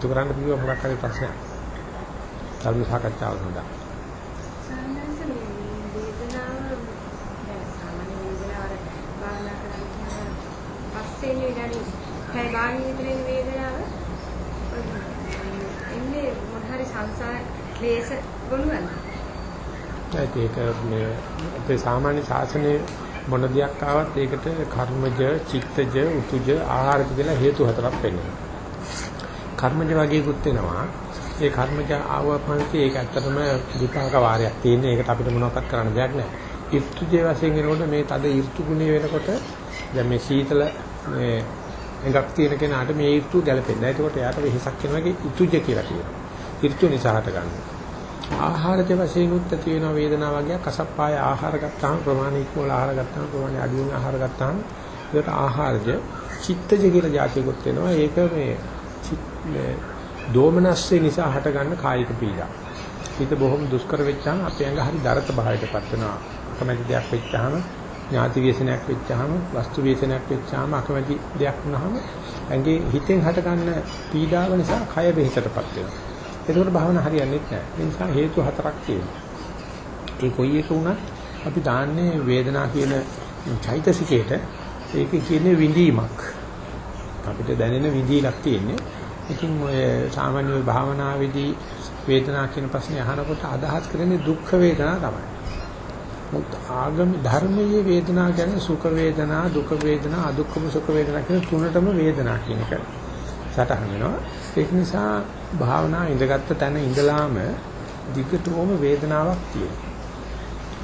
මතු කරන්න පුළුවන් මොකක් හරි ප්‍රශ්නයක්. ධර්ම සාකච්ඡාව සඳහා. ඒක මේ අපේ සාමාන්‍ය ශාසනයේ මොන දෙයක් ආවත් ඒකට කර්මජ, චිත්තජ, උතුජ, ආහාරජ කියලා හේතු හතරක් වෙනවා. කර්මජ වගේකුත් වෙනවා. ඒ කර්මජ ආවපන්ති ඒක ඇත්තටම විපාක වාරයක් තියෙන. ඒකට අපිට මොනවක්වත් කරන්න දෙයක් නැහැ. ඍතුජේ වශයෙන් එනකොට මේ තද ඍතු ගුණේ වෙනකොට දැන් මේ සීතල මේ එකක් තියෙන කෙනාට මේ ඍතු ගැලපෙන්නේ නැහැ. ඒකට එයාට වෙහසක් වෙනවා ඍතුජ කියලා කියනවා. ඍතු නිසා හට ගන්නවා. ආහාරජ වශයෙන් උත් ඇති වෙන වේදනාව වගේ කසප්පාය ආහාර ගත්තාම ප්‍රමාණ ඉක්මවල ආහාර ගත්තාම ප්‍රමාණ අඩු වෙන ආහාර ගත්තාම ඒකට ආහාරජ චිත්තජ කියලා જાතියකුත් වෙනවා ඒක මේ මේ දෝමනස්සේ නිසා හටගන්න කායික පීඩා. හිත බොහොම දුෂ්කර වෙච්චාම අපේ ඇඟ හරි දරත භාවයටපත් වෙනවා. අකමැති දෙයක් වෙච්චාම ඥාති ව්‍යසනයක් වෙච්චාම වස්තු ව්‍යසනයක් වෙච්චාම අකමැති දෙයක් වුණාම ඇඟේ හිතෙන් හටගන්න පීඩාව නිසා කය බෙහෙතටපත් වෙනවා. ඒකට භාවනා හරියන්නේ නැහැ. ඒ නිසා හේතු හතරක් තියෙනවා. ඒ කොයි එක වුණත් අපි දාන්නේ වේදනා කියන චෛතසිකයට ඒක කියන්නේ විඳීමක්. අපිට දැනෙන විඳීලක් තියෙන්නේ. ඉතින් ඔය සාමාන්‍ය භාවනාවේදී වේදනා කියන ප්‍රශ්නේ අහනකොට අදහස් කරන්නේ දුක් වේදනා තමයි. මුත් ආගම ධර්මයේ වේදනා කියන්නේ සුඛ වේදනා, දුක වේදනා, අදුක්කම සුඛ වේදනා කියන තුනටම වේදනා කියන එක. සටහන් වෙනවා. ඒක නිසා භාවනා ඉඳගත්ත තැන ඉඳලාම දිගටම වේදනාවක් තියෙනවා.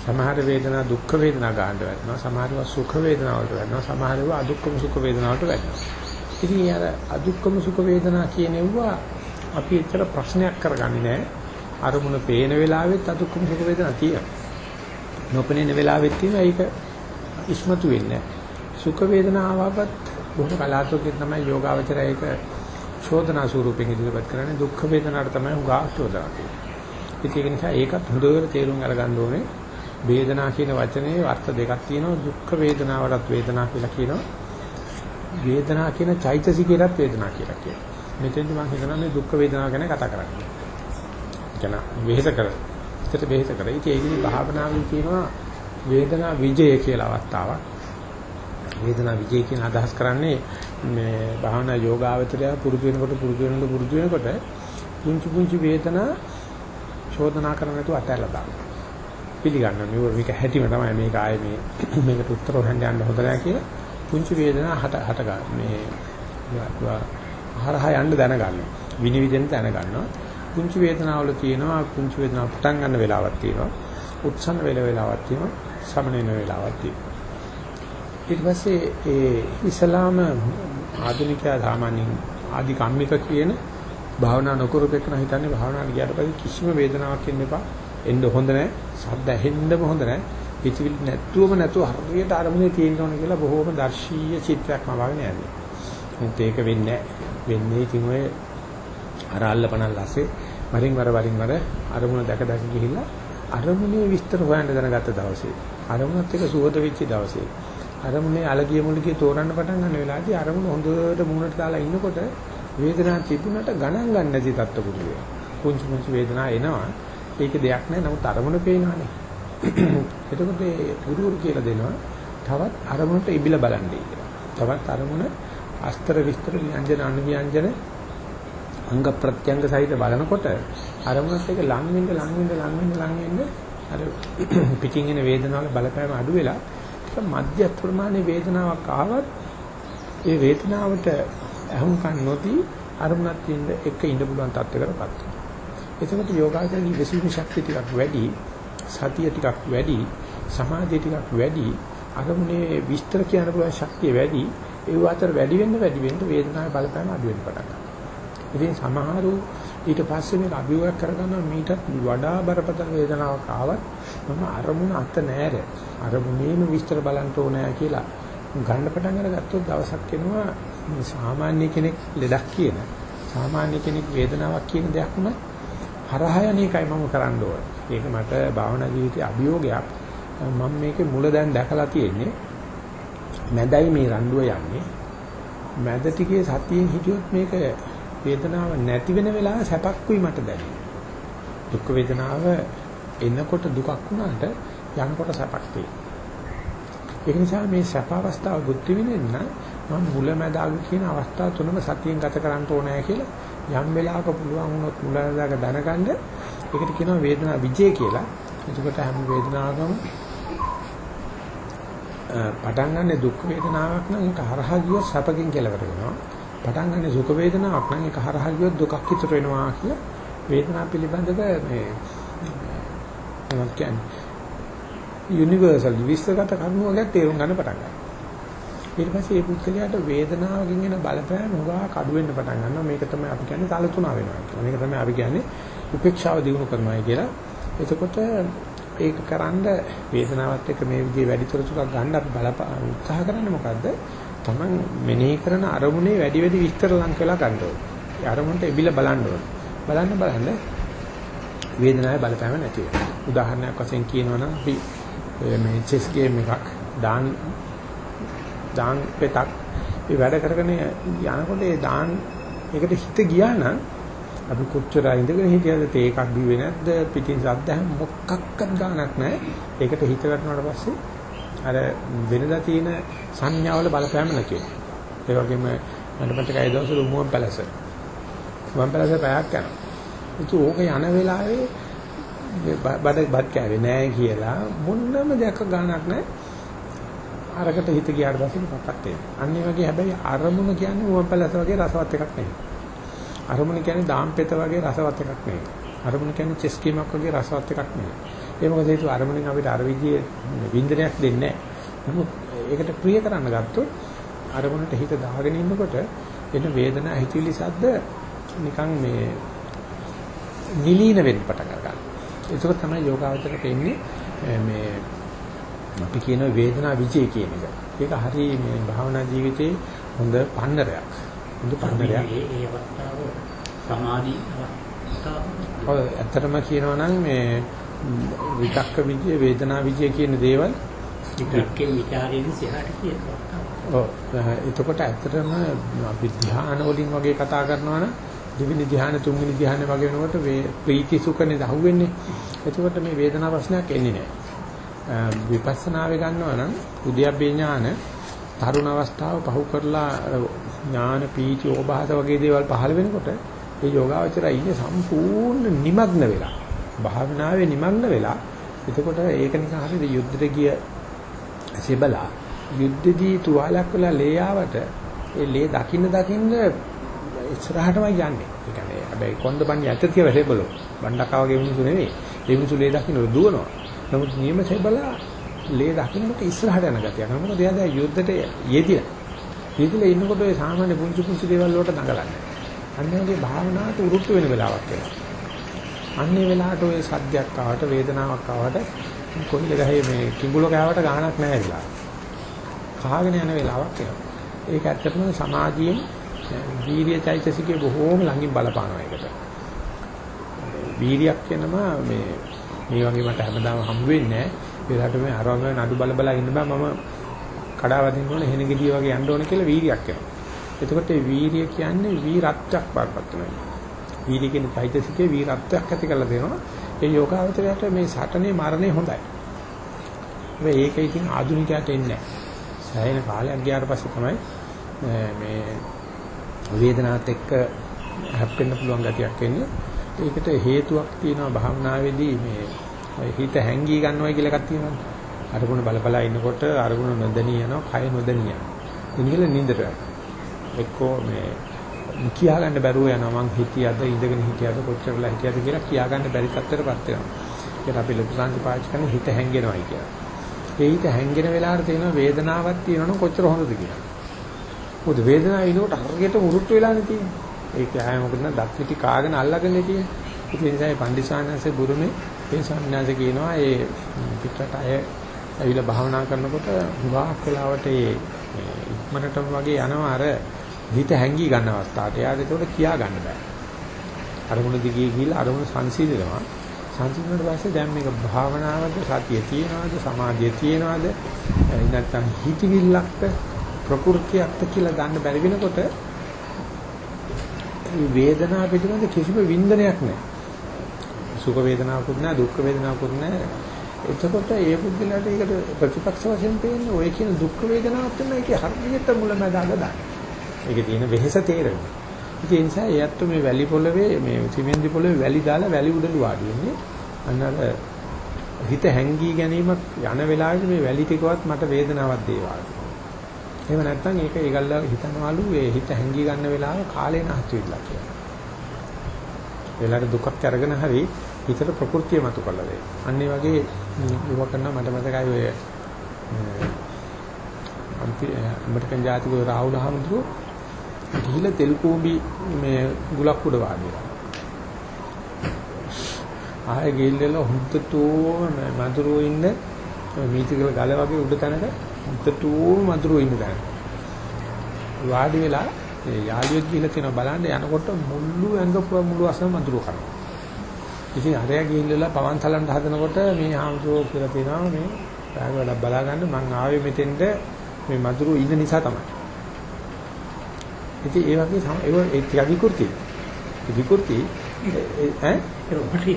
සමහර වේදනා දුක්ඛ වේදනා ගන්නට වැටෙනවා. සමහරව සුඛ වේදනා වලට වැටෙනවා. සමහරව අදුක්ඛම සුඛ වේදනා වලට වැටෙනවා. ඉතින් අර අදුක්ඛම සුඛ වේදනා කියනෙවුවා අපි එච්චර ප්‍රශ්නයක් කරගන්නේ නැහැ. අරමුණ පේන වෙලාවෙත් අදුක්ඛම සුඛ වේදනා තියෙනවා. නොපෙනෙන වෙලාවෙත් තියෙනවා. ඒක ඉස්මතු වෙන්නේ සුඛ වේදනාවවත් බොහෝ කලාතුරකින් තමයි යෝගාවචරය ඒක චෝදනා ස්වරූපයෙන් ඉදිරිපත් කරන්නේ දුක්ඛ වේදනාවට තමයි උගා චෝදනා කියන්නේ. ඒක නිසා ඒකත් හොඳට තේරුම් අරගන්න ඕනේ. වේදනා කියන වචනේ අර්ථ දෙකක් තියෙනවා. දුක්ඛ වේදනාවටත් වේදනා කියලා කියනවා. වේදනා කියන චෛතසිකයටත් වේදනා කියලා කියනවා. මෙතෙන්දි මම හිතනවා මේ දුක්ඛ වේදනාව ගැන කතා කරන්නේ. කියන වෙහෙස කර. ඒකට වෙහෙස කර. ඉතින් ඒකේ භාවනාවෙන් කියනවා වේදනා විජය කියලා අවස්ථාවක්. වේදනා විජය කියන අදහස් කරන්නේ මේ භාවනා යෝගාවචරය පුරුදු වෙනකොට පුරුදු වෙනකොට පුරුදු වෙනකොට පුංචි පුංචි වේදනා චෝදනා කරන්න නැතුව අතහැරලා දාන්න. පිළිගන්න මේක මේක හැටිම තමයි මේක ආයේ මේ මේකට උත්තර හොයන්න යන්න හොඳ නැහැ කියලා පුංචි වේදනා හට හට ගන්න මේ හරහා යන්න දැනගන්න. විනිවිදෙන් දැනගන්නවා. පුංචි වේදනාවල තියෙනවා පුංචි වේදනාව පටන් ගන්න වෙලාවක් තියෙනවා. උත්සන්න වෙල වෙලාවක් තියෙනවා. සමන වෙන වෙලාවක් තියෙනවා. ඊට පස්සේ ඒ ඉස්ලාම ආධුනිකයා සාමාන්‍යයෙන් ආදි කම්මික කියන භාවනා නොකරපෙන්න හිතන්නේ භාවනාවට ගියාට පස්සේ කිසිම වේදනාවක් එන්න එපා. එන්න හොඳ නැහැ. ශබ්ද ඇහෙන්නම හොඳ නැහැ. පිටිවිලි නැත්තුවම නැතුව හරියට අරමුණේ තියෙන්න ඕන කියලා බොහෝම දර්ශීය චිත්‍රයක් මවාගෙන යන්නේ. මොකද ඒක වෙන්නේ වෙන්නේ ඉතින් ඔය අර අල්ලපනල්ලාසේ වරින් වර වරින් වර අරමුණ දැක දැක ගිහිල්ලා අරමුණේ විස්තර හොයන්න දැනගත්ත දවසේ අරමුණත් එක්ක සුවද වෙච්ච දවසේ අරමුණේ අලගිය මුලගිය තෝරන්න පටන් ගන්න වෙලාවදී අරමුණ හොඳට මූණට දාලා ඉන්නකොට වේදනාවක් තිබුණට ගණන් ගන්න නැති තත්ත්වකුත් වෙනවා. පුංචි පුංචි වේදනා එනවා. ඒක දෙයක් නෑ. නමුත් අරමුණ පේනවනේ. එතකොට ඒ ගුරුවරු කියලා දෙනවා තවත් අරමුණට ඉබිලා බලන්නේ කියලා. තවත් අරමුණ අස්තර විස්තර ව්‍යංජන අනුව්‍යංජන අංග ප්‍රත්‍යංග සහිත බලනකොට අරමුණත් එක ලං වෙන්න ලං වෙන්න ලං වෙන්න ලං වෙන්න අර පිටින් එන වේදනාවල බලපෑම අඩු වෙලා මධ්‍ය ප්‍රමාණයේ වේදනාවක් ආවත් ඒ වේදනාවට අහුම්කන් නොදී අරමුණක් තියෙන එක ඉන්න පුළුවන් තත්ත්වයකටපත් වෙනවා. එතකොට යෝගාචරයේ විශ්ීම ශක්තිය ටිකක් වැඩි, සතිය ටිකක් වැඩි, සමාධිය ටිකක් වැඩි, අරමුණේ විස්තර කියන්න පුළුවන් ශක්තිය වැඩි. ඒ අතර වැඩි වෙන්න වැඩි වෙන්න වේදනාවේ බලපෑම අඩු වෙන්න පටන් ගන්නවා. ඉතින් සමහරු ඊට පස්සේ මේක අභියෝග කරගන්නවා මීටත් වඩා බරපතල වේදනාවක් ආවත් මම අරමුණ අත නෑර අරමුණේම විස්තර බලන්න ඕනෑ කියලා ගන්න පටන් අරගත්තොත් දවසක් එනවා මේ සාමාන්‍ය කෙනෙක් ලෙඩක් කියන සාමාන්‍ය කෙනෙක් වේදනාවක් කියන දෙයක් උනත් හරහා යන එකයි මම කරන්න ඕන. ඒක මට භාවනා ජීවිතයේ අභියෝගයක්. මම මේකේ මුල දැන් දැකලා තියෙන්නේ. මැදයි මේ රණ්ඩුව යන්නේ. මැද ටිකේ සතියෙන් හිටියොත් මේක වේදනාව නැති වෙන වෙලාව සැපක්කුයි මට දැනෙන්නේ. දුක් වේදනාව එනකොට දුකක් වුණාට යනකොට සැපක් තියෙනවා. ඒක නිසා මේ සැප අවස්ථාව බුද්ධ විඳින්න මම මුලැමැදාග කියන අවස්ථා තුනම සතියෙන් ගත කරන්න ඕනෑ කියලා යම් වෙලාවක පුළුවන් වුණොත් මුලැමැදාග දැනගන්න ඒකට කියනවා වේදනා විජය කියලා. එතකොට හැම වේදනාවකම පටන් ගන්න දුක් වේදනාවක් නම් ඒක හරහා ගියොත් සැපකින් කෙලවර වෙනවා. පටන් ගන්න සුඛ වේදනාවක් නම් ඒක හරහා ගියොත් දුකක් ඉතුරු වෙනවා කියලා වේදනාව පිළිබඳව මේ මොකක්ද කියන්නේ යුනිවර්සල් විශ්වගත කරුණු වලට තේරුම් ගන්න පටන් ගන්නවා. ඊට පස්සේ මේ පුද්ගලයාට වේදනාවකින් එන බලපෑම උගා කඩු වෙන්න පටන් ගන්නවා. මේක තමයි අපි කියන්නේ තලතුණා වෙනවා කියලා. මේක තමයි අපි කියන්නේ උපේක්ෂාව දිනු කරනවා කියලා. එතකොට ඒක කරන්න වේදනාවත් එක්ක මේ විදිහේ වැඩිතරතුරක් ගන්න අපි බලපා උත්සාහ කරන්නේ මොකද්ද? Taman මෙනෙහි කරන අරමුණේ වැඩි වැඩි විස්තර ලං කළා ගන්න ඕනේ. අරමුණට එබිල බලන්න ඕනේ. බලන්න බලන්න වේදනාවේ බලපෑම නැති වෙනවා. උදාහරණයක් වශයෙන් කියනවා නම් අපි මේ චෙස් ගේම් එකක් දාන් දාන් පෙතක් ඒ වැඩ කරගෙන යනකොට ඒ දාන් ඒකට හිත ගියා නම් අපි කොච්චර ඉඳගෙන හිටියද තේ එකක් බිව්වේ නැද්ද? පිටින් සද්ද හැම මොකක්වත් ගානක් නැහැ. ඒකට හිත වැටුණාට පස්සේ අර වෙනදා තියෙන සංඥාවල බලපෑම නැති වෙනවා. ඒ වගේම මට මතකයි ඒ දවස්වල උමුවන් පැලස. උමුවන් පැලස පැයක් යනවා. ඒක ඕක යන වෙලාවේ බඩ බත් කෑවේ නැහැ කියලා මොන්නම දෙයක් ගානක් නැහැ. අරකට හිත ගියාට පස්සේ මොකක්වත් එන්නේ. අන්න ඒ වගේ හැබැයි අරමුණ කියන්නේ උවන් පැලස වගේ රසවත් එකක් නෙවෙයි. අරමුණ කියන්නේ දාම්පෙත වගේ රසවත් එකක් නෙවෙයි. අරමුණ කියන්නේ චෙස් කීමක් වගේ රසවත් එකක් නෙවෙයි. ඒ මොකද හේතුව අරමුණෙන් අපිට අර විදිහේ වින්දනයක් දෙන්නේ නැහැ. නමුත් ඒකට ප්‍රිය කරන්න ගත්තොත් අරමුණට හිත දාගෙන ඉන්නකොට එන වේදනා හිතිලි සද්ද නිකන් මේ නිලීන වෙන්න පටන් ගන්නවා. ඒක තමයි යෝගාවචරයට එන්නේ මේ අපි කියන වේදනා විජය කියන එක. ඒක හරි මේ භාවනා ජීවිතේ හොඳ පන්නරයක්. හොඳ පන්නරයක්. ඒ අවස්ථාව සමාධි අවස්ථාව. ඔය ඇත්තටම කියනවා නම් මේ විතක්ක විජය වේදනා විජය කියන දේවල් විතක්කේ ਵਿਚාරයෙන් සිහාට කියන අවස්ථාව. ඔව් එතකොට ඇත්තටම අපි ධ්‍යාන වලින් වගේ කතා කරනවා නම් දෙවෙනි ධ්‍යාන තුන්වෙනි ධ්‍යාන වගේ වෙනකොට ප්‍රීති සුඛනේ දහුවෙන්නේ. එතකොට මේ වේදනා ප්‍රශ්නයක් එන්නේ නැහැ. විපස්සනාවේ ගන්නවා නම් උද්‍යප්පේ ඥාන තරුණ අවස්ථාව පහු කරලා ඥාන පීති ඕභාස වගේ දේවල් පහළ වෙනකොට ඒ යෝගාවචරය ඉන්නේ සම්පූර්ණ নিমগ্ন වෙලා භාවනාවේ নিমগ্ন වෙලා එතකොට ඒක නිකන් හරියට යුද්ධෙට ගිය සෙබලා යුද්ධදී තුවාලයක් වෙලා ලේ ආවට ඒ ලේ දකින්න දකින්න ඉස්සරහටමයි යන්නේ. ඒ කියන්නේ හැබැයි කොන්ද බන්නේ ඇත්ත කියලා සෙබලෝ. බණ්ඩකා වගේ මිනිස්සු නෙවෙයි. ඒ මිනිස්සු ලේ දකින්න දුවනවා. නමුත් නියමසේ බලා ලේ දකින්නට ඉස්සරහට යන ගතිය. මොකද එයා දැන් යුද්ධයට යෙදිලා. යෙදිලා ඉන්නකොට ඒ සාමාන්‍ය පුංචි පුංචි දේවල් වලට නගලන්නේ. අන්නේගේ භාවනාවට උරුට්ට වෙන වෙලාවක් වෙනවා. අන්නේ වෙලාවට ඔය සද්දයක් ආවට වේදනාවක් ආවට කොහිල ගහේ මේ කිඹුල කෑවට ගාණක් නැහැ වෙලා. කහගෙන යන වෙලාවක් එනවා. ඒක ඇත්තටම සමාජීය වීර්ය චෛතසිකේ බොහෝම ළඟින් බලපානවා ඒකට. වීර්යයක් කියනවා මේ මේ වගේ මට හැමදාම හම්බ වෙන්නේ නැහැ. ඒකට මේ අරවම නඩු බල බල ඉන්න බෑ මම කඩාවදින්න ඕනේ හෙන ගෙඩිය වගේ යන්න ඕනේ කියලා වීරියක් කරනවා. එතකොට මේ වීරිය කියන්නේ වීරත්වයක් පාපත් වෙනවා. වීරිය කියන চৈতසිකේ වීරත්වයක් ඇති කරලා දෙනවා. ඒ යෝගාවචරයට මේ සටනේ මරණය හොඳයි. මේ ඒක ඉතින් ආධුනිකයට එන්නේ නැහැ. සෑහෙන කාලයක් ගියාට පස්සේ තමයි මේ වේදනාවත් එක්ක හැප්පෙන්න පුළුවන් ගතියක් එන්නේ. ඒකට හේතුවක් තියෙනවා භාවනාවේදී මේ හිත හැංගී ගන්නවා කියලා එකක් තියෙනවා. අරමුණ බලබලා ඉන්නකොට අරමුණ නොදැනී යනවා, කය නොදැනී යනවා. ඉංගල නින්දට එක්කෝ මේ කියා ගන්න බැරුව යනවා මං හිතියද ඉඳගෙන හිටියද කොච්චරලා හිටියද කියලා කියා ගන්න බැරි තත්ත්වයකටපත් වෙනවා. ඒක අපි ලොකු සංසි පාවිච්චි කරන හිත හැංගෙනවායි කියලා. ඒ හිත හැංගෙන වෙලාවට තියෙන වේදනාවක් තියෙනවනම් කොච්චර හොඳද කියලා. මොකද වේදනාව එනකොට හරියට උරුට්ට වෙලානේ තියෙන්නේ. ඒක ආය මොකද නම් දත් පිටි කාගෙන අල්ලගෙන තියෙන්නේ. ඒ නිසා මේ පණ්ඩිසානන්සේ බුරුමේ ඒ සම්ඥාස කියනවා ඒ පිටරට අය ඇවිල්ලා භාවනා කරනකොට හුඟක් වෙලාවට ඒ ඉක්මනට වගේ යනවා අර හිත හැංගී ගන්න අවස්ථාවට. එයාට ඒකට කියා ගන්න බෑ. අරමුණ දිගේ ගිහිල්ලා අරමුණ සංසිඳනවා. සංසිඳුණාට පස්සේ දැන් මේක භාවනාවද සතිය තියනවාද සමාධිය තියනවාද නැත්නම් හිතවිල්ලක්ද ප්‍රകൃතියක්ද කියලා ගන්න බැරි වෙනකොට මේ වේදනාව පිළිබඳ කිසිම වින්දනයක් නැහැ. සුඛ වේදනාවකුත් නැහැ, දුක්ඛ වේදනාවකුත් නැහැ. එතකොට ඒ පුද්ගලයාට ඒකට ප්‍රතිපක්ෂ වශයෙන් පේන්නේ ඔය කියන දුක් වේදනාවක් තමයි ඒකේ හරියට මුලැමැදාග දාන්න. ඒකේ තියෙන වෙහෙස තේරෙනවා. ඒ නිසා එයත් මේ වැලි පොළවේ මේ සිමෙන්ති පොළවේ වැලි දාලා වැලි උඩලු වාඩි වෙන්නේ. අන්න අර හිත හැංගී ගැනීමක් යන වෙලාවේ මේ වැලි ටිකවත් මට වේදනාවක් දේවා. එහෙම නැත්නම් ඒක ඒගල්ල හිතනවලු ඒ හිත හැංගී ගන්න වෙලාව කාලේ නැහත් වෙලා කියලා. වෙලාවට දුකක් අරගෙන හරි හිතට ප්‍රകൃතිය මතු කරලා දෙන්න. අන්න ඒ වගේ ඉව කරන මට මතකයි ඔය අම්පි ඇමරිකන් ජාතිකෝ රාහුල හඳුරු ගිහිල්ලා තෙල්කෝඹි මේ ගුලක් උඩ වාඩිලා. ආයෙ ගිහිල්ලා හුද්දතෝම මధుරෝ ඉන්න මීතිකල ගල වගේ උඩ තැනක හුද්දතෝම මధుරෝ ඉන්න තැන. වාඩි වෙලා යාළුවෙක් ගිහිල්ලා කියන බලන්න යනකොට මුළු ඇඟ මුළු අසම මధుරෝ කරනවා. ඉතින් අරයා ගිහිල්ලා පවන් සලන්න හදනකොට මේ ආම්සෝ කියලා තියෙනවා මේ රාගවල බලා ගන්න මං ආවේ මෙතෙන්ට මේ මధుරෝ ඉන්න නිසා තමයි. ඉතින් ඒ වගේ ඒ ටික විකෘති. විකෘති ඈ විකෘති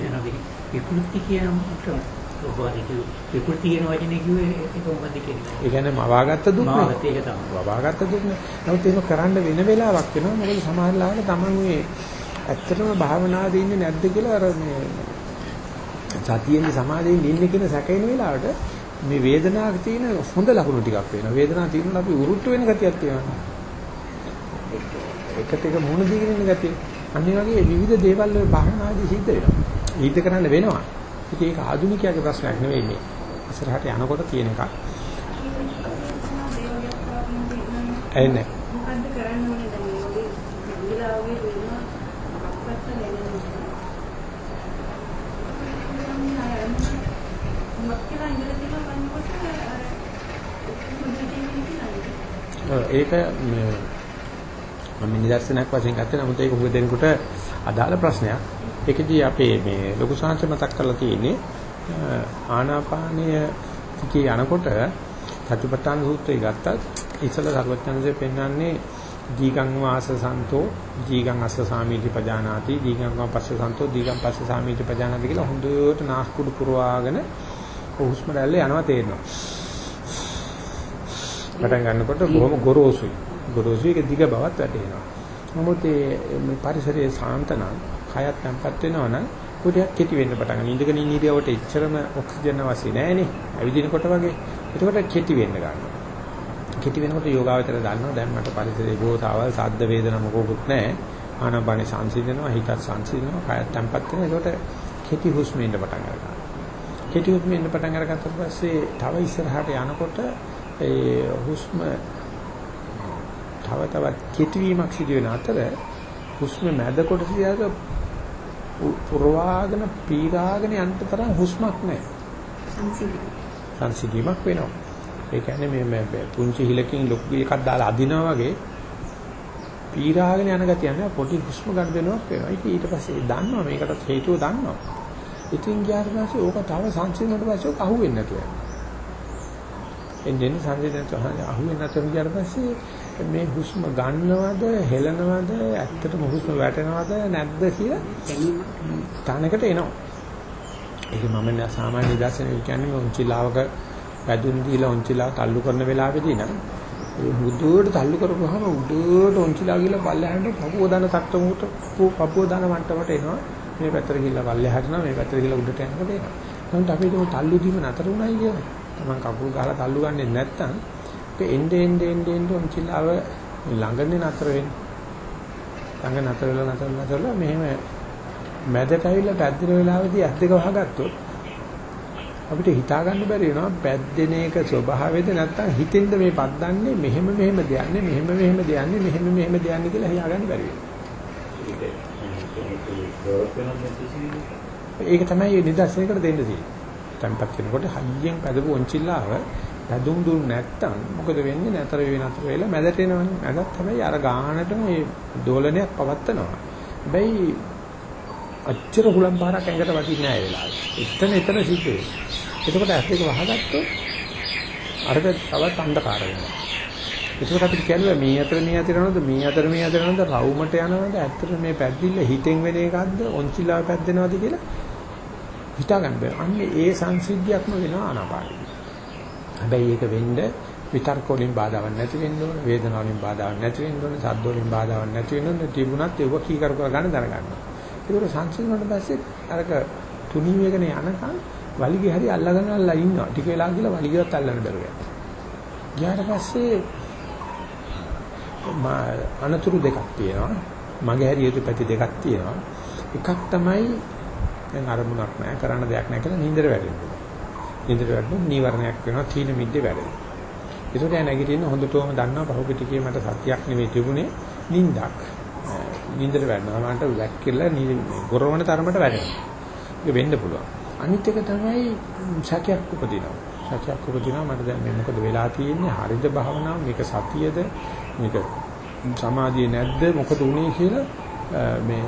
ඔබට විකෘති කියන වචනේ කිව්වේ ඒක මොකද්ද කියන්නේ? ඒ කියන්නේ මවාගත්ත දුක් නේ. මාවත් ඒක තමයි. මවාගත්ත දුක් නේ. නමුත් ඒක කරන්න වෙන වෙලාවක් වෙනවා. මොකද සමහර ලාවට Taman මේ ඇත්තටම භාවනාවේ ඉන්නේ නැද්ද කියලා අර මේ සතියෙන්ද සමාධියෙන් ඉන්නේ කියන සැකේන වෙලාවට මේ වේදනාවේ තියෙන හොඳ ලක්ෂණ ටිකක් වෙනවා. වේදනාව තියෙනවා අපි උරුට්ට වෙන ගතියක් තියෙනවා. එකට එක මුණ දීගෙන ගතිය. අනිත් වගේ විවිධ දේවල් වල භාවනාදී සිද්ධ වෙනවා. ඊට කරන්න වෙනවා. ඉතින් ඒක ආධුනිකයාගේ ප්‍රශ්නයක් නෙවෙයි මේ. ඉස්සරහට යනකොට තියෙන එකක්. එන්නේ. මොකද්ද කරන්න ඕනේ දැන් මේ වගේ විවිලා වගේ වෙනවා අපත්ත නෙමෙයි. මොකක්ද ඉඳලා තියෙනවා වන්නකොට අර ඒක මේ මම නිදර්ශනයක් වශයෙන් ගත්තේ නමුත් ඒක උග දෙනකොට අදාළ ප්‍රශ්නයක්. ඒකදී අපේ මේ ලොකු සංහස මතක් කරලා තියෙන්නේ ආනාපානය ටිකේ යනකොට සතිපට්ඨාන සූත්‍රය ගත්තත් ඉස්සල සර්වඥාන්සේ පෙන්වන්නේ දීගං වාස සන්තෝ දීගං අස්ස සාමීති පජානාති දීගං වා පස්ස සන්තෝ දීගං පස්ස සාමීති පජානාති කියලා හොඳට නාස්කුඩු පුරවාගෙන හුස්ම රැල්ල යනවා තේරෙනවා. පටන් ගන්නකොට බොහොම ගොරෝසුයි. ගොරෝසුයි ඒක දිග බවත් වැටෙනවා. නමුත් මේ පරිසරයේ සාන්ත නම් කයත් තැම්පත් වෙනවා නම් පොඩ්ඩක් කෙටි වෙන්න පටන් ගන්න. ඉඳගෙන ඉන්න ඉරියවට එච්චරම ඔක්සිජන් අවශ්‍ය නැහැනේ. ඇවිදිනකොට වගේ. එතකොට කෙටි වෙන්න ගන්නවා. කෙටි වෙනකොට යෝගාවචර දන්නවා දැන් මට පරිසරයේ ගෝතාවල් සද්ද වේදනා මොකකුත් නැහැ. ආනාපානේ සංසිඳනවා, හිතත් සංසිඳනවා, කයත් තැම්පත් වෙනවා. ඒකට කෙටි හුස්ම එන්න පටන් ගන්නවා. කෙටි හුස්ම එන්න පටන් අරගත්තට පස්සේ තව ඉස්සරහට යනකොට ඒ හුස්ම තව තවත් කෙටි වීමක් සිදු වෙන අතර හුස්ම මැද කොටස දිහාට පුරවාගෙන පීරාගෙන යන්න තරම් හුස්මක් නැහැ. සංසිඳීමක් වෙනවා. ඒ කියන්නේ මේ මේ පුංචි හිලකින් ලොකු එකක් දාලා අදිනවා වගේ පීරාගෙන යන ගතිය නෑ පොඩි හුස්ම ගන්න දෙනවක් වෙනවා. ඒක ඊට පස්සේ දන්නවා මේකට හේතුව දන්නවා. ඉතින් ගියාට පස්සේ ඕක තව සංසිඳුණාට පස්සේ ඕක අහුවෙන්නේ නැතුව යනවා. එන්නේ සංසිඳනට අහුවෙන්නේ නැතුව ගියාට පස්සේ මේ හුස්ම ගන්නවද හෙලනවද ඇත්තටම හුස්ම වැටෙනවද නැද්ද කියලා තැනකට එනවා. ඒක මම සාමාන්‍ය නිදර්ශනයක් කියන්නේ උන්චිලාවක වැදුන් දීලා උන්චිලාව තල්ලු කරන වෙලාවෙදී නම් ඒ මුදුවට තල්ලු කරපුවාම උඩට උන්චිලාව ගිහලා පල්ලෙහාට පපුව දාන තත්ත්වමුට පපුව දාන මට්ටමට එනවා. මේ පැත්තට ගිහලා පල්ලෙහාට යනවා මේ පැත්තට ගිහලා උඩට යනකොට එනවා. නමුත් අපි ඒක තල්ලු දීම නතර උනායි කියන්නේ. තමන් කකුල් ගහලා තල්ලු ගන්නෙ නැත්තම් ඒක එnde end end end උන්චිලාව ළඟනේ නතර වෙන්නේ. ළඟ නතර වෙලා නතර නතර වෙලා මෙහෙම මැදට ඇවිල්ලා පැද්දෙන වෙලාවේදී ඇස් දෙක වහගත්තොත් අපිට හිතා ගන්න බැරි වෙනවා පැද්දෙන එක ස්වභාවයද නැත්නම් හිතෙන්ද මේ පද්දන්නේ මෙහෙම මෙහෙම දෙයන්නේ මෙහෙම මෙහෙම දෙයන්නේ මෙහෙම මෙහෙම දෙයන්නේ කියලා හිතාගන්න බැරි වෙනවා. ඒක තමයි නිදර්ශනයකට දෙන්න තියෙන්නේ. tempat වෙනකොට හයියෙන් පැදපු ඔන්චිල්ලාව පැදුම් දුන්න නැත්තම් මොකද වෙන්නේ නැතර වේ නැතර වෙලා මැදට එනවනේ මැදත් තමයි අර ගානට මේ දෝලනයක් පවත්නවා හැබැයි අච්චර හුලම් පාරක් ඇඟට වටින්නේ නැහැ ඒ වෙලාවේ. එතන එතන සිද්ධ වෙනවා. එතකොට ඇස් දෙක වහගත්තොත් අරක තවත් අන්ධකාර වෙනවා. ඒකට අපිට කියනවා මේ අතර මේ අතර යනවද මේ අතර මේ අතර යනවද රවුමට යනවද ඇත්තට මේ පැද්දිල්ල හිතෙන් වෙන එකක්ද ඔන්චිලා පැද්දෙනවද කියලා හිතා ගන්න බෑ. අන්න ඒ සංසිද්ධියක්ම වෙනවා ආනාපානෙ. හැබැයි ඒක වෙන්න විතර්ක වලින් බාධාවක් නැති වෙන්න ඕන, වේදනාව වලින් බාධාවක් නැති වෙන්න ඕන, සද්ද වලින් බාධාවක් නැති වෙන්න ඕන, තිබුණත් ඒව කීකරු කර ගන්න දැනගන්න. ඒක සංසිඳුණාට පස්සේ අරක තුනී වේගන යනකම් වලිගේ හරි අල්ලගෙන අල්ලා ඉන්නවා. ටික වෙලා ගිහලා වලිගේවත් අල්ලන්න බැරුව යනවා. ගියාට පස්සේ අනතුරු දෙකක් තියෙනවා. මගේ හැරි යුතු පැති දෙකක් තියෙනවා. එකක් තමයි දැන් අරමුණක් නැහැ කරන්න දෙයක් නැහැ කියලා නින්දර වැටෙනවා. නින්දර වැටුනොත් නීවරණයක් වෙනවා තීන මිද්දේ වැඩෙනවා. ඒකට දැන් නැගිටින්න හොඳටම දන්නවා පහුගිය ටිකේ මට සත්‍යක් නෙවෙයි තිබුණේ නින්දක්. නින්දර වැටෙනවා මට වැක්කිලා ගොරවන තරමට වැටෙනවා. ඒක වෙන්න පුළුවන්. අනිත් එක තමයි සැකයක් උපදිනවා. සැකයක් උපදිනවා මට දැන් මේ මොකද වෙලා තියෙන්නේ හරිද භාවනාව මේක සතියද මේක සමාධිය නැද්ද මොකද උනේ කියලා මේ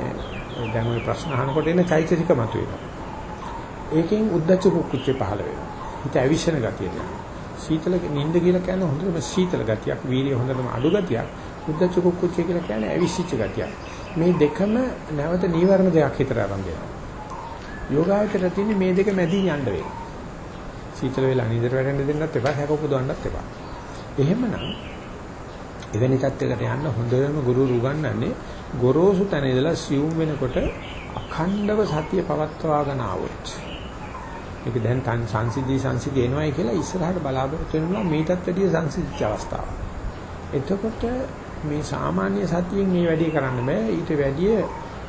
දැන් ওই ප්‍රශ්න අහනකොට එන චෛතසික මතුවෙනවා. ඒකෙන් උද්දච්ච කුක්කුච්චේ පහළ වෙනවා. හිත ඇවිස්සෙන ගතිය තියෙනවා. සීතල නිින්ද කියලා කියන්නේ හොඳටම සීතල ගතියක්, වීර්ය හොඳටම අඩු ගතියක්. උද්දච්ච කුක්කුච්චේ කියලා කියන්නේ ඇවිස්සිච්ච ගතියක්. මේ දෙකම නැවත නීවරණ දෙයක් හිතට අරන් දෙනවා. යෝගාවචර තියෙන්නේ මේ දෙක මැදින් යන්න වෙයි. සීතල වෙලා නිදර වැටෙන්න දෙන්නත් එපා, හැක උපදවන්නත් එපා. එහෙමනම් එවැනි තත්යකට යන්න හොඳම ගුරු උගන්වන්නේ ගොරෝසු තැන ඉඳලා සියුම් වෙනකොට අඛණ්ඩව සතිය පවත්වාගෙන ආවොත්. මේක දැන් තන් සංසිද්ධි සංසිද්ධි එනවායි කියලා ඉස්සරහට බලාපොරොත්තු වෙනවා මේකටත් වැඩිය සංසිද්ධි අවස්ථාවක්. එතකොට මේ සාමාන්‍ය සතියෙන් මේ වැඩේ කරන්න බෑ ඊට වැඩිය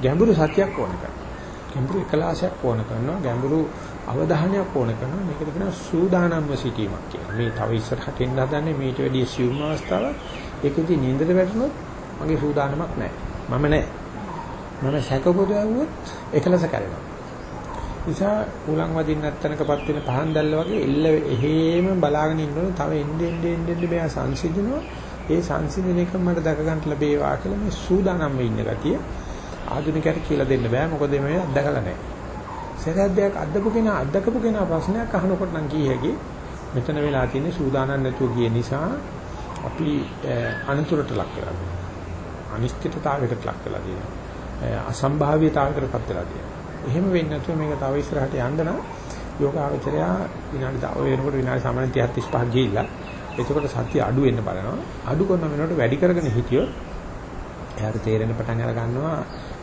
ගැඹුරු සතියක් ඕන කරනවා. ගැඹුරු එකලාසයක් ඕන කරනවා ගැඹුරු අවධානයක් ඕන කරනවා මේකට කියනවා සූදානම්ව සිටීමක් කියලා. මේ තව ඉස්සරහට එන්න හදන්නේ මේට වැඩිය සියුම් අවස්ථාවක්. ඒකෙදි නින්දට වැටුනොත් මගේ සූදානමක් නැහැ. මම නැහැ. මම සැකපොද ඇව්වොත් එකලස කරනවා. නිසා උලන් වදින්න නැත්තනකපත් වෙන පහන් දැල්ල වගේ එල්ල එහෙම බලාගෙන ඉන්නොත් තව එන්නේ එන්නේ එන්නේ මෙයා සංසිඳනවා. ඒ සංසිඳන එක මට දැක ගන්න ලැබේවා කියලා මේ සූදානම් වෙ ඉන්න ගතිය ආධුනිකයට කියලා දෙන්න බෑ මොකද මේ අත්දකලා නැහැ. සරද්දයක් අද්දපු කෙනා අද්දකපු කෙනා ප්‍රශ්නයක් අහනකොට නම් කිය හැකි මෙතන වෙලා තියෙන සූදානම් නැතුව ගිය නිසා අපි eh, අනතුරට ලක් වෙලා තියෙනවා. අනිශ්චිතතාවයකට ලක් වෙලා තියෙනවා. Eh, අසම්භාව්‍යතාවයකටපත් වෙලා තියෙනවා. එහෙම වෙන්නේ නැතුව මේක තව ඉස්සරහට යන්න නම් යෝගාවචරය විනාඩි තව වෙනකොට විනාඩි සාමාන්‍ය 30 35 ගිහිල්ලා එතකොට සතිය අඩු වෙන්න බලනවා. අඩු කරන වෙනකොට වැඩි කරගෙන හිටියොත් එයාට තේරෙන පටන් අර ගන්නවා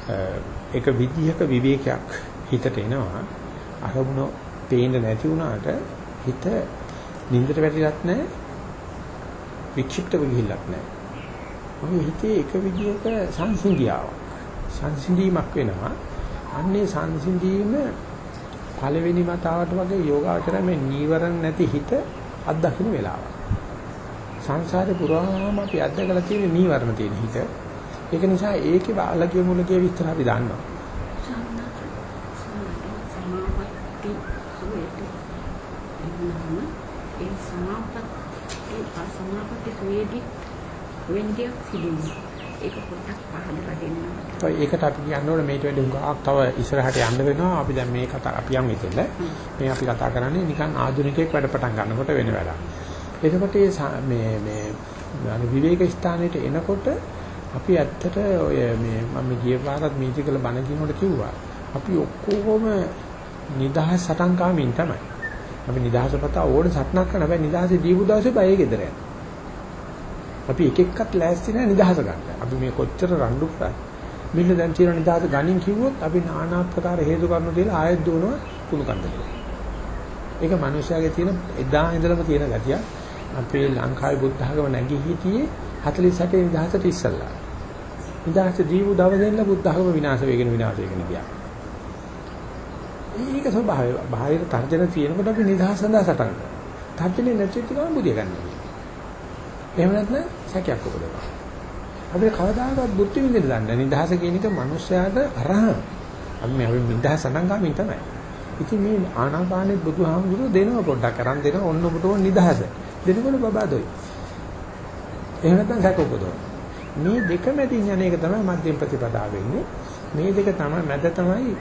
eh, එක විදිහක විවේකයක් හිතට එනවා. අරමුණ පේන්න නැති වුණාට හිත නින්දට වැටිලත් නැහැ. වික්ෂිප්තව ගිහිල්ලත් නැහැ. ඔය හිතේ එක විදිහක සංසිඳියාවක්. සංසිඳීමක් වෙනවා. අන්නේ සංසිඳීම පළවෙනි මතාවට වගේ යෝගාචරය මේ නීවරණ නැති හිත අත්දකින්න වෙලාව. සංසාරේ පුරාම අපි අත්දකලා තියෙන නීවරණ තියෙන හිත. ඒක නිසා ඒකේ බාලකීය මුලකයේ විස්තර අපි දන්නවා. සුවේදී වෙන්දියක් සිදුවෙනවා. ඒක පොඩ්ඩක් පහදලා දෙන්න. ඔය ඒකට අපි කියන්න ඕනේ මේට වැඩි හුඟක් තව ඉස්සරහට යන්න වෙනවා. අපි දැන් මේ කතා අපි යමු ඉතින්. මේ අපි කතා කරන්නේ නිකන් ආධුනිකයෙක් වැඩ පටන් ගන්නකොට වෙන වැඩක්. එතකොට මේ මේ විවේක ස්ථානෙට එනකොට අපි ඇත්තට ඔය මේ මම ගිය පාරත් මීතිකල බණ කියනකොට කිව්වා. අපි ඔක්කොම නිදහස් සටන්කාමින් තමයි. අපි නිදහස පතා ඕන සටනක් කරන හැබැයි නිදහසේ දීපු දවසේ බයේ ගෙදර යනවා. අපි එක එක්කත් ලෑස්ති නැහැ නිදහස ගන්න. අපි මේ කොච්චර රණ්ඩු කරා. මෙන්න දැන් තියෙන නිදහස ගනින් කිව්වොත් අපි নানা ආකාර හේතු කාරණා දෙලා ආයෙත් දුවනවා කුණු කන්දලට. ඒක මිනිස්යාගේ තියෙන එදා ඉඳලම තියෙන ගතිය. අපේ ලංකාවේ බුද්ධ ආගම නැගී හිටියේ 48 නිදහසට ඉස්සල්ලා. නිදහස දීපු දවසෙන්න බුද්ධ ආගම විනාශ වෙගෙන විනාශ වෙගෙන ගියා. ඒක ස්වභාවය. බාහිර තර්ජන තියෙනකොට අපි නිදහස සඳහා සටන් කරනවා. තර්ජනේ නැති ගමන් බුදිය ගන්නවා. එහෙම නැත්නම් සැකයක් උපදවනවා. අපිට කවදාකවත් බුද්ධ විඳින්න දන්නේ නිදහස කියන එක මිනිස්යාට අරහං. අපි මේ අපි නිදහස අනංගාමින් තමයි. ඉතින් මේ ආනාපානෙ බුදුහාමුදුරුවෝ දෙනවා පොඩ්ඩක් අරන් දෙනවා ඔන්න ඔබට ඕන නිදහස. දෙනකොට බබා දොයි. එහෙම නැත්නම් සැක උපදවනවා. මේ දෙක මැදින් යන එක තමයි මධ්‍යම ප්‍රතිපදාව වෙන්නේ. මේ දෙක තමයි මැද තමයි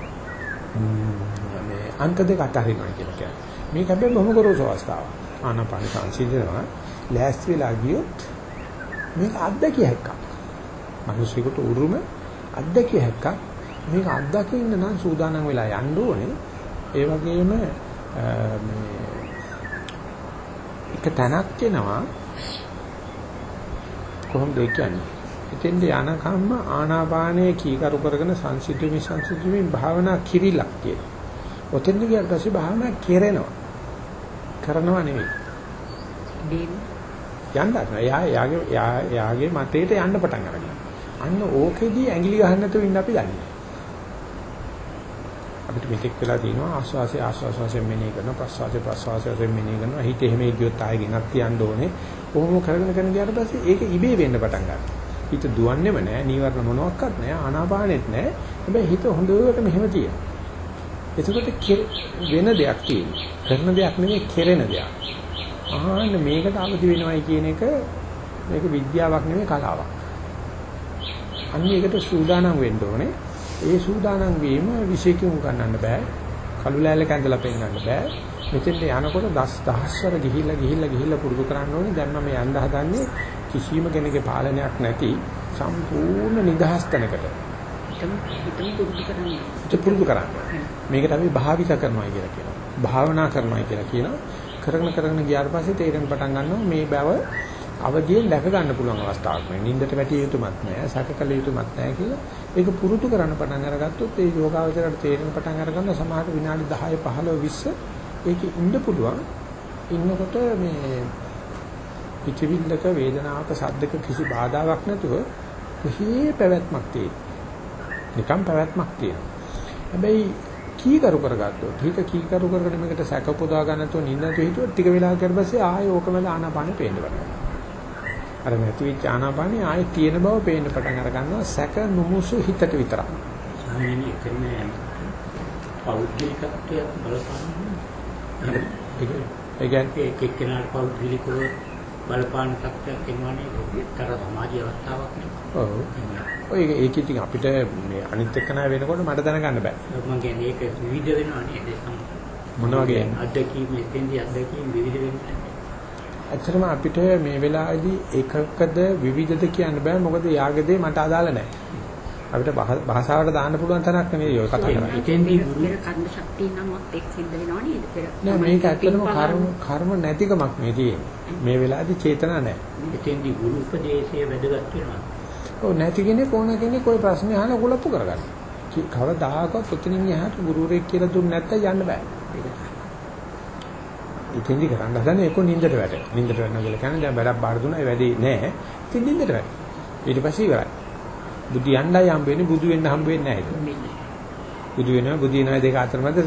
මේ අන්ත දෙක අතරිනවා කියලා කියන්නේ. මේක හැබැයි බොහොම ගොරෝසු අවස්ථාවක්. ආනාපාන සංසිඳනවා. ලෑස්ති වෙලා ගියොත් මේක අත්දැකිය හැක්කක්. මිනිස්සුෙකුට උරුම අත්දැකිය හැක්කක්. මේක අත්දකින්න නම් සූදානම් වෙලා යන්න ඕනේ. ඒ වගේම මේ එක තැනක් එනවා කොහොමද ඒ කියන්නේ? එතෙන්ද යනකම්ම ආනාපානයේ කීකරු කරගෙන සංසිද්ධි සංසිද්ධිමින් භාවනා කිරිලක් කියන. ඔතෙන්ද ගියාට පස්සේ භාවනා කෙරෙනවා. කරනවා නෙවෙයි. දීන් යන්න ගන්න. යා යාගේ යා- යාගේ මතේට යන්න පටන් අරගන්න. අන්න ඕකෙදී ඇඟිලි ගහන්න නැතුව ඉන්න අපි දන්නේ. අපිට මෙතෙක් වෙලා තියෙනවා ආස්වාසය ආස්වාසයෙන් මෙනෙහි කරන ප්‍රස්වාසය ප්‍රස්වාසයෙන් මෙනෙහි කරනවා හිත එහෙම ගියොත් ආයෙ ගෙනත් තියන්න ඕනේ. කොහොම කරගෙන කරගෙන ගියාට පස්සේ ඒක ඉබේ වෙන්න පටන් ගන්නවා. හිත දුවන්නේම නැහැ, නීවරණ මොනවත් නැහැ, ආනාපානෙත් නැහැ. හැබැයි හිත හොඳට මෙහෙම තියෙනවා. එතකොට කෙ- වෙන දෙයක් තියෙනවා. කරන දෙයක් නෙමෙයි කෙරෙන දෙයක්. ආන්න මේකට අවදි වෙනවයි කියන එක මේක විද්‍යාවක් නෙමෙයි කලාවක්. අන්න ඒකට සූදානම් වෙන්න ඕනේ. ඒ සූදානම් වීම විශේෂකින් ගන්නන්න බෑ. කළු ලෑල්ල කැඳලා පෙන්නන්න බෑ. මෙතෙන්ට යනකොට දස් දහස්වර ගිහිල්ලා ගිහිල්ලා ගිහිල්ලා පුරුදු කරන්න ඕනේ. දැන් මම යන්න හදන්නේ කිසිම කෙනෙකුගේ පාලනයක් නැති සම්පූර්ණ නිදහස් තැනකට. ඒක පුරුදු කරන්න. මේකට අපි භාවිත කරනවා කියලා කියනවා. භාවනා කරනවා කියලා කියනවා. කරගෙන කරගෙන ගියාට පස්සේ තේරෙන පටන් ගන්නවා මේ බව අවදියෙන් දැක ගන්න පුළුවන් අවස්ථාවක් නේ. නින්දට වැටිය යුතුමත් නැහැ, සැකකල යුතුමත් නැහැ කියලා. ඒක පුරුදු කරන්න පටන් අරගත්තොත් ඒ යෝගාවචරයට තේරෙන පටන් අරගන්න සමහර විනාඩි 10 15 20 ඒකේ ඉන්න පුළුවන්. ඉන්නකොට මේ පිටිවිල්ලක වේදනාවක සද්දක කිසි බාධාවක් නැතුව කොහේ පැවැත්මක් තියෙනවා. නිකම් පැවැත්මක් තියෙනවා. හැබැයි කීකරු කරගත්තොත් හිත කීකරු කරගෙන මේකට සැක පොදා ගන්න නැතුව නිින්දට හිතුවොත් ටික වෙලාවක් ඊට පස්සේ ආයෙ ඕකම ආනාපානෙ පේන්න පටන් ගන්නවා. අර නැති වෙච්ච ආනාපානෙ ආයෙ තියෙන බව පේන්න පටන් අර ගන්නවා සැක නුමුසු හිතට විතරක්. සාමාන්‍යයෙන් එතන පෞද්ගලිකත්වයක් බලපාන ඒ කියන්නේ ඒක එක්කෙනාට පෞද්ගලිකව බලපාන තත්ත්වයක් එනවනේ ඒතර සමාජීය අවස්ථාවක් නේ. ඔව්. ඔය ඒක ඉතින් අපිට මේ අනිත් එක්කන වෙනකොට මට දැනගන්න බෑ. මම කියන්නේ ඒක විවිධ වෙනවා නේද? මොන වගේ? අත්දැකීම් එතෙන්දී අත්දැකීම් විවිධ වෙනවා. ඇත්තටම අපිට මේ වෙලාවේදී එකකද විවිධද කියන්න බෑ මොකද යාගදේ මට අදාළ නැහැ. අපිට භාෂාවට දාන්න පුළුවන් තරක් නෙවෙයි ඔය කතා කරන්නේ. එතෙන්දී පෙර කර්ම ශක්තිය නමත් එක් සිද්ධ වෙනවා නේද? පෙර නෑ මේක ඇත්තටම කර්ම කර්ම නැතිකමක් මේ තියෙන්නේ. මේ වෙලාවේදී චේතනා නැහැ. එතෙන්දී ගුරු උපදේශය වැදගත් වෙනවා. ඔව් නැති කෙනෙක් ඕන කෙනෙක් કોઈ ප්‍රශ්නේ අහලා කුලප්පු කරගන්න. කවදාකවත් ඔතනින් එහාට ගුරුවරයෙක් කියලා දුන්නේ නැත්තම් යන්න බෑ. ඉතින්දි කරන්න හදන්නේ ඒක නින්දට වැට. නින්දට වැටෙනවා කියලා කියන්නේ දැන් වැඩක් බාර දුන්නා ඒ වැඩේ නෑ. ඉතින් නින්දට වැට. ඊට පස්සේ ඉවරයි. බුදු යණ්ඩයි හම්බ වෙන්නේ බුදු වෙන්න හම්බ වෙන්නේ නැහැ. බුදු වෙනවා බුදු වෙනවා දෙක අතර මැද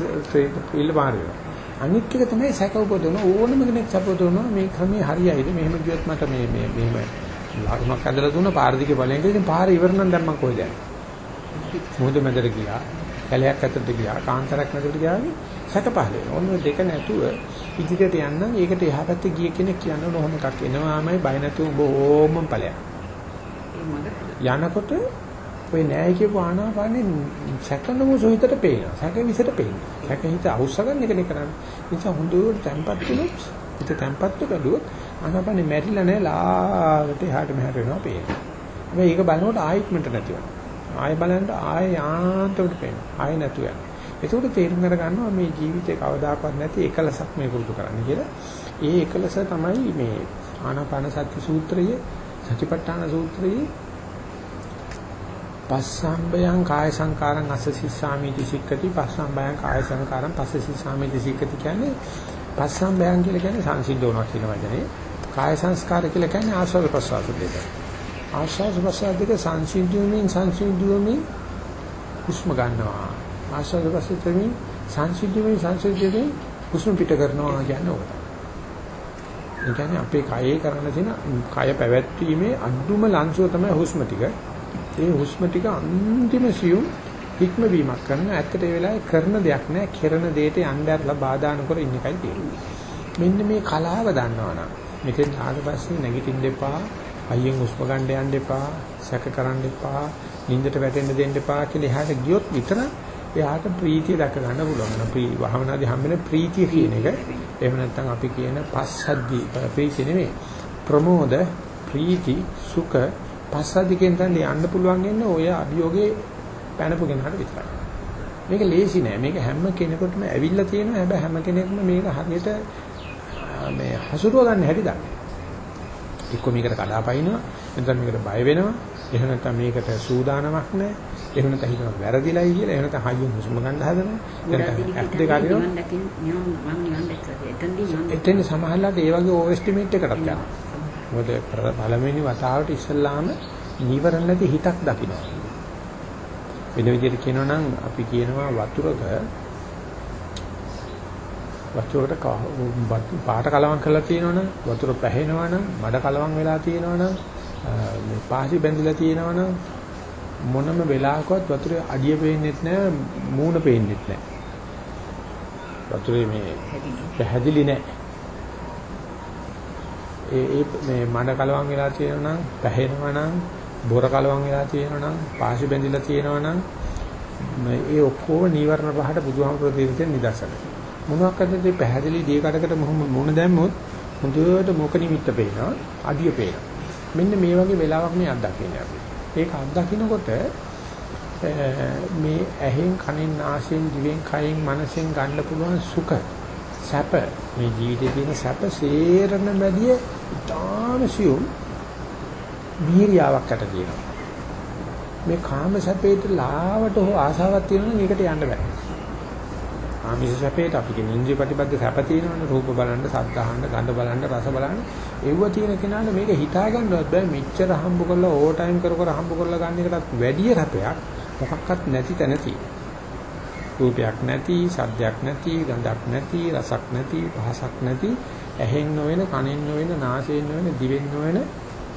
ඉල්ල පාර වෙනවා. අනිත් එක තමයි සැක උපදවන ඕනම කෙනෙක් සපෝතවන මේ ක්‍රමයේ හරියයිද මෙහෙම ගියොත් මට මේ මේ මෙහෙම ලකුණක් ඇදලා දුන්න පාර දිගේ බලෙන් ඉතින් පාර ඉවර නම් දැන් මම කොහෙද යන්නේ? මොහොත මැදට ගියා, කැලයක් ඇතුළට ගියා, කාන්තරයක් මැදට ගියා වගේ සැක පහල වෙනවා. ඔන්න ඔය දෙක නැතුව ඉදිරියට යන්න ඒකට එහා පැත්තේ ගිය කෙනෙක් කියන්න ඕන ඔහොම එකක් එනවාමයි බය නැතුව උඹ ඕමම ඵලයක්. ඒ මඟ යනකොට ඔය නෑ කියපු ආනාපානේ සැකනම සොහිතට පේනවා. සැක විසට පේනවා. සැක හිත අවශ්‍යගන්න එකනේ කරන්නේ. ඒ නිසා හොඳට තැම්පත් වුණොත් හිත තැම්පත් කළොත් ආනාපානේ මැරිලා නෑ ලාවට එහාට මෙහාට වෙනවා පේනවා. හැබැයි ඒක බලනකොට ආයිත්මට නැති වෙනවා. ආයෙ බලන්න ආයෙ යාන්තමට පේනවා. ආයෙ නැතු යනවා. ඒකෝට තේරුම් අර ගන්නවා මේ ජීවිතේ කවදාකවත් නැති එකලසක් මේ පුරුදු කරන්න කියලා. ඒ එකලස තමයි මේ ආනාපාන සති සූත්‍රයේ සතිපට්ඨාන සූත්‍රයේ පස්සම්බයං කාය සංකාරං අස්සසිස්සාමිති සික්කති පස්සම්බයං කාය සංකාරං පස්සසිස්සාමිති සික්කති කියන්නේ පස්සම්බයං කියලා කියන්නේ සංසිද්ධවනවා කියන වචනේ කාය සංස්කාර කියලා කියන්නේ ආස්වාද ප්‍රසවාස දෙක. ආස්වාද ප්‍රසවාස දෙක සංසිද්ධුවමින් සංසිද්ධුවමින් හුස්ම ගන්නවා. ආස්වාද ප්‍රසවාසයෙන් සංසිද්ධුවමින් සංසිද්ධුවමින් හුස්ම පිට කරනවා කියන්නේ ඕක. ඒ කියන්නේ අපේ කයේ කරන්න තියෙන කය පැවැත්වීමේ අඩුම ලංසුව තමයි හුස්ම ටික. ඒ හුස්ම ටික අන්තිම සියුම් හික්ම වීමක් කරන ඇත්තට ඒ වෙලාවේ කරන දෙයක් නෑ කරන දෙයට යන්න ඇරලා බාධා නොකර ඉන්න එකයි තියෙන්නේ. මෙන්න මේ කලාව දන්නවනම් මෙතෙන් ආවට පස්සේ නැගිටින්න එපා, අයියෙන් හුස්ම ගන්න යන්න එපා, සැක කරන්න එපා, නිින්දට වැටෙන්න දෙන්න එපා කියලා එහාට ගියොත් විතර එයාට ප්‍රීතිය දක ගන්න පුළුවන්. ප්‍රී වහවනාදී හම්බෙන ප්‍රීතිය කියන එක එහෙම නැත්නම් අපි කියන පස්සද්ධි ප්‍රීතිය නෙමෙයි. ප්‍රමෝද ප්‍රීති සුඛ පස්සද්ධිකෙන් තමයි යන්න පුළුවන් ඉන්නේ ඔය අභියෝගේ පැනපු කෙනාට විතරයි. මේක ලේසි නෑ. මේක හැම කෙනෙකුටම ඇවිල්ලා තියෙනවා. හැබැයි හැම කෙනෙක්ම මේක හරියට මේ හසුරුව ගන්න හැටි දන්නේ. එක්ක මේකට කඩාපනිනවා, නැත්නම් මේකට බය වෙනවා, එහෙම නැත්නම් මේකට සූදානමක් නැහැ. එහෙම නැත්නම් හිතනවා වැරදිලයි කියලා. එහෙම නැත්නම් හයියෙන් හුස්ම ගන්න හදනවා. නැත්නම් ඇස් දෙක අරිනවා. දකින්න එතෙන් සමහරලාට ඒ වගේ ඕවර් එස්ටිමේට් එකකට යනවා. මොකද පළවෙනි වතාවට ඉස්සල්ලාම නීවරණ නැති හිතක් දකිනවා. වෙන විදිහට කියනවා නම් අපි කියනවා වතුරක වතුරකට ක- වතු- පාට කලවම් කරලා තියෙනවනම් වතුර පැහෙනවනම් මඩ කලවම් වෙලා තියෙනවනම් මේ පාසි බැඳිලා තියෙනවනම් මොනම වෙලාවකවත් වතුරේ අඩිය පේන්නෙත් නැහැ මූණ පේන්නෙත් නැහැ. වතුරේ මේ පැහැදිලි නැහැ. ඒ ඒ මේ මඩ කලවම් වෙලා තියෙනවා නම් පැහෙනවා නම් බොර කලවම් වෙලා තියෙනවා නම් පාසි බැඳිලා තියෙනවා නම් මේ ඒ ඔක්කොම නීවරණ පහට බුදුහාමුදුරුවෝ දෙවියන් නිදර්ශන. මොනවාක්ද මේ පැහැදිලි දී කඩකට මොහොම මුණ දැම්මොත් හොඳට මොක නිමිත්ත පේනවා අඩිය පේනවා. මෙන්න මේ වගේ වෙලාවක් මේ අත්දකින්නේ අපි. ඒක අත්දකින්නකොට මේ ඇහෙන් කනෙන් නාසයෙන් දිවෙන් කයෙන් මනසෙන් ගන්න පුළුවන් සුඛ සැප මේ ජීවිතයේ තියෙන සැප සේරම බැදිය ඉතාම සියුම් මීරියාවක් යට තියෙනවා මේ කාම සැපේට ලාවට හෝ ආසාවක් තියෙනවා නම් ඒකට යන්න බෑ ආමිෂ සැපේට අපි කියන ඉන්ද්‍රිය ප්‍රතිපද සැප තියෙනවනේ රූප බලන්න සද්ද අහන්න ගඳ බලන්න රස බලන්න ඒව තියෙන කෙනාට මේක හිතා ගන්නවත් බෑ මෙච්චර හම්බ කරලා ඕවර් ටයිම් කර කර හම්බ කරලා ගන්න එකටත් වැඩි රැපයක් මොකක්වත් නැති තැන තියෙනවා රූපයක් නැති, සද්දයක් නැති, ගඳක් නැති, රසක් නැති, පහසක් නැති, ඇහෙන් නොවන, කනෙන් නොවන, නාසයෙන් නොවන, දිවෙන් නොවන,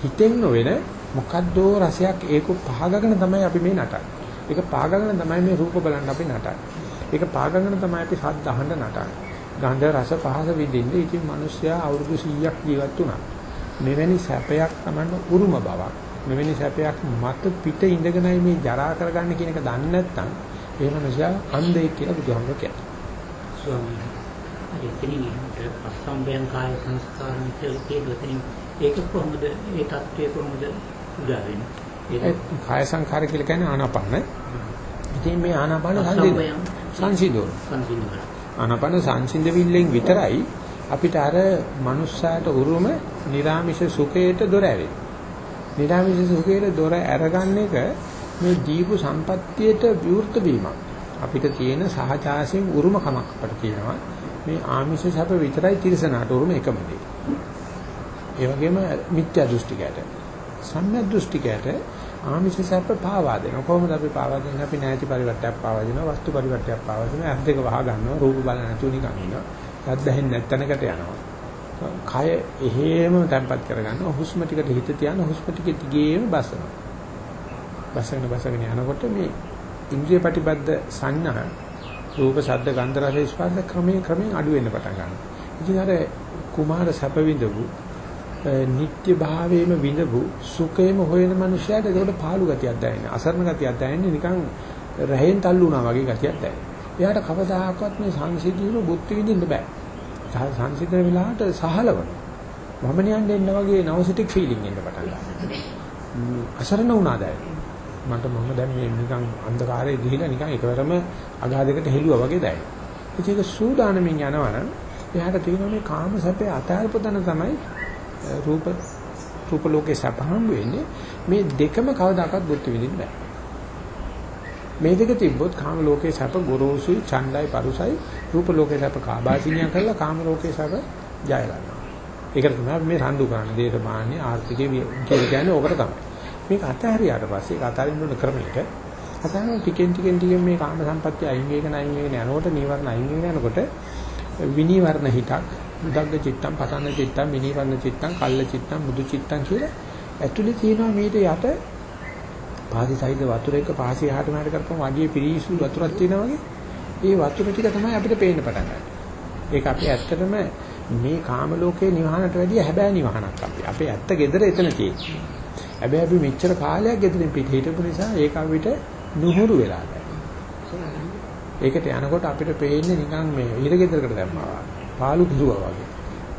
හිතෙන් නොවන මොකද්දෝ රසයක් ඒක පහගගෙන තමයි අපි මේ නටන්නේ. ඒක පාගගෙන තමයි මේ රූප බලන්න අපි නටන්නේ. ඒක පාගගෙන තමයි අපි ශබ්ද අහන්න නටන්නේ. ගන්ධ රස පහස විඳින්න ඉතින් මිනිස්සයා අවුරුදු 100ක් ජීවත් වුණා. මෙවැනි සැපයක් තමයි උරුම බවක්. මෙවැනි සැපයක් මත පිට ඉඳගෙනයි මේ ජරා කරගන්න කියන එක දන්නේ නැත්නම් ඒ මනුස්සයා අන්ධයෙක් කියලා බුදුහාමුදුරුවෝ කියනවා. ස්වාමීන් වහන්සේ එතනින් අසම්බයං කාය සංස්කාරණ කියලා කියනතනින් ඒක කොහොමද ඒ தත්ත්වය කොහොමද උදා වෙන්නේ? කාය සංඛාර කියලා කියන්නේ ආනාපාන. ඉතින් මේ ආනාපාන සංසිඳ සංසිඳෝ. සංසිඳන. ආනාපාන සංසිඳවිල්ලෙන් විතරයි අපිට අර මනුස්සයාට උරුම නිර්ාමිෂ සුඛයට දොර ඇරෙන්නේ. නිර්ාමිෂ සුඛයට දොර අරගන්න එක මේ දීපු සම්පත්තියට විවෘත වීමක්. අපිට තියෙන සහජාසයෙන් උරුම කමක් අපිට තියෙනවා. මේ ආමිෂ සැප විතරයි තිරසනාට උරුම එකම දේ. ඒ වගේම මිත්‍යා දෘෂ්ටිකයට සම්‍යක් දෘෂ්ටිකයට ආමිෂ සැප පාවා දෙනවා. කොහොමද අපි පාවා දෙන්නේ? අපි නැති පරිවර්තයක් පාවා දෙනවා, වස්තු පරිවර්තයක් පාවා දෙනවා, ඇස් දෙක වහ ගන්නවා, රූප බලන නැතුව නිකන් ඉන්නවා. සද්දෙන් නැත්තනකට යනවා. කය එහෙම තැම්පත් කරගන්නවා. හුස්ම ටිකට හිත තියන හුස්ම ටික දිගේම බසනවා. බසගෙන බසගෙන යනකොට මේ ඉන්ද්‍රිය ප්‍රතිබද්ධ සංඥා රූප ශබ්ද ගන්ධ රස ස්පර්ශ ක්‍රමයෙන් ක්‍රමයෙන් අඩු වෙන්න පටන් ගන්නවා. ඉතින් අර කුමාර සැප විඳපු නිත්‍ය භාවයේම විඳපු සුඛේම හොයන මනුස්සයාට ඒකට පාළු ගතියක් දැනෙනවා. අසරණ ගතියක් දැනෙන්නේ නිකන් රහෙන් තල්ලු වුණා වගේ ගතියක් දැනෙනවා. එයාට කවදාහක්වත් මේ සංසිද්ධියම බුද්ධ විඳින්න බෑ. සංසිද්ධිය වෙලාවට සහලවන. මම නියන් දෙන්න වගේ නවසිටික් ෆීලිං එන්න පටන් ගන්නවා. අසරණ වුණා දැන්. මට මම දැන් මේ නිකන් අන්ධකාරයේ ගිහිලා නිකන් එකවරම අගාධයකට හෙළුවා වගේ දැනෙනවා. ඉතින් ඒක සූදානමින් යනවනම් එයාට තියෙන මේ කාම සැපේ අතාරපු තැන තමයි රූප රූප ලෝකේ සපහම් වෙන්නේ මේ දෙකම කවදාකවත් බුද්ධ විදින්න බෑ. මේ දෙක තිබ්බොත් කාම ලෝකේ සැප ගොරෝසුයි ඡණ්ඩයි පරුසයි රූප ලෝකේ සැප කාබාසිනිය කරලා කාම ලෝකේ සැප ජය ගන්නවා. ඒකට තමයි මේ රණ්ඩු කරන්නේ දේශපාලනේ ආර්ථිකයේ කියලා කියන්නේ ඕකට තමයි. මේක අතහැරියාට පස්සේ ඒක අතහරින්න ඕන ක්‍රමයකට අතහරින ටිකෙන් ටිකෙන් ටිකෙන් මේ කාම සම්පත්‍ය අයින් වෙගෙන අයින් වෙගෙන යනකොට නීවරණ අයින් වෙගෙන යනකොට විනීවරණ හිතක් උදග්ග චිත්තම් පසන්න චිත්තම් විනීවරණ චිත්තම් කල්ල චිත්තම් මුදු චිත්තම් කියලා ඇතුලේ තියෙනවා මේට යට පාදිසයිද වතුර එක පාසී යහට මාට කරපුවම අඩිය පිරිසු වතුරක් තියෙනවා වගේ ඒ වතුර ටික තමයි අපිට පේන්න පටන් ගන්නේ. ඒක අපි ඇත්තටම මේ කාම ලෝකේ නිවහනට වැඩිය හැබෑ නිවහනක් අපි. අපේ ඇත්ත gedara එතන තියෙන්නේ. හැබැයි අපි මෙච්චර කාලයක් ගෙදරින් පිට හිටපු නිසා ඒක අපිට නුහුරු වෙලා ඒකට යනකොට අපිට පේන්නේ නිකන් මේ හිර ගෙදරකට දැම්මා වගේ. පාළු කිරුවා වගේ.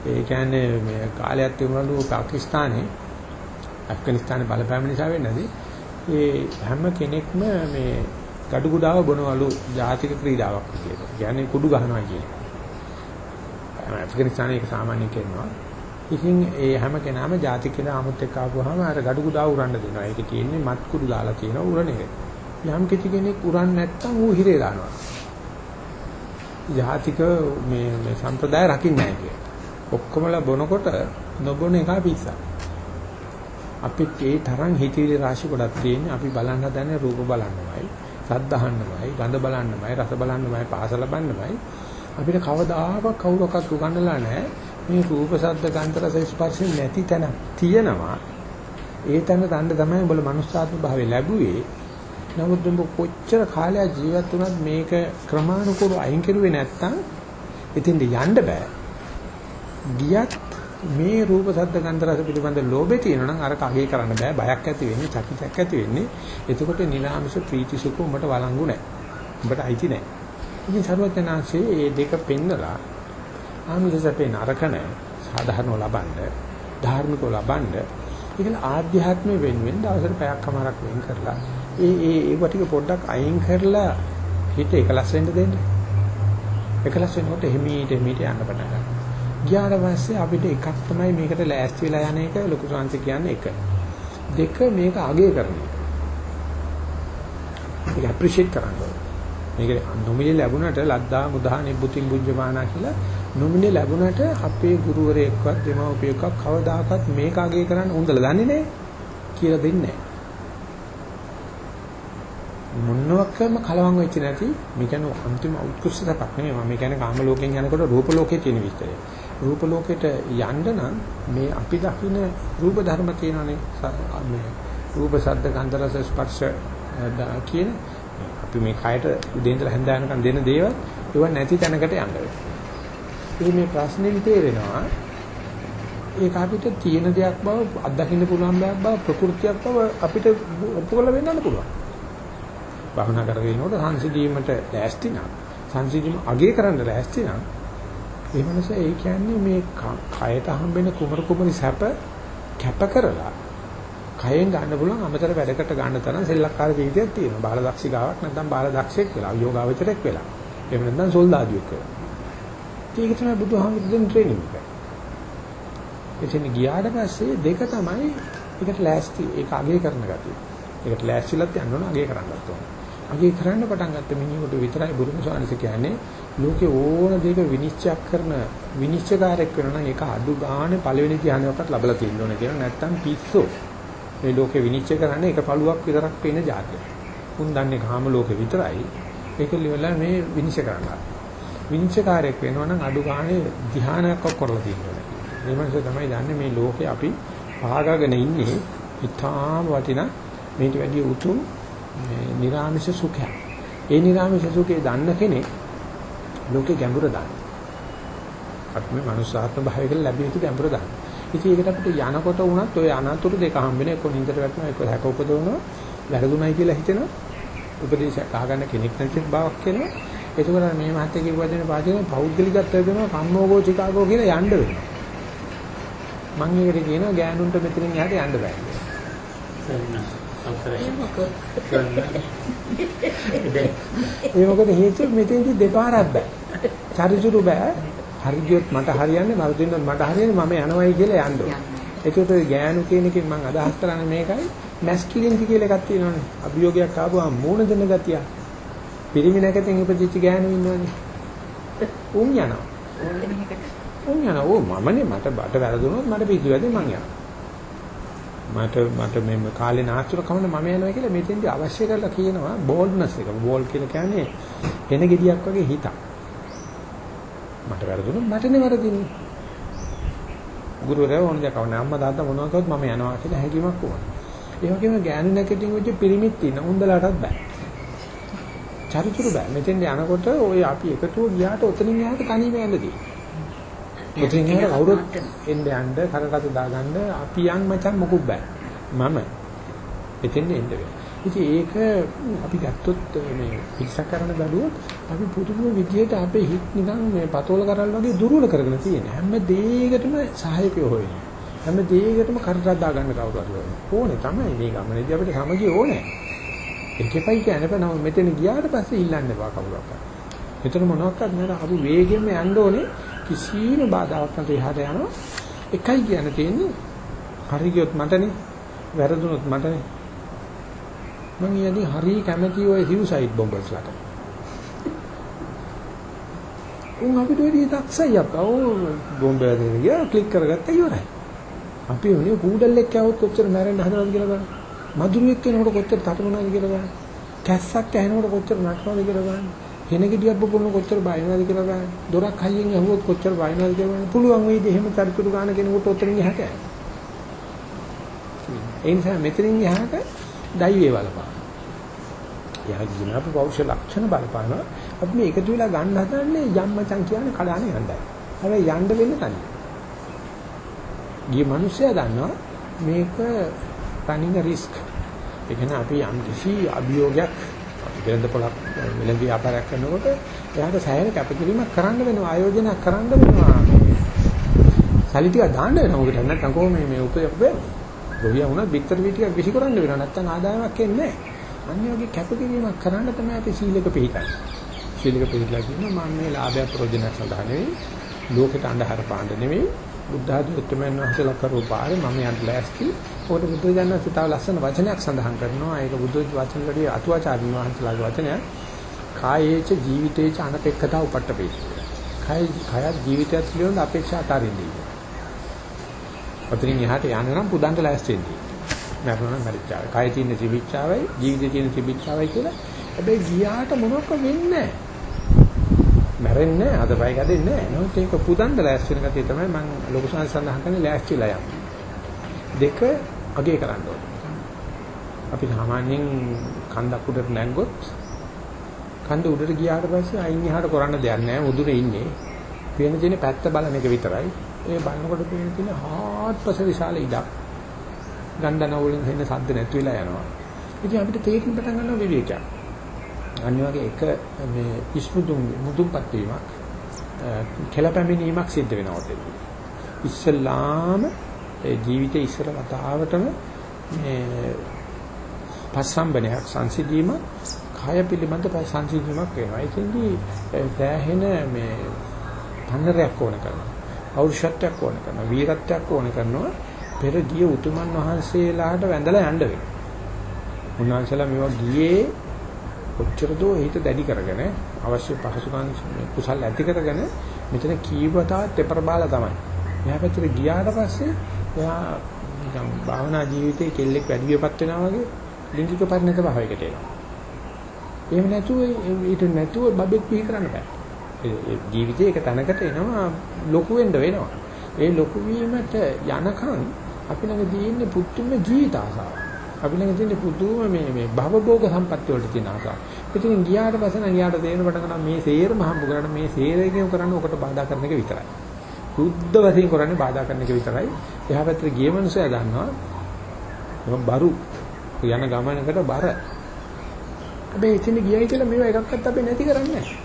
ඒ කියන්නේ මේ කාලයක් තිබුණලු පාකිස්තානේ ඇෆ්ගනිස්තානයේ බලපෑම නිසා වෙන්නේ නැති. ඒ හැම කෙනෙක්ම මේ gadu gudawa බොනවලු ජාතික ක්‍රීඩාවක් විදියට. කියන්නේ කුඩු ගහනවා කියන්නේ. ඇෆ්ගනිස්තානයේ ඒක සාමාන්‍යයෙන් කරනවා. ඉතින් ඒ හැම කෙනාම ජාති කියලා 아무ත් එක්ක ආපුවාම අර gadu gudawa උරන්න දෙනවා. ඒකේ තියෙන්නේ මත් කුඩු දාලා තියෙනවා උරණ එක. යම් කිසි කෙනෙක් උරන්නේ නැත්නම් ඌ හිරේ දානවා. ජාතික මේ මේ සම්ප්‍රදාය රකින්නේ නැහැ කිය. ඔක්කොමලා බොනකොට නොබොන එක පිස්සා. අපිත් ඒ තරම් හිතවිලි රාශි ගොඩක් තියෙන්නේ අපි බලන්න හදන්නේ රූප බලන්නමයි, සද්ද අහන්නමයි, ගඳ බලන්නමයි, රස බලන්නමයි, පාස ලබන්නමයි. අපිට කවදාකවත් කවුරක්වත් උගන්වලා නැහැ මේ රූප, සද්ද, ගන්ධ, රස, ස්පර්ශ නැති තැන තියෙනවා. ඒ තැන දන්න තමයි උඹලා මනුස්සාත්ම භාවය ලැබුවේ. නමුත් උඹ කොච්චර කාලයක් ජීවත් වුණත් මේක ක්‍රමානුකූලව අයින් කරුවේ නැත්තම් ඉතින් යන්න බෑ. ගියත් මේ රූප සද්ද ගන්ධ රස පිළිබඳ ලෝභේ තියෙනවා නම් අර කගේ කරන්න බෑ. බයක් ඇති වෙන්නේ චකිතයක් ඇති වෙන්නේ. එතකොට නිරාමස ප්‍රීති සුඛ උඹට වළංගු නැහැ උඹට අයිති නැහැ ඉතින් සර්වඥාන්සේ මේ දෙක පෙන්නලා ආමිෂ සැපේ නරක නැහැ සාධාරණව ලබන්න ධාර්මිකව ලබන්න. ඒක ආධ්‍යාත්මික වෙනුවෙන් දවසට පැයක් කමාරක් වෙන් කරලා ඒ ඒ ඒව ටික පොඩ්ඩක් අයින් කරලා හිත එකලස් වෙන්න දෙන්න එකලස් වෙනකොට හිමීට හිමීට යන්න පටන් ගන්නවා ගියාට පස්සේ අපිට එකක් තමයි මේකට ලෑස්ති වෙලා යන එක ලොකු සංසි කියන්නේ එක. දෙක මේක අගය කරන එක. ඒක ඇප්‍රීෂিয়েට් කරන්න ඕනේ. මේක නොමිලේ ලැබුණට ලද්දා මුදා නිබ්බුතින් බුද්ධමානා කියලා නොමිලේ ලැබුණට අපේ ගුරුවරයෙක්වත් දෙමව්පියෙක්වත් කවදාකවත් මේක අගය කරන්න උන්දලා දන්නේ නැහැ කියලා දෙන්නේ නැහැ. මොනවාක්ම කලවම් වෙච්ච නැති මේ කියන්නේ අන්තිම උත්කෘෂ්ඨතාවක් නෙමෙයි මම කියන්නේ කාම ලෝකෙන් යනකොට රූප ලෝකේ තියෙන විස්තරය. රූප ලෝකෙට යන්න නම් මේ අපි දකින රූප ධර්ම තියෙනනේ මේ රූප ශබ්ද ගන්ධ රස ස්පර්ශ කියන අපි මේ කයට උදේ ඉඳලා හැන්ද යනකම් දෙන දේවල් ඒව නැති තැනකට යන්න වෙනවා. මේ ප්‍රශ්නේ තේරෙනවා ඒක අපිට තියෙන දෙයක් බව අත්දකින්න පුළුවන් දෙයක් බව ප්‍රകൃතියක් බව අපිට ඔප්පු කරලා වෙන්නන්න පුළුවන්. භවනා කරගෙන යනකොට සංසිඳීමට ලෑස්ති නම් සංසිඳීම අගය කරන්න ලෑස්ති නම් ඒ මනස ඒ කියන්නේ මේ කයට හම්බෙන කුමර කුමරි සැප කැප කරලා කයෙන් ගන්න පුළුවන් අමතර වැඩකට ගන්න තරම් සෙල්ලක්කාර ජීවිතයක් තියෙනවා. බාලදක්ෂිකාවක් නැත්නම් බාලදක්ෂෙක් වෙලා, යෝගාවචරයක් වෙලා. එහෙම නැත්නම් සොල්දාදුවෙක් වෙලා. ඒක තමයි බුදුහාමුදුරෙන් ට්‍රේනින් එක. එතන ගියාට පස්සේ දෙක තමයි ඒකට ලෑස්ති ඒක අගය කරන ගතිය. ඒකට ලෑස්තිලත් යන්න ඕන අගය කරන්නත් ඕන. අගය කරන්න පටන් ගත්ත මිනිහෙකුට විතරයි බුදුම ස්වාමීන් කියන්නේ ලෝකේ ඕන දෙයක විනිශ්චය කරන විනිශ්චයකාරයෙක් වෙනවා නම් ඒක අඩු ගානේ පළවෙනි ධ්‍යානයක්වත් ලැබලා තියෙන්න ඕන කියලා නැත්තම් පිස්සෝ මේ ලෝකේ විනිශ්චය කරන්නේ එක පළුවක් විතරක් පේන જાතිය. උන් දන්නේ කාම ලෝකේ විතරයි. ඒක liverලා මේ විනිශ්චය කරනවා. විනිශ්චයකාරයෙක් වෙනවා නම් අඩු ගානේ ධ්‍යානයක් කරලා තියෙන්න ඕන. මේ මනස තමයි දන්නේ මේ ලෝකේ අපි පහගගෙන ඉන්නේ ඊටාම වටිනා මේට වැඩිය උතුම් නිර්ආමිෂ සුඛයක්. ඒ නිර්ආමිෂ සුඛේ දන්න කෙනෙක් ලෝකේ ගැඹුර දන්න. අපි මේ මනුස්සාත්ම භාවය කියලා ලැබිය යුතු ගැඹුර දන්න. ඉතින් ඒකට අපිට යනකොට වුණත් ඔය අනතුරු දෙක හම්බෙන එක නින්දට වැටෙනවා එක හැක උපදවනවා වැරදුණයි කියලා හිතෙනවා. උපදේශයක් අහගන්න කෙනෙක් නැති බවක් කියනවා. එතකොට මේ මහත්තයා කිව්වා දෙන පාඩේ පෞද්ගලිකත්වය දෙනවා කම්මෝගෝ චිකාගෝ කියලා යන්න වෙනවා. මම ඒකට කියනවා ගෑනුන්ට මෙතනින් එහාට යන්න බෑ කියලා. ඒ මොකද හේතුව මෙතෙන්දි දෙපාරක් බෑ. චරිචුරු බෑ. හරි ගියොත් මට හරියන්නේ මරදින්නත් මට හරියන්නේ මම යනවයි කියලා යන්න ඕනේ. ඒකට ගෑනු කියන එකෙන් මම අදහස් කරන්නේ මේකයි මැස්කියුලින්ටි කියලා එකක් තියෙනවානේ. අභියෝගයක් ආවම මූණ දෙන ගතිය. පිරිමි නැකතෙන් ඉපදිච්ච ගෑනු ඉන්නවනේ. උන් යනවා. උන් යනවා. ඕ මමනේ මට බට වැරදුනොත් මට පිස්සු වැදේ මං යනවා. මට මට මේ කාලේ නාස්තුර කමන මම යනවා කියලා මෙතෙන්දී අවශ්‍ය කරලා කියනවා බෝල්ඩ්නස් එක. බෝල් කියලා කියන්නේ එන ගෙඩියක් වගේ හිතක්. මට වැරදුනොත් මටනේ වැරදින්නේ. ගුරුවරයා ඕන දෙයක් අවන අම්මා තාත්තා මොනවා කරුවත් මම යනවා කියලා හැඟීමක් ඕන. ඒ වගේම ගෑනු නැකටින් වෙච්ච පිරිමිත් ඉන්න උන්දලටත් බෑ. චරිචුරු බෑ. මෙතෙන් යනකොට ඔය අපි එකතුව ගියාට ඔතනින් යහට තනියම යන්නදී. ඔතනින් යහට කවුරුත් එන්න යන්න කරකට දාගන්න අපි යන් මචං මොකුත් බෑ. මම එතෙන් එන්න වෙනවා. ඉතින් ඒක අපි ගත්තොත් මේ පිටසක් කරන බැලුවොත් අපි පුදුම විදියට අපේ හිත නිකන් මේ පතෝල කරල් වගේ දුර්වල කරගෙන තියෙන හැම දෙයකටම සහායකය හොයන හැම දෙයකටම කරදර දා ගන්න කවුරු හරි ඕනේ තමයි මේ ගමනේදී අපිට සමගිය ඕනේ. ඒකෙපයි කියන්නේ නම මෙතන ගියාට පස්සේ ඉල්ලන්න එපා කවුරක්වත්. මෙතන මොනවක්වත් නෑ අපි වේගෙම යන්න ඕනේ කිසිම බාධාවක් නැතුව එහාට යනවා. එකයි කියන්න තියෙන්නේ. හරි ගියොත් මටනේ. වැරදුනොත් මටනේ. මම ඊයේදී හරි කැමැති ඔය හිව්සයිඩ් බොම්බර්ස්ලාට උන් අපිට වැඩි දක්ෂයි අප්පා ඕ බොම්බය දෙන ගියා. ක්ලික් කරගත්තා ඉවරයි. අපි උනේ කූඩල්ලෙක් આવොත් කොච්චර මැරෙන්න හදනවද කියලා බලන්න. මදුරුවෙක් කෙනෙකුට කොච්චර තටමනවද කියලා බලන්න. කැස්සක් ඇහෙනකොට කොච්චර නටනවද කියලා බලන්න. හෙනගෙඩියක් බොපුණු කොච්චර බය වෙනවද කියලා බලන්න දොරක් හයියෙන් ඇහුවොත් කොච්චර බය වෙනවද කියලා බලන්න පුළුවන් වෙයිද එහෙම චරිචුරු ගන්න කෙනෙකුට ඔතනින් එහාට ඒ නිසා මෙතනින් එහාට දෛවයේ බලපාන. යා ජීන අපේ පෞෂ ලක්ෂණ බලපාන අපි මේ එකතු වෙලා ගන්න හදන්නේ යම්මචන් කියන්නේ කඩානේ යන්නයි. හැබැයි යන්න වෙන්නේ තනිය. ගිය මිනිස්සයා දන්නවා මේක තනින රිස්ක්. ඒ කියන්නේ අපි යම් කිසි අභියෝගයක් වෙළඳ පොලක් වෙළඳ ව්‍යාපාරයක් කරනකොට එයාට සෑහෙන කැපකිරීමක් කරන්න වෙනවා ආයෝජනයක් කරන්න වෙනවා. සල්ලි ටික දාන්න වෙනවා. මොකද නැත්නම් කොහොම මේ උපයෝග වෙන්නේ? ගොවියා වුණත් බිත්තර පිටියක් විසි කරන්න වෙනවා නැත්නම් ආදායමක් එන්නේ නැහැ. අන්න වගේ කැපකිරීමක් කරන්න තමයි අපි සීලක පිළිපදන්නේ. සීලක පිළිපදලා කියනවා මම මේ ලාභය ප්‍රයෝජනයක් සඳහා නෙවෙයි ලෝකෙට අඳහර පාන්න නෙවෙයි බුද්ධ ආදී උත්තරමයන් වහන්සේලා කරපු පාරේ මම යන්න ලෑස්ති. ඔකට බුද්ධ ජනක තව ලස්සන වචනයක් සඳහන් කරනවා. ඒක බුද්ධ වචන වලදී අතුවාචාර්ය වහන්සේලාගේ වචනයක්. කායේච ජීවිතේච අනපේක්ෂතා උපට්ඨපේ. කය කය ජීවිතයත් පිළිබඳ අපේක්ෂා අතාරින්නේ. ඔතනින් එහාට යන්න නම් පුදන්ට ලෑස්ති වෙන්න. මරණ මරිච්චාවයි. කය තියෙන තිබිච්චාවයි, ජීවිතේ තියෙන තිබිච්චාවයි කියලා. හැබැයි ගියාට මොනවක් වෙන්නේ නැහැ. මැරෙන්නේ නැහැ, අතපය ගැදෙන්නේ නැහැ. නමුත් ඒක පුදන්ට ලෑස්ති වෙන කතිය තමයි මම ලොකු සංස් සඳහන් කරන්නේ ලෑස්තිලා යන්න. දෙක අගේ කරන්න ඕනේ. අපි සාමාන්‍යයෙන් කන්දක් උඩට නැංගොත් කන්ද උඩට ගියාට පස්සේ අයින් එහාට කරන්න දෙයක් නැහැ. මුදුනේ ඉන්නේ. පේන තියෙන පැත්ත බලන එක විතරයි. ඒ බලනකොට පේන තියෙන හාත්පස විශාල ඉඩක්. ගන්ධන වලින් එන සද්ද නැති වෙලා යනවා. ඉතින් අපිට තේරෙන්න පටන් ගන්නවා විවේකයක්. අනිත් වගේ එක මේ ඉස්මුදුන් මුදුන්පත් වීමක් කෙලපැමිනීමක් සිද්ධ වෙනවා ඔතන. ඉස්සල්ලාම ඒ ජීවිතේ ඉස්සර වතාවටම මේ පස්සම්බනයක් සංසිධීම කය පිළිබඳ සංසිධීමක් වෙනවා. ඒකෙන්දී දැහැෙන මේ පන්නරයක් ඕන කරනවා. පෞරුෂත්වයක් ඕන කරනවා. වීරත්වයක් ඕන කරනවා. පෙර ගිය උතුමන් වහන්සේලාට වැඳලා යන්න වෙනවා. උන්වහන්සේලා මේවා ගියේ කොච්චර දෝ හිත දැඩි කරගෙන අවශ්‍ය පහසුකම් කුසල් ඇති කරගෙන මෙතන කීවතාවත් තෙපර බාලා තමයි. එයා පැත්තට ගියාට පස්සේ එයා නිකන් භාවනා ජීවිතේ කෙල්ලෙක් වැඩි වියපත් වෙනවා වගේ ලිංගික පරිණත භාවයකට එනවා. එහෙම නැතුව ඊට නැතුව බබෙක් පිහි කරන්න බෑ. ජීවිතේ එක තැනකට එනවා ලොකු වෙන්න වෙනවා. ඒ ලොකු වීමට යනකම් අපි ළඟ තියෙන්නේ පුදුම ජීවිත ආසාව. අපි ළඟ තියෙන්නේ පුදුම මේ මේ භවභෝග සම්පත්‍ය වලට තියෙන ආසාව. ඉතින් ගියාට පස්සේ නම් යාට තේරෙන පටන් ගන්නවා මේ සේරම හම්බ කරන්න මේ සේරේකම කරන්න ඔකට බාධා කරන එක විතරයි. බුද්ධ වශයෙන් කරන්නේ බාධා කරන එක විතරයි. එහා පැත්තට ගිය මනුස්සයා දන්නවා ඒක බරු යන ගමනකට බර. හැබැයි ඉතින් ගියයි කියලා මේවා එකක්වත් අපි නැති කරන්නේ නැහැ.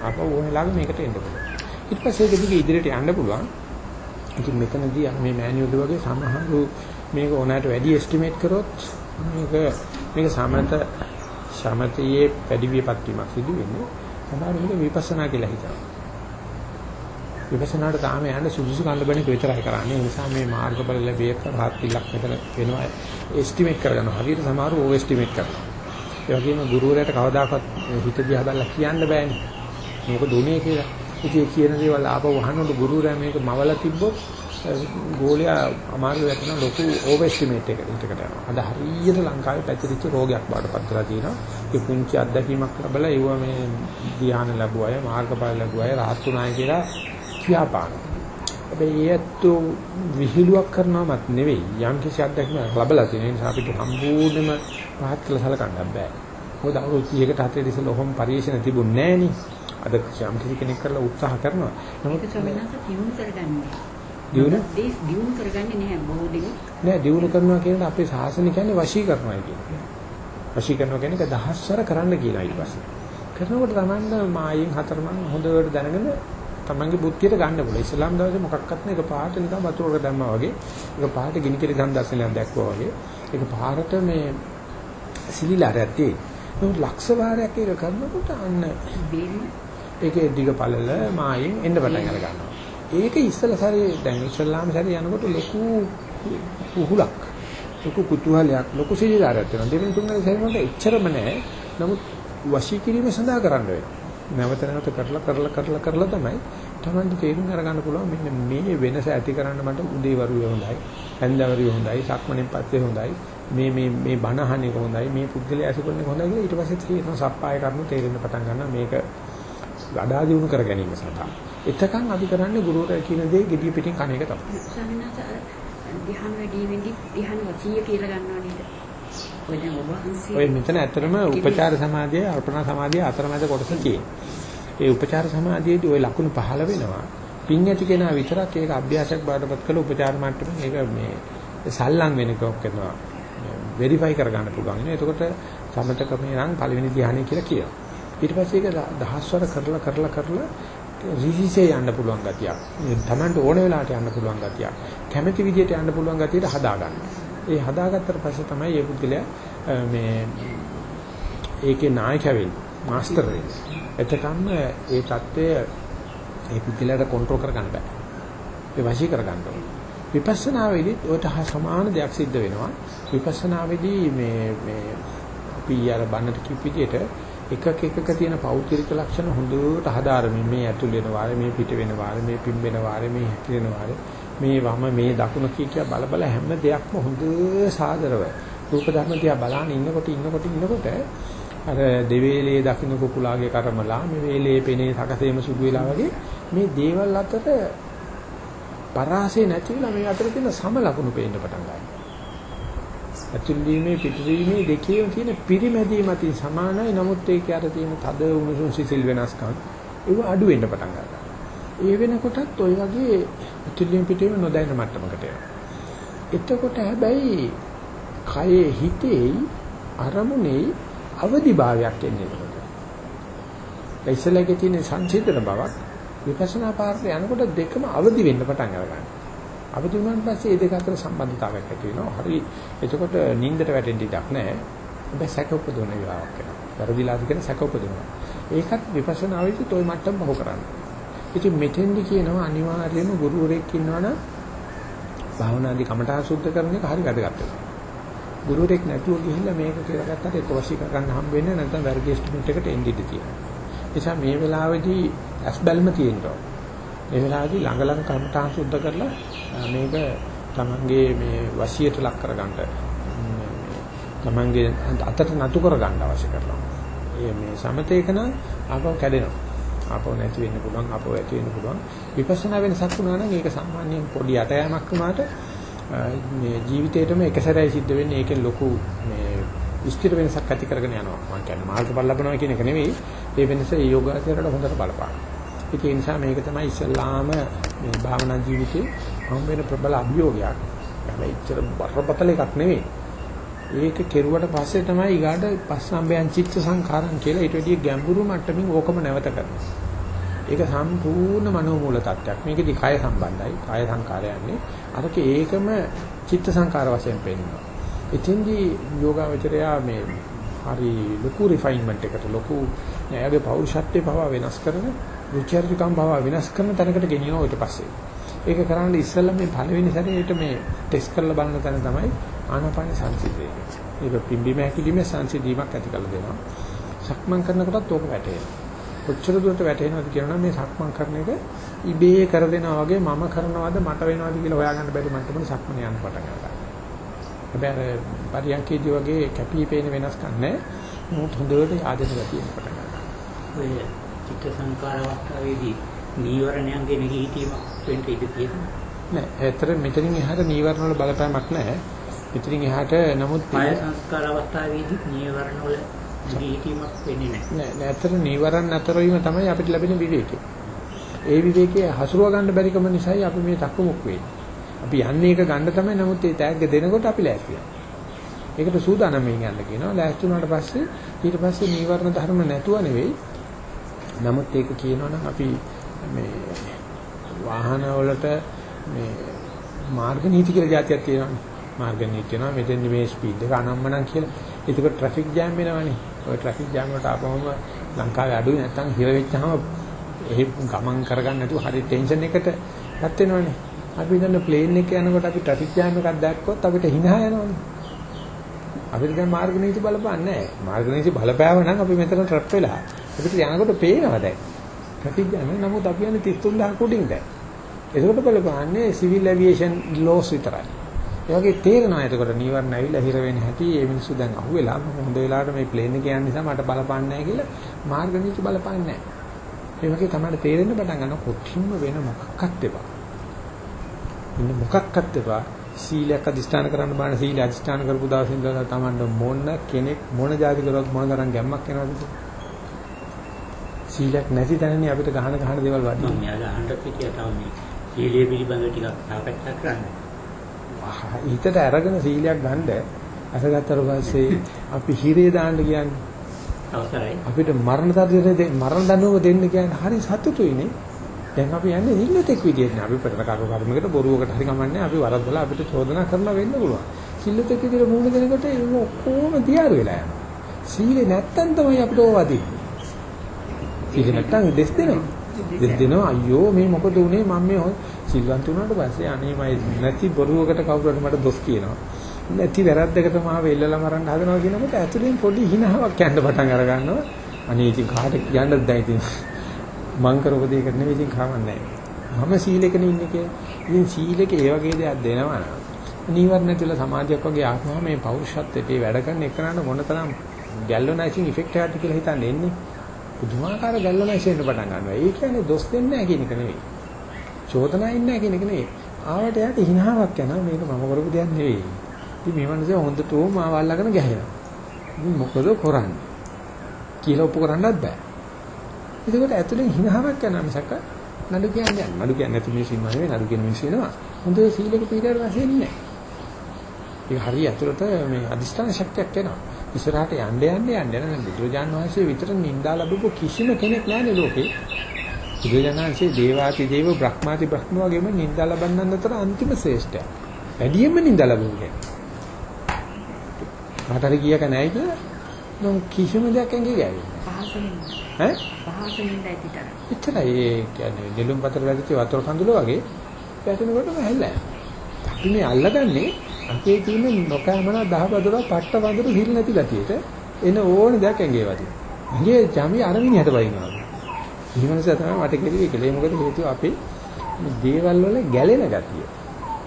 ආපහු ඕනේ ළඟ මේකට එන්න පුළුවන්. ඊට පස්සේ ඒක දිගේ ඉදිරියට යන්න පුළුවන්. ඉතින් මෙතනදී මේ මෑනියුල් වගේ සමහරු මේක ඕනෑමට වැඩි එස්ටිමේට් කරොත් මේක මේක සමත සමතයේ වැඩි විපත් වීමක් සිදු වෙන්නේ. සමහර මේක විපස්සනා කියලා හිතනවා. විපස්සනාට තාම යන්නේ සුදුසු කන්න බණක විතරයි කරන්නේ. ඒ නිසා මේ මාර්ගඵල ලැබියක රහත් පිළක් මෙතන වෙනවා එස්ටිමේට් කරගන්නවා. හරියට සමහරව ඕවර් එස්ටිමේට් කරනවා. ඒ වගේම ගුරුවරයාට කවදාකවත් හිත දිහා බලලා කියන්න බෑනේ. මොකද උනේ කියලා. ඉතින් කියන දේවල් ආපහු අහනකොට ගුරුවරයා මේක මවලා තිබ්බොත් ගෝලයා අමාරු වෙන ලොකු ඕවර් එස්ටිමේට් එකකට යනවා. අද හරියට ලංකාවේ පැතිරිච්ච රෝගයක් බාටපත් වෙලා තියෙනවා. ඒ පුංචි අත්දැකීමක් ලැබලා ඒව මේ ධ්‍යාන ලැබුවා අය, මාර්ගඵල ලැබුවා අය, රහත් උනායි කියලා කියාපාන. හැබැයි ඒත් විහිළුවක් කරනවමත් නෙවෙයි. යම් කිසි අත්දැකීමක් ලැබලා තියෙන නිසා අපිට සම්පූර්ණයෙන්ම පහත් කළ සලකන්න බෑ. මොකද අවුරුදු 30කට 40 ඉස්සෙල්ලා ඔහොම පරිශන තිබුණේ නෑනේ. අද යම් කිසි කෙනෙක් කරලා උත්සාහ කරනවා. නමුත් ස්වාමීන් දියුණු කරගන්නේ. දියුණු දියුණු කරගන්නේ නැහැ බොහෝ දෙනෙක්. නෑ දියුණු කරනවා කියන්නේ අපේ සාසන කියන්නේ වශී කරනවා කියන්නේ. වශී කරනවා කියන්නේ ඒක දහස්වර කරන්න කියලා ඊට පස්සේ. කරනකොට තමයි මායෙන් හතරමං හොඳට දැනගෙන තමන්ගේ බුද්ධියට ගන්න පුළුවන්. ඉස්ලාම් දවසේ මොකක්වත් නෑ. ඒක පාට නිකන් වතුරක දැම්මා වගේ. ඒක පාට ගිනි කෙලි සම්දර්ශනයක් දැක්වුවා වගේ. ඒක පාරට මේ සිලිලාරයක් තියෙන්නේ. නමුත් ලක්ෂ වාරයක් ඒක කරනකොට අන්න ඒකේ දිග පළල මායෙන් එන්න පටන් අර ගන්නවා. ඒක ඉස්සලා සැරේ දැන් ඉස්ලාම් සැරේ යනකොට ලොකු පුහුලක් ලොකු කුතුහලයක් ලොකු සිලිලාරයක් වෙනවා. දෙවෙනි තුන්වෙනි සැරේකට එච්චරම නෑ. නමුත් වශී කිරීම සඳහා කරන්න වෙනවා. නැවත නැවත කරලා කරලා කරලා කරලා තමයි තමන්ට තේරුම් අරගන්න පුළුවන් මෙන්න මේ වෙනස ඇති කරන්න මට උදේ වරුවේ හොඳයි හැන්දවරුවේ හොඳයි සක්මණෙන් පස්සේ හොඳයි මේ මේ මේ බණ එක හොඳයි මේ පුද්ගලයා ඇසුරන්නේ හොඳයි කියලා ඊට පස්සේ තේරෙන සප්පාය කරුණු තේරෙන්න පටන් ගන්නවා මේක ගඩා දිනු කර ගැනීම සඳහා එතකන් අපි කරන්නේ ගුරුවරයා කියන දේ gediya පිටින් කණ එක තමයි ස්වාමීනාච ධ්‍යාන වැඩි වෙන්නේ ධ්‍යාන වචීය කියලා ගන්නවා නේද ඔය දැන් ඔබ වහන්සේ ඔය මෙතන ඇත්තටම උපචාර සමාධිය අර්පණා සමාධිය අතරමැද කොටස තියෙනවා ඒ උපචාර සමාධියේදී ওই ලකුණු පහළ වෙනවා. පින් ඇති කෙනා විතරක් ඒක අභ්‍යාසයක් බාටපත් කළ උපචාර මට්ටමේ ඒක මේ සල්ලම් වෙනකක් කරනවා. වෙරිෆයි කරගන්න පුළුවන් නේ. එතකොට සමත ක්‍රමේ නම් පළවෙනි ධ්‍යානය කියලා කියනවා. ඊට පස්සේ ඒක දහස්වර කරලා කරලා කරලා රිසිසේ යන්න පුළුවන් ගතියක්. තමන්ට ඕන වෙලාවට යන්න පුළුවන් ගතියක්. කැමැති විදිහට යන්න පුළුවන් ගතියට හදාගන්න. ඒ හදාගත්තට පස්සේ තමයි මේ පුද්ගලයා මේ ඒකේ නායකයා වෙන්නේ. මාස්ටර් වෙන්නේ. එතකම්ම ඒ தත්ත්වය ඒ පුද්ගලයාට කන්ට්‍රෝල් කරගන්න බෑ. ඒ වශී කරගන්න ඕනේ. විපස්සනාවේදී ඔයට හා සමාන දෙයක් සිද්ධ වෙනවා. විපස්සනාවේදී මේ මේ අපි අර බන්නට කිව් විදිහට එකක එකක තියෙන පෞද්ගලික ලක්ෂණ හොඳට හදාරමින් මේ ඇතුල් වෙන වාරේ මේ පිට වෙන වාරේ මේ පිම්බෙන වාරේ මේ හැකිලෙන වාරේ මේ වම මේ දකුණ කිය කිය බල බල හැම දෙයක්ම හොඳ සාදරව රූප ධර්ම දිහා බලන ඉන්නකොට ඉන්නකොට ඉන්නකොට අර දෙවේලේ දකින්න කුකුලාගේ කර්මලා මේ වේලේ පෙනේ සකසේම සුදු වෙලා වගේ මේ දේවල් අතර පරාසය නැති වෙලා මේ අතර තියෙන සම ලකුණු පේන්න පටන් ගන්නවා. ඇතුළීමේ පිටුවීමේ දෙකේම තියෙන පිරිමැදීම අතින් සමානයි. නමුත් ඒකේ අර තියෙන තද උණුසුම් සිසිල් වෙනස්කම් ඒව අඩු වෙන්න පටන් ගන්නවා. ඒ වෙනකොටත් ওই වගේ ඇතුළීම පිටුවීම නොදැනෙන මට්ටමකට එනවා. එතකොට හැබැයි කයේ හිතේ අරමුණේ අවදිභාවයක් එන්නේ එතකොට. ඉස්සලගේ තියෙන සංසිඳන බවක් විපස්සනා පාරට යනකොට දෙකම අවදි වෙන්න පටන් ගන්නවා. අවදි වුණාන් පස්සේ මේ දෙක අතර සම්බන්ධතාවයක් ඇති වෙනවා. හරි. එතකොට නිින්දට වැටෙන්න ඉඩක් නැහැ. හැබැයි සැක උපදවන විලාවක් වෙනවා. වැරදිලාද කියන සැක උපදවනවා. ඒකත් විපස්සනාවේදී toy මට්ටම් බහු කරන්න. ඉතින් මෙතෙන්දි කියනවා අනිවාර්යයෙන්ම ගුරුවරයෙක් ඉන්නවනම් භාවනාදී කමඨා සුද්ධ කරන එක හරි වැදගත් වෙනවා. ගුරුවරෙක් නැතුව ගිහිල්ලා මේක කියලා ගත්තට ඒක වශී කර ගන්න හම්බ වෙන්නේ නැත්නම් වැරදි එස්ටිමේට් එකට එන්න ඉඩ තියෙනවා. ඒ නිසා මේ වෙලාවේදී ඇස් බැල්ම තියෙනවා. මේ වෙලාවේදී ළඟ ළඟ කම්තාන් සුද්ධ කරලා මේක තමන්ගේ මේ වශියට ලක් කරගන්න තමන්ගේ අතට නතු කරගන්න අවශ්‍ය කරනවා. ඒ මේ සමතේක නම් ආපහු කැඩෙනවා. ආපහු නැති වෙන්න පුළුවන් ආපහු ඇති වෙන්න පුළුවන්. විපස්සනා වෙනසක් වුණා නම් ඒක සාමාන්‍යයෙන් පොඩි යටයමක් වුණාට මේ ජීවිතේටම එක සැරේ සිද්ධ වෙන්නේ ඒකෙන් ලොකු මේ ස්ථිර වෙනසක් ඇති කරගෙන යනවා. මම කියන්නේ මාර්ගඵල ලැබනවා කියන එක නෙවෙයි. ඒ වෙනස ඒ යෝගාචරයට හොඳට බලපාන. ඒ නිසා මේක තමයි ඉස්ලාම මේ භාවනා ජීවිතේ හම් වෙන ප්‍රබල අභියෝගයක්. හැබැයි ඉතර බරපතල එකක් නෙවෙයි. ඒක කෙරුවට පස්සේ තමයි ඊගාට පස්සම්බයන් චිත්ත සංඛාරම් කියලා ඊට වැඩිය ගැඹුරු මට්ටමින් ඕකම නැවත කරනවා. ඒක සම්පූර්ණ මනෝමූල තත්ත්වයක්. මේකෙදි කය සම්බන්ධයි. කාය සංකාරයන්නේ. අරක ඒකම චිත්ත සංකාර වශයෙන් පෙන්නනවා. එතෙන්දී යෝගාවචරයා මේ හරි ලොකු රිෆයින්මන්ට් එකට ලොකු එයාගේ පෞරුෂත්වයේ පව වෙනස් කරන රුචර්ජකම් පව වෙනස් කරන තැනකට ගෙනියනවා ඊට පස්සේ. ඒක කරන්න ඉස්සෙල්ලා මේ පළවෙනි සැරේට මේ ටෙස්ට් කරලා බලන තැන තමයි ආනාපාන සංසිද්ධිය. ඒක පිම්බීම හැකිලිමේ සංසිද්ධියක් ඇති කරලා දෙනවා. සක්මන් කරනකොටත් ඕක වැටේනවා. කොච්චර දුරට වැටෙනවද කියනවා මේ සක්මන් කරන එක ඉබේ කර දෙනවා වගේ මම කරනවද මට වෙනවද කියලා හොයාගන්න බැරි මට්ටමට සක්මන යන්න පටන් ගන්නවා. හැබැයි අර පරියන්කේදී වගේ කැපී පෙනෙන වෙනස්කම් නැහැ. මොහොත හොඳට ආදෙන ගතිය පටන් ගන්නවා. චිත්ත සංකාර අවස්ථාවේදී නීවරණයන්ගේ නිහිතීමක් වෙන්න ඉඩ තියෙනවා. නෑ, ඒතර මෙතනින් එහාට නීවරණ වල බලපෑමක් නැහැ. මෙතනින් එහාට නමුත් කාය සංස්කාර අවස්ථාවේදී නීවරණ වල හිතීමක් වෙන්නේ නැහැ. නෑ නැතර නීවරණ නැතර වීම තමයි අපිට ලැබෙන විවේකය. ඒ විවේකයේ හසුරුව ගන්න බැරිකම නිසායි අපි මේ තක්කමුක් වෙන්නේ. අපි යන්නේ එක ගන්න තමයි නමුත් ඒ තෑග්ග දෙනකොට අපි ලෑස්ති ඒකට සූදානම් වෙන්න යන්න කියනවා. ලෑස්ති වුණාට පස්සේ ඊට පස්සේ නීවරණ ධර්ම නැතුව නෙවෙයි. නමුත් ඒක කියනවනම් අපි මේ වාහන වලට මේ මාර්ග නීති කියලා જાතියක් තියෙනවානේ. මාර්ග නීති වෙනවා මෙතෙන් මේ ස්පීඩ් එක අනම්මනම් කියලා. ඒක ට්‍රැෆික් ජෑම් වෙනවනේ. ඔය ට්‍රැෆික් ජෑම් වලට ආපුවම ලංකාවේ අඩුයි නැත්තම් හිර වෙච්චාම එහෙ ගමන් කරගන්න නැතුව හරි ටෙන්ෂන් එකට රත් වෙනවනේ. අපි දැන් ප්ලේන් එක යනකොට අපි ට්‍රැෆික් ජෑම් එකක් දැක්කොත් අපිට hina යනවනේ. අපිට දැන් මාර්ග නීති බලපන්නේ නැහැ. මාර්ග නීති බලපෑව නම් අපි මෙතන ට්‍රැප් වෙලා. අපිට යනකොට පේනවා දැන්. ට්‍රැෆික් ජෑම් එක නමුත් අපි යන්නේ 33000 කුඩින් දැන්. ඒකට බලපන්නේ සිවිල් ඇවියේෂන් ලෝස් විතරයි. ඒ වගේ තේරෙනවා එතකොට නීවරණ ඇවිල්ලා හිර වෙන හැටි මේ මිනිස්සු දැන් අහුවෙලා හොඳ වෙලාවට මේ ප්ලේන් එක යන නිසා මට බලපන්නේ නැහැ කියලා මාර්ග නීති බලපන්නේ නැහැ. ඒ වගේ තමයි තේරෙන්න පටන් ගන්න කොටින්ම වෙන මොකක්වත් එපා. ඉන්න මොකක්වත් එපා. සීලයක් අදිස්ථාන කරන්න බාන සීල අදිස්ථාන කරපු දවසේ ඉඳලා තමන්ට මොන කෙනෙක් මොන જાති කරොත් මොන තරම් ගැම්මක් එනවද සීලයක් නැති තැනනේ අපිට ගහන ගහන දේවල් වදිනවා. මම යාලා අහන්න පිටිය තව මේ සීලය පිළිබඳව ටිකක් සාකච්ඡා කරන්න. හිතට අරගෙන සීලයක් ගන්න අරගත්තට පස්සේ අපි හිරේ දාන්න කියන්නේ අවසරයි. අපිට මරණ තත්ත්වෙ මරණ දඬුවම දෙන්න කියන්නේ හරි සතුටුයිනේ. දැන් අපි යන්නේ සිල්ලතෙක් විදියට. අපි පෙරන කර්ම කර්මයකට බොරුවකට හරි කමන්නේ අපි වරද්දලා අපිට චෝදනා කරලා වෙන්න පුළුවන්. සිල්ලතෙක් විදියට මුණ දෙනකොට ඒක ඔක්කොම තියාර වෙලා යනවා. සීලේ නැත්තම් තමයි අපිට ඕවා දෙන්නේ. සීලේ නැත්තම් දෙස් දෙනවා. දෙස් දෙනවා අයියෝ මේ මොකද උනේ මම මේ සිල්වන්ත වුණාට පස්සේ අනේ මම නැති බොරුවකට කවුරු හරි මට දොස් කියනවා. නැති වැරද්දකට මාව එල්ලලා මරන්න හදනවා කියනකොට ඇතුලෙන් පොඩි හිනාවක් යන්න පටන් අර ගන්නවා. අනේ ඉතින් කාට කියන්නද දැන් ඉතින් මං කරපු දෙයකට නෙවෙයි ඉතින් කවන්නේ මම සීලෙකනේ ඉන්නේ කියලා. ඉතින් සීලෙක ඒ වගේ දෙයක් දෙනවා නම් නීවරණ තුළ සමාධියක් වගේ ආත්මව මේ පෞරුෂත්වයේ වැඩ කරන එකනට මොනතරම් ගැල්වනයිසිං ඉෆෙක්ට් එකක්ද කියලා හිතන්නේ එන්නේ. පුදුමාකාර ගැල්වනයිසෙන් පටන් ගන්නවා. ඒ කියන්නේ දොස් දෙන්නේ නැහැ කියන එක නෙවෙයි. චෝදනා ඉන්නේ නැහැ කියන එක නෙවෙයි. ආවට යාට හිනාවක් යනවා මේක මම කරපු දෙයක් නෙවෙයි. ඉතින් මේ මනසේ හොඳටම මාව අල්ලගෙන ගැහෙනවා. ඉතින් මොකද කරන්නේ? කියලා ඔප්පු කරන්නත් බෑ. ඒකට ඇතුලෙන් හිනාවක් යනවා මිසක නඩු කියන්නේ නැහැ. නඩු කියන්නේ නැති මිනිස්සු ඉන්නවා නෙවෙයි නඩු කියන මිනිස්සු එනවා. හොඳ සීලක පිළිදර වශයෙන් නැහැ. ඒක හරිය ඇතුළත මේ අදිෂ්ඨාන ශක්තියක් එනවා. ඉස්සරහට යන්න යන්න යන්න යන බුදුරජාණන් වහන්සේ විතර නිඳා ලැබපු කිසිම කෙනෙක් නැහැ ලෝකේ. බුදුරජාණන් වහන්සේ දේවාති දේව බ්‍රහ්මාති බ්‍රහ්ම වගේම නිඳා ලබන්නන් අතර අන්තිම ශ්‍රේෂ්ඨය. වැඩියෙන්ම නිඳා ලැබුණේ. කාටරි කියක නැහැ කියලා නම් කිසිම දෙයක් ඇඟේ ගෑවෙන්නේ. පහසෙන් ඈ? පහසෙන් දැතිතර. එච්චරයි ඒ කියන්නේ නෙළුම් පතර වැදිච්ච වතුර කඳුල වගේ වැටෙනකොටම හැල්ලා. අපි මේ අල්ලගන්නේ අපේ තියෙන නොකෑමන දහ බදුරක් පට්ට වඳුරු හිල් නැති ගතියට එන ඕන දෙයක් ඇඟේ වදින. ඇඟේ ජමි අර මිනිහට වයින්නවා. ඊමණස තමයි මට කෙරුවේ කියලා. මොකද හේතුව අපේ මේ දේවල් වල ගැලෙන ගතිය.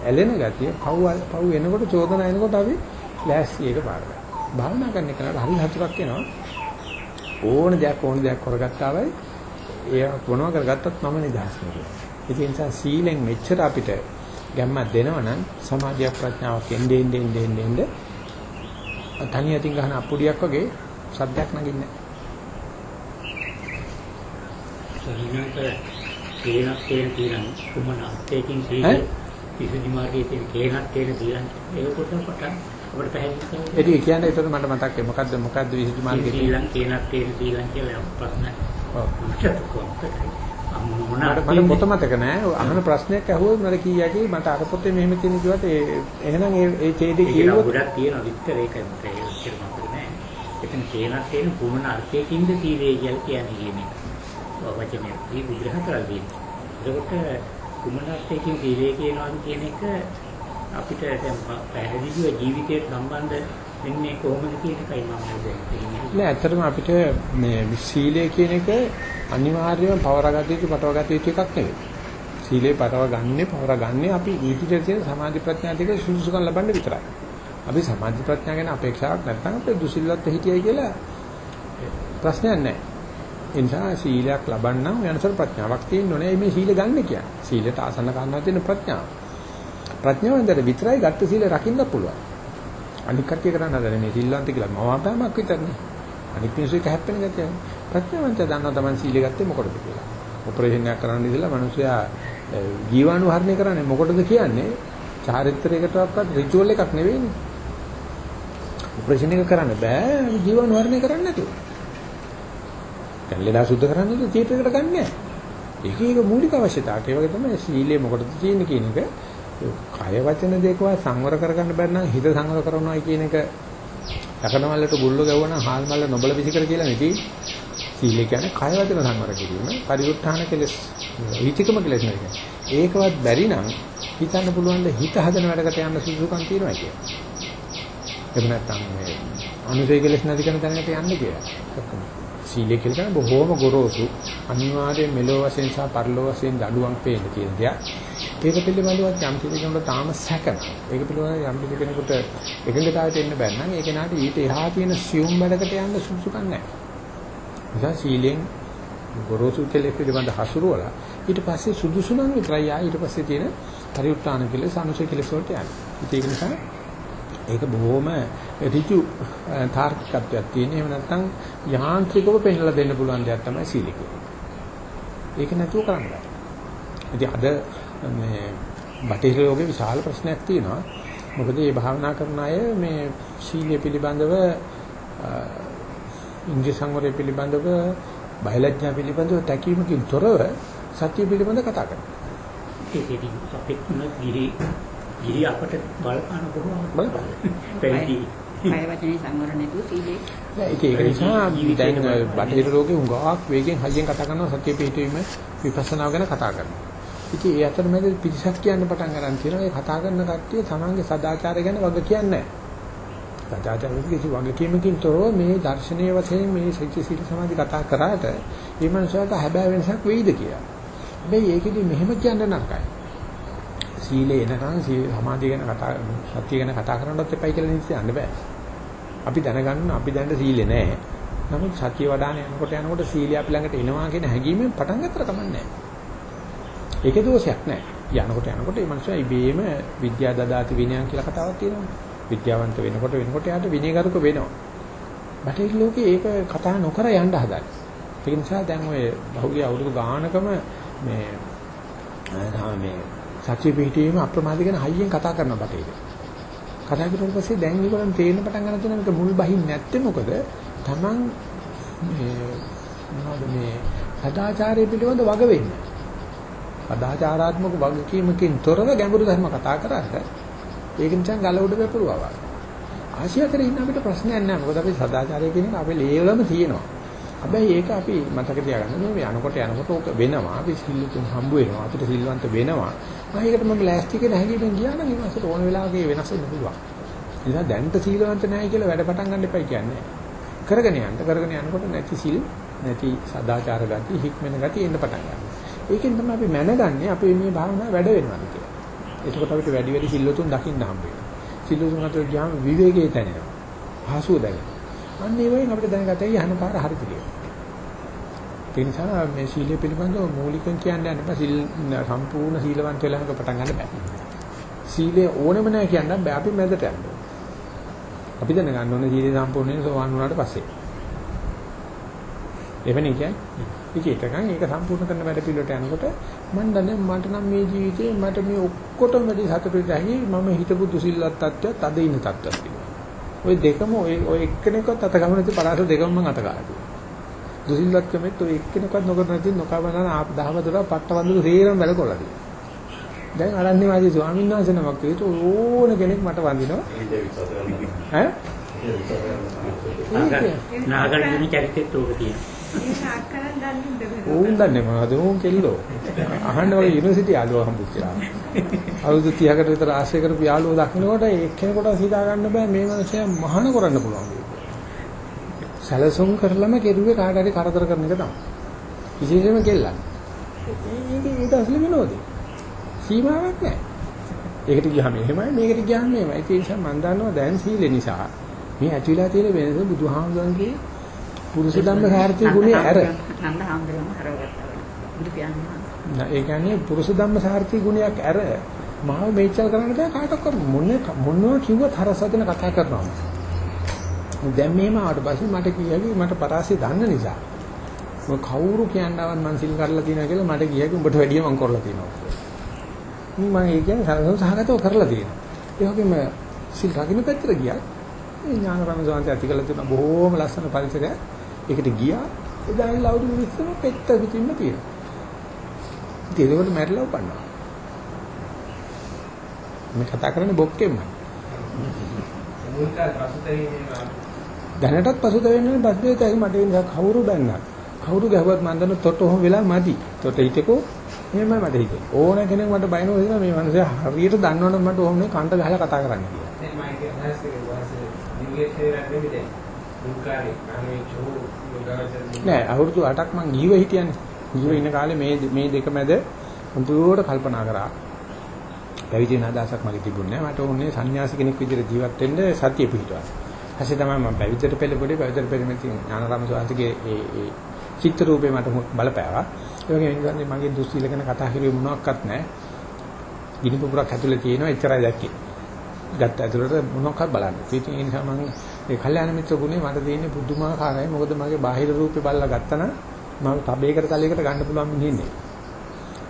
ඇලෙන ගතිය පව් පව් එනකොට චෝදනා එනකොට අපි ලෑස්ති එක පාර ගන්නවා. භාවනා කරන එකට හරි හතුරක් එනවා. ඕන දෙයක් ඕන දෙයක් කරගත්තා වයි ඒ මොනවා කරගත්තත් මම නිදහස් නෙවෙයි. ඒ නිසා සීලෙන් මෙච්චර අපිට ගැම්මක් දෙනවනම් සමාධියක් ප්‍රඥාවක් එන්නේ එන්නේ එන්නේ එන්නේ තනිය අතින් ගහන අපුඩියක් වගේ සද්දයක් නගින්නේ සරිණක කේනක් තේන තියෙන කුමන අර්ථයකින් සීල විසුද්ධි මාර්ගයේ තියෙන කේනක් තේන තියෙන ඒක පොඩ්ඩක් පටන් අපිට පැහැදිලි කරන්න. ඒක කියන්නේ ඒතර මට මතක් වෙයි මොකද්ද මොකද්ද විසුද්ධි මාර්ගයේ සීලං කේනක් තේන සීලං කියලා ප්‍රශ්න. ඔව්. මට කොහොමද? මට මට පොත මතක නෑ අහන ප්‍රශ්නයක් අහුවොත් මට කීයකි මට අර පොතේ මෙහෙම තියෙන කිව්වට ඒ එහෙනම් ඒ ඒ ඡේදේ ඒක කියුවොත් ගොඩක් තියෙන විස්තර ඒක ඒක නෑ. එතන කේනක් තේන කුමන අර්ථයකින්ද සීලය කියලා කියන්නේ කියන්නේ. ඔය වචනේ මේ විග්‍රහ කරලා තියෙනවා. එතකොට කුමන අර්ථයකින් සීලය කියනවාද කියන එක අපිට දැන් පැහැදිලිව ජීවිතයට සම්බන්ධ වෙන්නේ කොහොමද කියන එකයි මම කියන්නේ. නෑ ඇත්තටම අපිට මේ සීලය කියන එක අනිවාර්යයෙන්ම පවරගත යුතු පටවගත යුතු එකක් නෙවෙයි. සීලේ පටව ගන්නෙ පවර ගන්නෙ අපි ඊටිට තියෙන සමාධි ප්‍රඥා ටික සුසුකම් ලබන්න විතරයි. අපි සමාධි ප්‍රඥා ගැන අපේක්ෂාවක් නැත්නම් අපේ දුසිල්වත් හිටියයි කියලා ප්‍රශ්නයක් නැහැ. ඒ නිසා සීලයක් ලබන්න වෙනසට ප්‍රඥාවක් තියෙන්න ඕනේ. මේ සීල ගන්න කියන්නේ. සීලයට ආසන්න කරනවා තියෙන ප්‍රඥාව. ප්‍රඥාවෙන්දට විතරයි ගත්ත සීල රකින්න පුළුවන්. අනික් කට්ටිය කරන්න හදන මේ සිල්වන්ත කියලා මවාපෑමක් විතරනේ. අනික් මිනිස්සු එක හැප්පෙන ගැතිය. ප්‍රඥාවන්ත දන්නවා තමයි සීල ගත්තේ මොකටද කියලා. ඔපරේෂන් එකක් කරන්න ඉඳලා මිනිස්සයා ජීවාණු හරණය කරන්නේ මොකටද කියන්නේ? චාරිත්‍රයකටවත් රිචුවල් එකක් නෙවෙයිනේ. ඔපරේෂන් එක කරන්න බෑ ජීවාණු හරණය කරන්න නැතුව. දැන් ලෙඩා සුද්ධ කරන්නේ තියටර් එකට ගන්නෑ. ඒක ඒක මූලික අවශ්‍යතාවක්. ඒ වගේ තමයි සීලය මොකටද තියෙන්නේ කියන එක කය වචන දෙකවත් සංවර කරගන්න බැරි නම් හිත සංවර කරනවායි කියන එක යකනවලට ගුල්ල ගැවුවා නම් හාල් මල්ල නොබල විසිකර කියලා නෙති සීලය කියන්නේ කය වචන සංවර කිරීම පරිඋත්ථාන කෙලස් විචිකම කෙලස් නෙවෙයි ඒකවත් බැරි නම් හිතන්න පුළුවන් ද හිත හදන වැඩකට යන්න සුදුසුකම් තියෙනවා කියලා. එහෙම නැත්නම් මේ අනුසය කෙලස් නැති කරන තැනකට යන්න කියලා. සීලය කියලා කියන්නේ බොහෝම ගොරෝසු අනිවාර්යයෙන් මෙලෝ වශයෙන් සහ පරලෝ වශයෙන් දඩුවම් පේන්න තියෙන දෙයක්. ඒක පිළිබඳව යම් කෙනෙකුට තාම සැකන. ඒක පිළිබඳව යම් කෙනෙකුට එකඟතාවයට එන්න බැන්න නම් ඒ කෙනාට ඊට එහා තියෙන සියුම් වැඩකට යන්න සුසුකම් නැහැ. නිසා සීලෙන් ගොරෝසු කෙලෙස් පිළිබඳ හසුරුවලා ඊට පස්සේ සුදුසු නම් විතරයි ආ ඊට පස්සේ තියෙන පරිඋත්තාන කෙලෙස් අනුසය කෙලෙස් වලට යන්නේ. ඒක නිසා ඒක බොහොම ඍජු තාර්කිකත්වයක් තියෙන. එහෙම නැත්නම් යාන්ත්‍රිකව පෙන්ලා දෙන්න පුළුවන් දෙයක් තමයි සීලික. ඒක නැතුව කරන්න බෑ. ඉතින් අද මේ බටහිර ලෝකේ විශාල ප්‍රශ්නයක් තියෙනවා. මොකද මේ භාවනා කරන අය මේ සීලය පිළිබඳව ඉන්ද්‍රිය සංවරය පිළිබඳව බයලජ්ජා පිළිබඳව තැකීමකින් තොරව සත්‍ය පිළිබඳව කතා කරනවා. ඒකෙදි අපේ ගිරි ගිරි අපට බලපාන බොහෝ බලපාන. පැවිදි කය වචනේ සංවර නැතුව සීලේ ඒක ඒක නිසා දැන් බටහිර ලෝකේ උඟාක් වේගෙන් හයියෙන් කතා කරනවා සත්‍ය පිටවීම විපස්සනාව ගැන කතා කරනවා. ඉතින් ඒ අතරමැද පිරිසක් කියන්න පටන් ගන්න තියෙනවා ඒ කතා කරන කට්ටිය තමන්ගේ සදාචාරය ගැන වග කියන්නේ නැහැ. සදාචාරය කිසි වගකීමකින් තොරව මේ දර්ශනීය වශයෙන් මේ සත්‍ය සීල සමාධි කතා කරාට මේ මනුස්සයාට හැබෑ වෙනසක් වෙයිද කියලා. හැබැයි ඒකෙදි මෙහෙම කියන්න නරකයි. සීලේ එනකන් සීල සමාධිය ගැන කතා සත්‍ය ගැන කතා කරන්නවත් එපයි කියලා නිස්සයන්න බෑ. අපි දැනගන්න අපි දැනට සීලේ නැහැ. නමුත් සත්‍ය වඩාන යනකොට යනකොට සීලය අපි ළඟට එනවා කියන හැඟීමෙන් පටන් ගන්නතර කමන්නේ නැහැ. ඒකේ දෝෂයක් නැහැ. යනකොට යනකොට මේ මනුස්සයා ඉබේම විද්‍යා දදාති විනයන් කියලා කතාවක් තියෙනවා. විද්‍යාවන්ත වෙනකොට වෙනකොට යාට විනයගරුක වෙනවා. බටහිර ලෝකේ ඒක කතා නොකර යන්න හදයි. ඒ නිසා දැන් ඔය බහුගේ අවුරුදු ගානකම මේ මේ සත්‍ය පිහිටීම අප්‍රමාදී ගැන හයියෙන් කතා කරන බටේක. කතා කරුවට පස්සේ දැන් ඒගොල්ලන් තේරෙන පටන් ගන්න තියෙන එක මුල් බහින් නැත්තේ මොකද? Taman මේ මොනවද මේ සදාචාරය පිළිබඳ වග වෙන්නේ. සදාචාරාත්මක වගකීමකින් තොරව ගැඹුරු ධර්ම කතා කරාට ඒක නිසා ගල උඩ වැපරුවා. ආසියාතරේ ඉන්න අපිට ප්‍රශ්නයක් නැහැ. මොකද අපි සදාචාරය කියන එක අපේ ලේවලම තියෙනවා. හැබැයි ඒක අපි මතක තියාගන්න ඕනේ මේ යනකොට යනකොට ඕක වෙනවා. අපි සිල්ලුතුන් හම්බ වෙනවා. අපිට සිල්වන්ත වෙනවා. මම ඒකට මම ලෑස්ති කියන හැඟීමෙන් ගියා නම් ඒ මාසෙට ඕන වෙලාවක වෙනස් වෙන්න පුළුවන්. ඒ නිසා දැන්ට සීලවන්ත නැහැ කියලා වැඩ පටන් ගන්න එපයි කියන්නේ. කරගෙන යන්න කරගෙන යනකොට නැති සිල් නැති සදාචාර ගති හික්මන ගති එන්න පටන් ගන්නවා. ඒකෙන් තමයි අපි මැනගන්නේ අපේ මේ භාවනාව වැඩ වෙනවා කියලා. එතකොට අපිට වැඩි වැඩි සිල්ලුතුන් දකින්න හම්බ වෙනවා. සිල්ලුතුන් අතර ගියාම විවේකයේ තැනෙනවා. හසුව දැනෙනවා. අන්න ඒ වයින් අපිට දැනගත යයි යන පාර හරිද කියලා. ඒ නිසා මේ සීලය පිළිබඳව මූලිකව කියන්න යන්න බෑ සීල් සම්පූර්ණ සීලවන්ත වෙලා යනක පටන් ගන්න බෑ. සීලය ඕනෙම නැහැ කියන්න බෑ අපි මැදට යන්න. අපි දැනගන්න ඕනේ සීලය සම්පූර්ණ වෙන සෝවන් වුණාට පස්සේ. එවනේ කියන්නේ. ඒකටකන් ඒක සම්පූර්ණ කරන වැඩ පිළිවෙලට යනකොට මම දන්නේ මට නම් මේ ජීවිතේ මට මේ ඔක්කොටම වැඩි සතුටුයි ඇහි මම හිතපු දුසිල්වත් තත්ත්වයක් අද ඉන්න තත්ත්වයක් කියලා. ওই දෙකම ඔය ඔය එක්කෙනෙක්වත් අත ගමන නැති පරාස දෙකම මම අත ගන්නවා. දුසිල්වත් කමෙත් ඔය එක්කෙනෙක්වත් නොකර නැති නොකවන ආප දහවතර පට්ටවන්දුරු තේරම බැලකොලා තියෙනවා. දැන් අරන්නේ වාදී ස්වාමීන් වහන්සේ නමක් කියේතු ඕන කෙනෙක් මට වඳිනවා. ඈ? නාගරික චරිතෙත් ඕක තියෙනවා. ඕන් දන්නේ මොනවද ඕන් කෙල්ලෝ අහන්න වගේ යුනිවර්සිටි යාළුවා හම්බුච්චා අවුරුදු 30කට විතර ආශ්‍රය කරපු යාළුවෝ දකින්නකොට එක්කෙනෙකුට හිතා ගන්න බෑ මේ මිනිස්සයා මහාන කරන්න පුළුවන් සැලසුම් කරලම කෙරුවේ කාට හරි කරදර කරන එක තමයි. විශේෂයෙන්ම කෙල්ලන්. ඒක ඒක අසල විනෝදේ. සීමාවක් නැහැ ඒකට ගියාම එහෙමයි මේකට ගියාම එහෙමයි. ඒ නිසා මම දන්නවා දැන් සීල නිසා මේ ඇතිලා තියෙන වෙනස බුදුහාමුදුරන්ගේ පුරුෂ ධම්ම සාර්ථී ගුණය ඇර. නන්ද හාමුදුරුවෝ හරවගත්තා. ඒ කියන්නේ පුරුෂ ධම්ම සාර්ථී ගුණයක් ඇර. මාව මේචල් කරන්න බෑ කාටවත් මොන මොනවා කිව්වත් හරසදෙන කතා කරනවා. දැන් මෙහෙම ආවට පස්සේ මට කියවි මට පරාසය දන්න නිසා. ඔය කවුරු කියනවන් මං සිල් කරලා තියෙනවා කියලා මට කියවි උඹට වැඩිය මං කරලා තියෙනවා. මම ඒ කියන්නේ සරසව සහගතව කරලා තියෙනවා. ඒ වගේම සිල් රකින්න පැත්තට ගියා. ඥානරම සෝන්ත ඇති කළ තියෙන බොහෝම ලස්සන පරිසරයක්. ඒකට ගියා එදා ඉඳලා අවුරුදු 20ම පෙත්ත පිටින්ම තියෙනවා. ඉතින් ඒකට මැරිලා උපන්නා. මේ කතා කරන්නේ බොක්කෙන්මයි. දැනටත් පසුතැවෙන්නේ බස් දෙකයි මට එන්නේ කවුරු බැන්නා. කවුරු ගැහුවත් මන් දන්න තොට ඔහොම වෙලා මදි. තොට හිටකෝ එහෙමයි මට හිතෙන්නේ. ඕන කෙනෙක් මට බයිනෝ දෙනවා මේ මිනිස්සයා හරියට දන්නවනම් මට ඔහොම කන්ට ගහලා කතා කරන්න කියලා. දැන් මම කියන හස්සේ වාසේ දිවිගේ රැඳෙන්නේ දැන්. දුක්කාරේ අනේ චෝ යෝගාවචර නෑ අවුරුදු 8ක් මං ගිහිව හිටියනේ. ගිහිව ඉන්න කාලේ මේ මේ දෙක මැද හොඳට කල්පනා කරා. පැවිදි වෙන අදහසක් මගේ තිබුණේ නෑ. මට ඕනේ සන්න්යාසි කෙනෙක් විදිහට ජීවත් වෙන්න සතිය පිහිටවන්න. ඊපස්සේ තමයි මම පැවිද්දට පෙළපොඩි පැවිද්දට පෙළෙමින් ඥානරාම සෝන්තිගේ ඒ ඒ චිත්‍ර රූපේ මට බලපෑවා. ඒ වගේ වෙනදන්නේ මගේ දුස්සීල ගැන කතා කරුවේ මොනවත් නැහැ. ගිනි පුපුරක් ඇතුලේ තියෙනවා එච්චරයි දැක්කේ. ගත්ත ඇතුලට මොනවක්වත් බලන්න. ඉතින් ඒ නිසා මම ඒ කල්යාණ මිත්‍ර ගුණේ මට තියෙන්නේ පුදුමාකාරයි. මොකද මගේ බාහිර රූපේ බලලා ගත්තා නම් මම තබේකට තලයකට ගන්න පුළුවන් මිනින්නේ.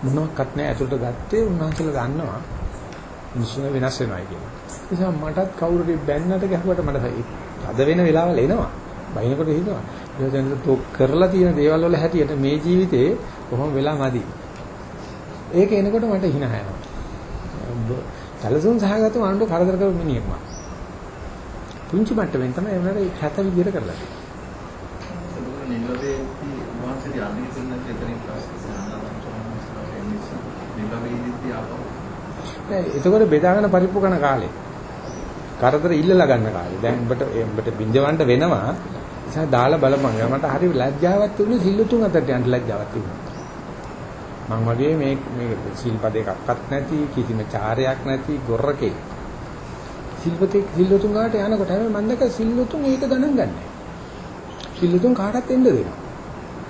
මොනවක්වත් නැහැ ඇතුලට ගත්තේ උන්වහන්සේලා දන්නවා. මිනිස්සු වෙනස් වෙනවා කියලා. ඒ නිසා මටත් කවුරුරි බැන්නට ගැහුවට මට අද වෙන වෙලාවල් එනවා. බයිනකොට හිතනවා. ඒක දැන් තෝ කරලා තියෙන දේවල් වල හැටියට මේ ජීවිතේ කොහොම වෙලා මදි. ඒක එනකොට මට hina යනවා. සැලසුම් සහගත වන්ට කරදර කරපු මිනිහෙක් මම. පුංචි මට්ටමින් තමයි ඒකට කැත විදිහට කරලා තියෙන්නේ. එතකොට බෙදාගෙන පරිප්පු කරන කාලේ. කරදර ඉල්ලලා ගන්න කාලේ. දැන් උඹට උඹට බින්දවන්න වෙනවා. නිසා දාලා බලපන්. මට හරි ලැජ්ජාවක් තිබුණේ සිල්ලුතුන් අතට යන්න ලැජ්ජාවක් තිබුණා. මං වගේ මේ මේ සිල්පද එකක්වත් නැති කිසිම චාරයක් නැති ගොරකේ. සිල්පතේ සිල්ලුතුන් ගාට යනකොට හැම මම දැක සිල්ලුතුන් ඒක ගණන් ගන්නෑ. සිල්ලුතුන් කාටවත් එන්න දෙනවා.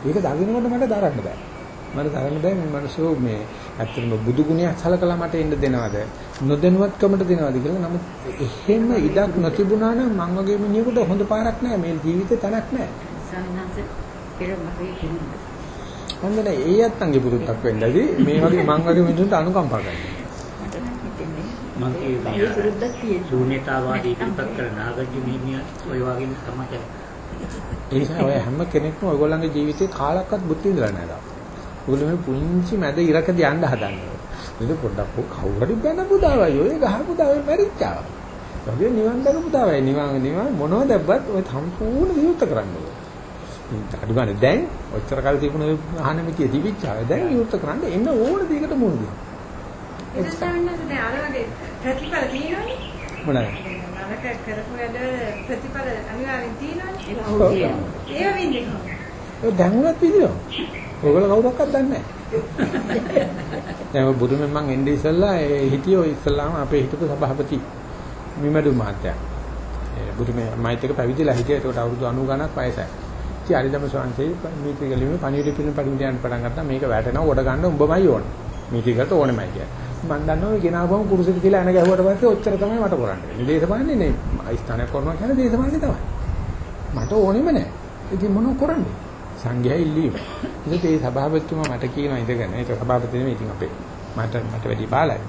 ඒක දකින්නකොට මට දරන්න බෑ. මට දරන්න බෑ මේ මිනිස්සු මේ ඇත්තටම බුදු ගුණයක් සලකලා මට එන්න දෙනවද නොදැනුවත්කමට දෙනවද කියලා නමුත් එහෙම ඉඩක් නොතිබුණා නම් මං වගේ මිනිහෙකුට හොඳ පාරක් නෑ මේ ජීවිතේ තැනක් නෑ කිව්වා. මන්දනේ ඒ අත්තන්ගේ පුරුද්දක් වෙන්නදී මේ වගේ මං වගේ මිනිසුන්ට අනුකම්පා හිතෙන්නේ මම ඒ පුරුද්දක් තියෙනවා. ශූන්‍යතාවාදී ඉදිරිපත් කරන නාගජ මිනිහ ඔය වගේ තමයි ඒ නිසා ඔය හැම කෙනෙක්ම ඔයගොල්ලන්ගේ ජීවිතේ කාලක්වත් බුද්ධි ඉඳලා නෑ. ඔයගොල්ලෝ මේ පුංචි මැද ඉරකදී යන්න හදන්නේ. මේක පොඩ්ඩක් කවුරු හරි බැන පුදාවයි ඔය ගහ පුදාවේ මැරිච්චා. වගේ නිවන් දක පුදාවයි නිවන් නිවන් මොනවද දැබ්බත් ඔය සම්පූර්ණ විවෘත කරන්න ඕනේ. අඩුගානේ දැන් ඔච්චර කාල තිබුණ ඔය අහන මිතිය තිබිච්චා. දැන් විවෘත කරන්න එන්න ඕන දෙයකට මුහුණ දෙන්න. ඒක සමහරවිට දැන් අර වගේ ප්‍රතිඵල තියෙනවනේ. මොනවාද? නරක කරපු වැඩ ප්‍රතිඵල අනිවාර්යෙන් තියෙනවනේ. ඒක කියනවා. ඒව විඳින්න ඕනේ. ඔය දැන්වත් විදිනවා. ඔයගොල්ලෝ කවුරක්වත් දන්නේ නැහැ. දැන් ඔය බුදුමෙන් මං එන්නේ ඉස්සල්ලා ඒ හිටියේ ඔය ඉස්සල්ලාම අපේ හිටපු සභාපති විමඩු මහත්තයා. ඒ බුදුමෙන් මයිත් එක පැවිදිලා හිටියේ ඒකට අවුරුදු 90 ගණක් වයසයි. ඉතින් හරිදම ස්වාංශේ මේක ගලිමේ පණිවිඩ පිළිම පරිවිඩ යන පටන් ගත්තා මේක වැටෙනවා කොට ගන්න උඹමයි ඕන. මේකකට ඕනෙමයි කියන්නේ. මම දන්නවා මේ ගෙනාවම කුරුසෙට කියලා එන ගැහුවට පස්සේ ඔච්චර තමයි මට කරන්න වෙන්නේ. දේශපාලනේ නේ. ස්ථානයක් කරනවා කියන්නේ දේශපාලනේ තමයි. මට ඕනෙම නැහැ. ඉතින් මොනව කරන්නේ? සංඝයා ඉල්ලීම. ඉතින් ඒ සභාපතිතුමා මට කියනවා ඉඳගෙන ඒක සභාපති නෙමෙයි ඉතින් අපේ මට මට වැඩි බාලයි.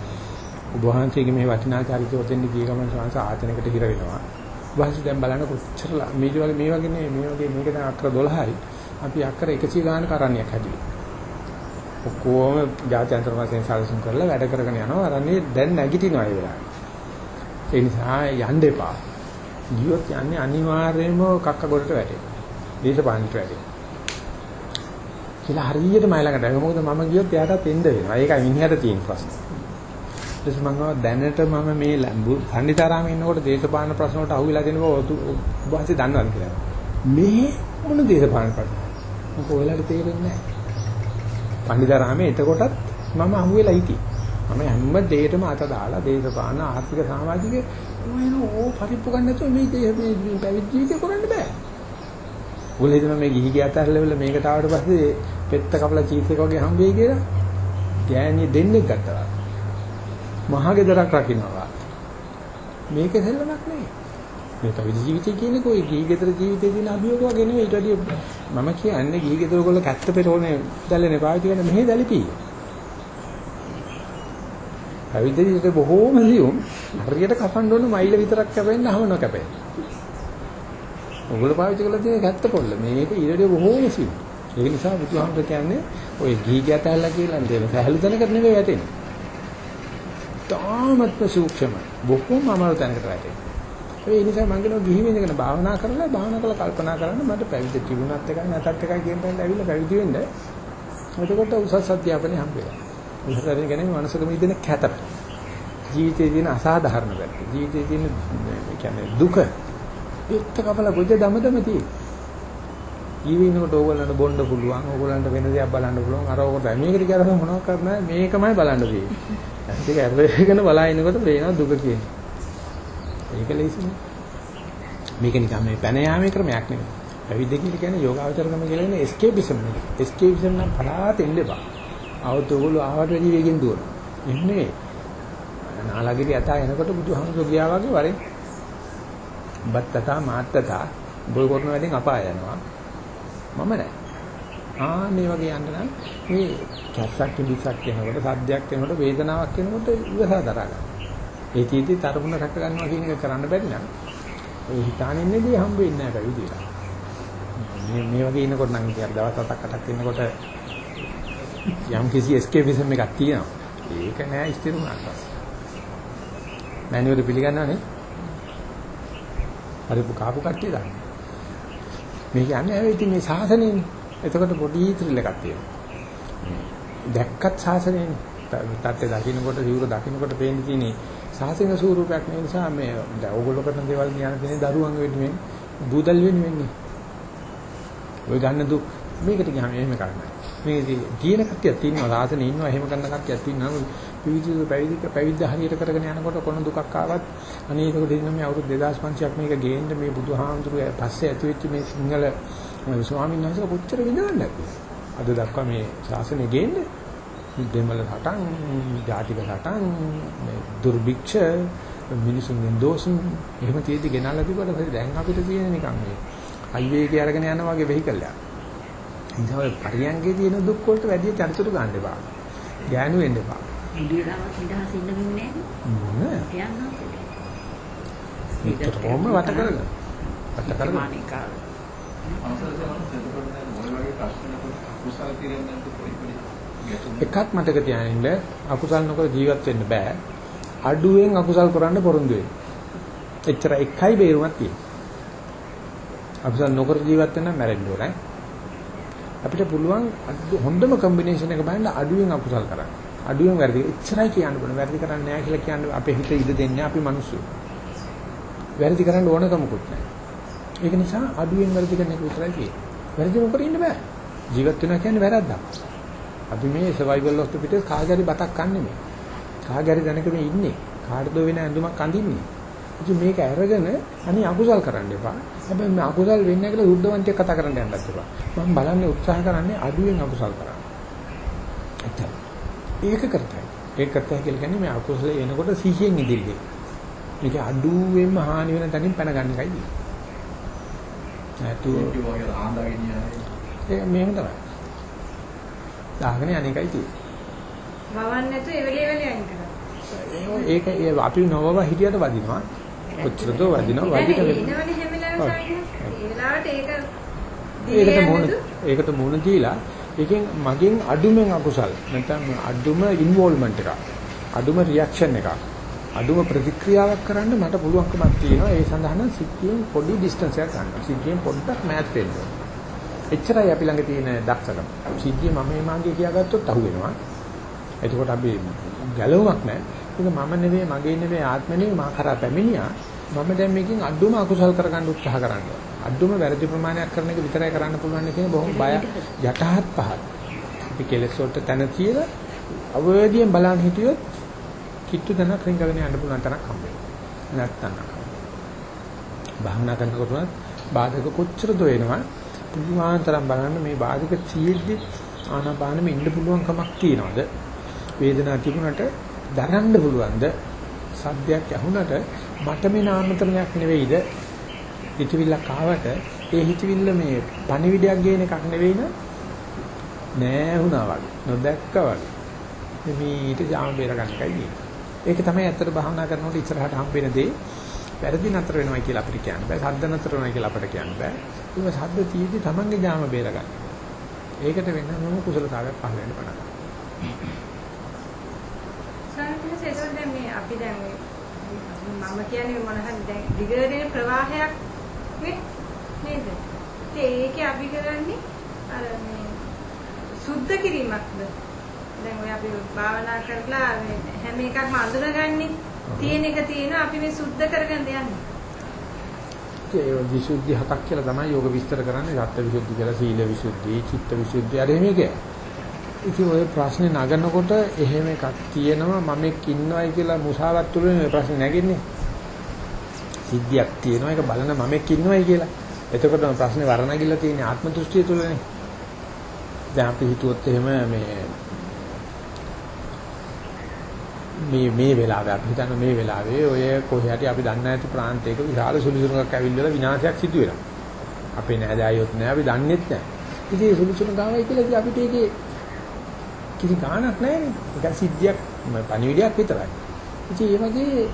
ඔබ වහන්සේගේ මේ වටිනා චරිතය ඔතෙන්ද ගිය ගමන් සංස ආතනකට හිර වෙනවා. ඔබ වහන්සේ දැන් බලන්න කොච්චර මේ වගේ මේ වගේ නේ මේ වගේ මේක දැන් අක්කර 12යි. අපි අක්කර 100 ගානක කරන්නයක් හැදුවේ. ඔක්කොම ජාත්‍යන්තර වශයෙන් සැලසුම් කරලා වැඩ කරගෙන යනවා. අරන්නේ දැන් නැගිටිනවා ඒ වෙලාවේ. ඒ නිසා යන්න එපා. ගියොත් යන්නේ අනිවාර්යයෙන්ම කක්ක ගොඩට වැටෙනවා. දේශපාලනට වැටෙනවා. කියලා හරියට මයි ළඟට ආවා. මොකද මම ගියොත් එයාටත් එන්න වෙනවා. ඒකයි මිනිහට තියෙන ප්‍රශ්නේ. ඊට පස්සේ මම දැනට මම මේ පණ්ඩිතාරාමේ ඉන්නකොට දේශපාලන ප්‍රශ්න වලට අහුවෙලා දෙන බව ඔබ වහන්සේ දන්නවද කියලා. මේ මොන දේශපාලන ප්‍රශ්න? මොකද ඔයාලට තේරෙන්නේ නැහැ. පණ්ඩිතාරාමේ එතකොටත් මම අහුවෙලා හිටියේ. මම හැම දෙයකටම අත දාලා දේශපාලන ආර්ථික සමාජික මොන ඕ පරිප්පු ගන්න නැතුව මේ මේ පැවිදි ජීවිතය කරන්න බෑ. ඔයගොල්ලෝ හිතන මේ ගිහි ගියත් අරලෙවල මේකට ආවට පස්සේ පෙත්ත කපලා චීස් එක වගේ හම්බෙයි කියලා ගෑණිය දෙන්නෙක් ගත්තා. මහා ගෙදරක් රකින්නවා. මේක සෙල්ලමක් නෙවෙයි. මේ පැවිදි ජීවිතය කියන්නේ කොයි ගිහි ගෙදර ජීවිතයේ තියෙන අභියෝග වගේ නෙවෙයි. ඊට වඩා මම කියන්නේ ගිහි ගෙදර වල කැත්ත පෙරෝනේ දැල්ලනේ පාවිච්චි කරන මෙහෙ දැලිපී. පැවිදිට බොහෝම සියුම් හරියට කපන්න ඕන මයිල විතරක් කැපෙන්න හවන කැපෙන්න. ඔගොල්ලෝ පාවිච්චි කරලා තියෙන කැත්ත පොල්ල මේක ඊටදී බොහෝම සියුම්. ඒක නිසා බුදුහාමුදුර කියන්නේ ඔය ගී ගැතැල්ලා කියලා නේද? සහැල්ලු තැනකට නෙවෙයි වැටෙන්නේ. තාමත්ම සූක්ෂම බොහොම අමාරු තැනකට වැටෙන්නේ. ඒ නිසා මම කියනවා ගිහි වෙනකන භාවනා කරලා භාවනා කරලා කල්පනා කරන්න මට පැවිදි තිබුණත් එකයි නැතත් එකයි කියන තැනට ඇවිල්ලා පැවිදි වෙන්න. එතකොට උසස් අධ්‍යාපනය හම්බ වෙනවා. උසස් අධ්‍යාපනය කියන්නේ මනසක මිදෙන කැත. ජීවිතයේ තියෙන අසාධාරණ පැත්ත. ජීවිතයේ තියෙන කියන්නේ දුක. ඒත් කපල ගොජ දමදම තියෙන්නේ. ජීවිනකොට ඕගොල්ලන්ට බොන්න පුළුවන් ඕගොල්ලන්ට වෙන දේක් බලන්න පුළුවන්. අර ඕකට මේකට කරලා මොනවද කරන්නේ මේකමයි බලන්න තියෙන්නේ. ඒක ඇරගෙන බලනකොට පේනවා දුක කියන්නේ. ඒක ලේසියි. මේක නිකන් මේ පැන යාමේ ක්‍රමයක් නෙමෙයි. පැවිදි කියලා කියන්නේ යෝගාවචරකම කියලා කියන්නේ එස්කේපිසම් එක එස්කේපිසම් නම් පලාතෙන් දෙපා આવත ඕගොල්ලෝ ආවට වැඩි වේගෙන් දුවන එහෙම නෙමෙයි නාලගිරි යතා එනකොට බුදුහාමුදුරුවෝ ගියා වගේ වරේ බත්තතා මාත්තතා බොල් කරන වැඩෙන් අපාය යනවා මම නැහැ. ආ මේ වගේ යන්න නම් මේ කැස්සක් කිලිසක් වෙනකොට සද්දයක් වෙනකොට වේදනාවක් වෙනකොට ඉවසා දරා ගන්න. ඒ කීටි තරමුණ රැක ගන්නවා කියන එක කරන්න බැරි නම් ඒ හිතානින්නේදී හම්බ වෙන්නේ නැහැ පැවිදිලා. මේ මේ වගේ ඉන්නකොට නම් ඉතින් දවස් 7ක් 8ක් ඉන්නකොට යම් කිසි escapeism එකක් තියෙනවා. ඒක නෑ ස්ථිර වුණාට පස්සේ. මෑණියෝද පිළිගන්නවනේ? හරි කාපු කට්ටිය දන්නේ. මේ කියන්නේ ඇයි ඉතින් මේ ශාසනයනේ. එතකොට පොඩි ත්‍රිල් එකක් තියෙනවා. දැක්කත් ශාසනයනේ. තත්ත්වය දකින්නකොට සිවුර දකින්නකොට පේන්නේ තියෙන්නේ ශාසනික ස්වරූපයක් නේ නිසා මේ දැන් ඕගොල්ලෝ කරන දේවල් කියන තියෙන දරුවන් වෙනුවෙන් බූදල් වෙනුවෙන්නේ. ඔය ගන්න දුක් මේකට ගියාම එහෙම කරන්නේ. මේ තියෙන කට්ටියක් තියෙනවා සාසනේ ඉන්නවා එහෙම කරන කට්ටියක් තියෙනවා පිවිදු පැවිදි පැවිද්ද හරියට කරගෙන යනකොට කොන දුකක් ආවත් අනේ ඒක දෙන්න මේ අවුරුදු 2500ක් මේක ගේන්න මේ බුදුහාමුදුරුවෝ පස්සේ ඇති වෙච්ච මේ සිංහල ස්වාමීන් වහන්සේ කොච්චර විඳවන්නද අද දක්වා මේ ශාසනය ගේන්නේ දෙමළ රටන් ජාතික රටන් මේ දුර්භික්ෂ මිනිසුන්ගෙන් දෝෂම් එහෙම තියෙදි ගෙනල්ලා තිබුණාට දැන් අපිට තියෙන නිකන් මේ හයිවේ එකේ අරගෙන යනවා වගේ වෙහිකල් එකක් නිසා ඔය පරියන්ගේ තියෙන දුක් වලට වැඩි චරිචුරු ගන්න එපා. ගෑනු වෙන්න එපා. ඉන්දියාවට නිදහස් ඉන්න වෙන්නේ නෑ. නැහැ. විතරම වට කරගන්න. වට කරගන්න. මානිකා. එකක් මතක තියාගන්න අකුසල් නොකර ජීවත් වෙන්න බෑ. අඩුවෙන් අකුසල් කරන්න පොරොන්දු වෙන්න. එච්චර එකයි බේරුමක් තියෙන්නේ. අකුසල් නොකර ජීවත් වෙන්න මැරෙන්න ඕනේ. අපිට පුළුවන් හොඳම කම්බිනේෂන් එක බලන්න අඩුවෙන් අකුසල් කරන්න. අඩුවෙන් වැරදි. එච්චරයි කියන්න බෑ. වැරදි කරන්නේ නැහැ කියලා කියන්නේ අපේ හිත ඉඩ දෙන්නේ අපි මිනිස්සු. වැරදි කරන්න ඕනකමකුත් නැහැ. ඒක නිසා අඩුවෙන් වැරදි කරන එක විතරයි කියන්නේ. වැරදි නොකර ඉන්න බෑ. ජීවත් වෙනවා කියන්නේ වැරද්දක්. අපි මේ සර්වයිවල් ඔෆ් ද පිටස් කාගරි බතක් කන්නේ මේ. කාගරි දැනක මේ ඉන්නේ. කාටද වෙන ඇඳුමක් අඳින්නේ. ඉතින් මේක අරගෙන අනේ අකුසල් කරන්න එපා. හැබැයි මේ අකුසල් වෙන්නේ කියලා සුද්ධවන්තයෙක් කතා කරන්න යන්නත් එපා. මම බලන්නේ උත්සාහ කරන්නේ අඩුවෙන් අකුසල් කරන්න. එතන. ඒක කරතයි. ඒක කරතයි කියලා කියන්නේ මේ අකුසල එනකොට සිහියෙන් ඉදිරියේ. මේක අඩුවෙන්ම හානි වෙන තැනින් පැන ගන්න එකයි. නැතු ඒ මේක තමයි. දාගෙන අනේකයි තියෙන්නේ. වවන්න නැතුව එවෙලේ එවෙලේ අයින් කරා. ඒක ඒ අපි නොවව හිටියට වදිනවා. කොච්චරද වදිනවා වදිට වෙන්නේ. ඉන්නවනේ හැම වෙලාවෙම. ඒ වෙලාවට ඒක ඒකට මොන ඒකට මොන දීලා ඒකෙන් මගෙන් අඩුමෙන් අකුසල් නැත්නම් අඩුම ඉන්වෝල්ව්මන්ට් එකක් අඩුම රියැක්ෂන් එකක් අඩුම ප්‍රතික්‍රියාවක් කරන්න මට පුළුවන්කමක් තියෙනවා ඒ සඳහා නම් සිද්ධියෙන් පොඩි ඩිස්ටන්ස් එකක් ගන්න. සිද්ධියෙන් පොඩ්ඩක් මෑත් වෙන්න ඕනේ. එච්චරයි අපි ළඟ තියෙන දක්ෂකම. සිද්ධිය මම මේ මාගේ කියාගත්තොත් අහු වෙනවා. එතකොට අපි ගැලවුමක් නැහැ. ඒක මම නෙවෙයි මගේ නෙවෙයි ආත්ම නෙවෙයි මා කරා පැමිණියා. මම දැන් මේකෙන් අඩුම අකුසල් කරගන්න උත්සාහ කරනවා. අඩුම වැරදි ප්‍රමාණයක් කරන එක විතරයි කරන්න පුළුවන් කියන බොහොම බය. යටහත් පහත්. අපි කෙලෙස් වලට තන කියලා අවදියෙන් බලන් හිටියොත් කිට්ටු තනක් රින්ගගෙන යන්න පුළුවන් තරක් හම්බ වෙනවා. නැත්තම් භාවනා කරනකොට බාධක කොච්චරද වෙනවා පුළුවන් තරම් බලන්න මේ බාධක තියෙද්දි ආනාපානෙම ඉන්න පුළුවන් කමක් තියනවද? වේදනාව තිබුණට දරන්න පුළුවන්ද? සද්දයක් ඇහුණට මට මේ නාමතරණයක් නෙවෙයිද? හිතවිල්ලක් ආවට ඒ හිතවිල්ල මේ පණිවිඩයක් ගේන එකක් නෙවෙයි නෑ වුණා වගේ නොදැක්කා වගේ මේ ඊට ජාම බේර ගන්න එකයි තියෙන්නේ ඒක තමයි ඇත්තට භාවනා කරනකොට ඉස්සරහට හම්බෙන දේ වැරදි නතර වෙනවා කියලා අපිට කියන්න බෑ. සද්ද නතර වෙනවා කියලා අපිට කියන්න බෑ. ඒක සද්ද තියෙද්දි තමන්ගේ ඥාම බේරගන්න. ඒකට වෙන මොන කුසලතාවයක් පහළ වෙන්න පටන් ගන්නවා. සංකේත ඒකෝ දැන් මේ අපි දැන් මේ මම කියන්නේ මොන හරි දැන් දිගටම ප්‍රවාහයක් නේ නේද? ඉතින් ඒකේ අපි කරන්නේ අර මේ සුද්ධ කිරීමක්ද? දැන් ඔය අපි භාවනා කරලා මේ හැම එකක්ම අඳුනගන්නේ තියෙන එක තියෙනවා අපි මේ සුද්ධ කරගෙන යන්නේ. ඒ විසුද්ධි හතක් කියලා තමයි යෝග විස්තර කරන්නේ. සත්‍ය විසුද්ධි කියලා, සීල විසුද්ධි, චිත්ත විසුද්ධි අර එහෙම එක. ඉතින් ඔය ප්‍රශ්නේ නගනකොට එහෙම එකක් තියෙනවා මම එක් ඉන්නවයි කියලා මුසාවත් තුලනේ ඔය ප්‍රශ්නේ නැගෙන්නේ. සිද්ධියක් තියෙනවා ඒක බලන මම එක් ඉන්නවයි කියලා. එතකොට ප්‍රශ්නේ වර්ණගිල්ල තියෙන්නේ ආත්ම දෘෂ්ටිය තුලනේ. දැන් අපි හිතුවොත් එහෙම මේ මේ මේ වෙලාවේ අපි හිතන්නේ මේ වෙලාවේ ඔය කොහේ හරි අපි දන්නේ නැති ප්‍රාන්තයක විශාල සුළුසුණුකක් ඇවිල්ලා විනාශයක් සිදු වෙනවා. අපේ නෑදෑයොත් නෑ අපි දන්නේත් නෑ. ඉතින් ඒ සුළුසුණු ගාවයි කියලා ඉතින් අපිට ඒකේ කිසි ගාණක් නෑනේ. ඒක සිද්ධියක් පණිවිඩයක් විතරයි. ඉතින් ඒ වගේ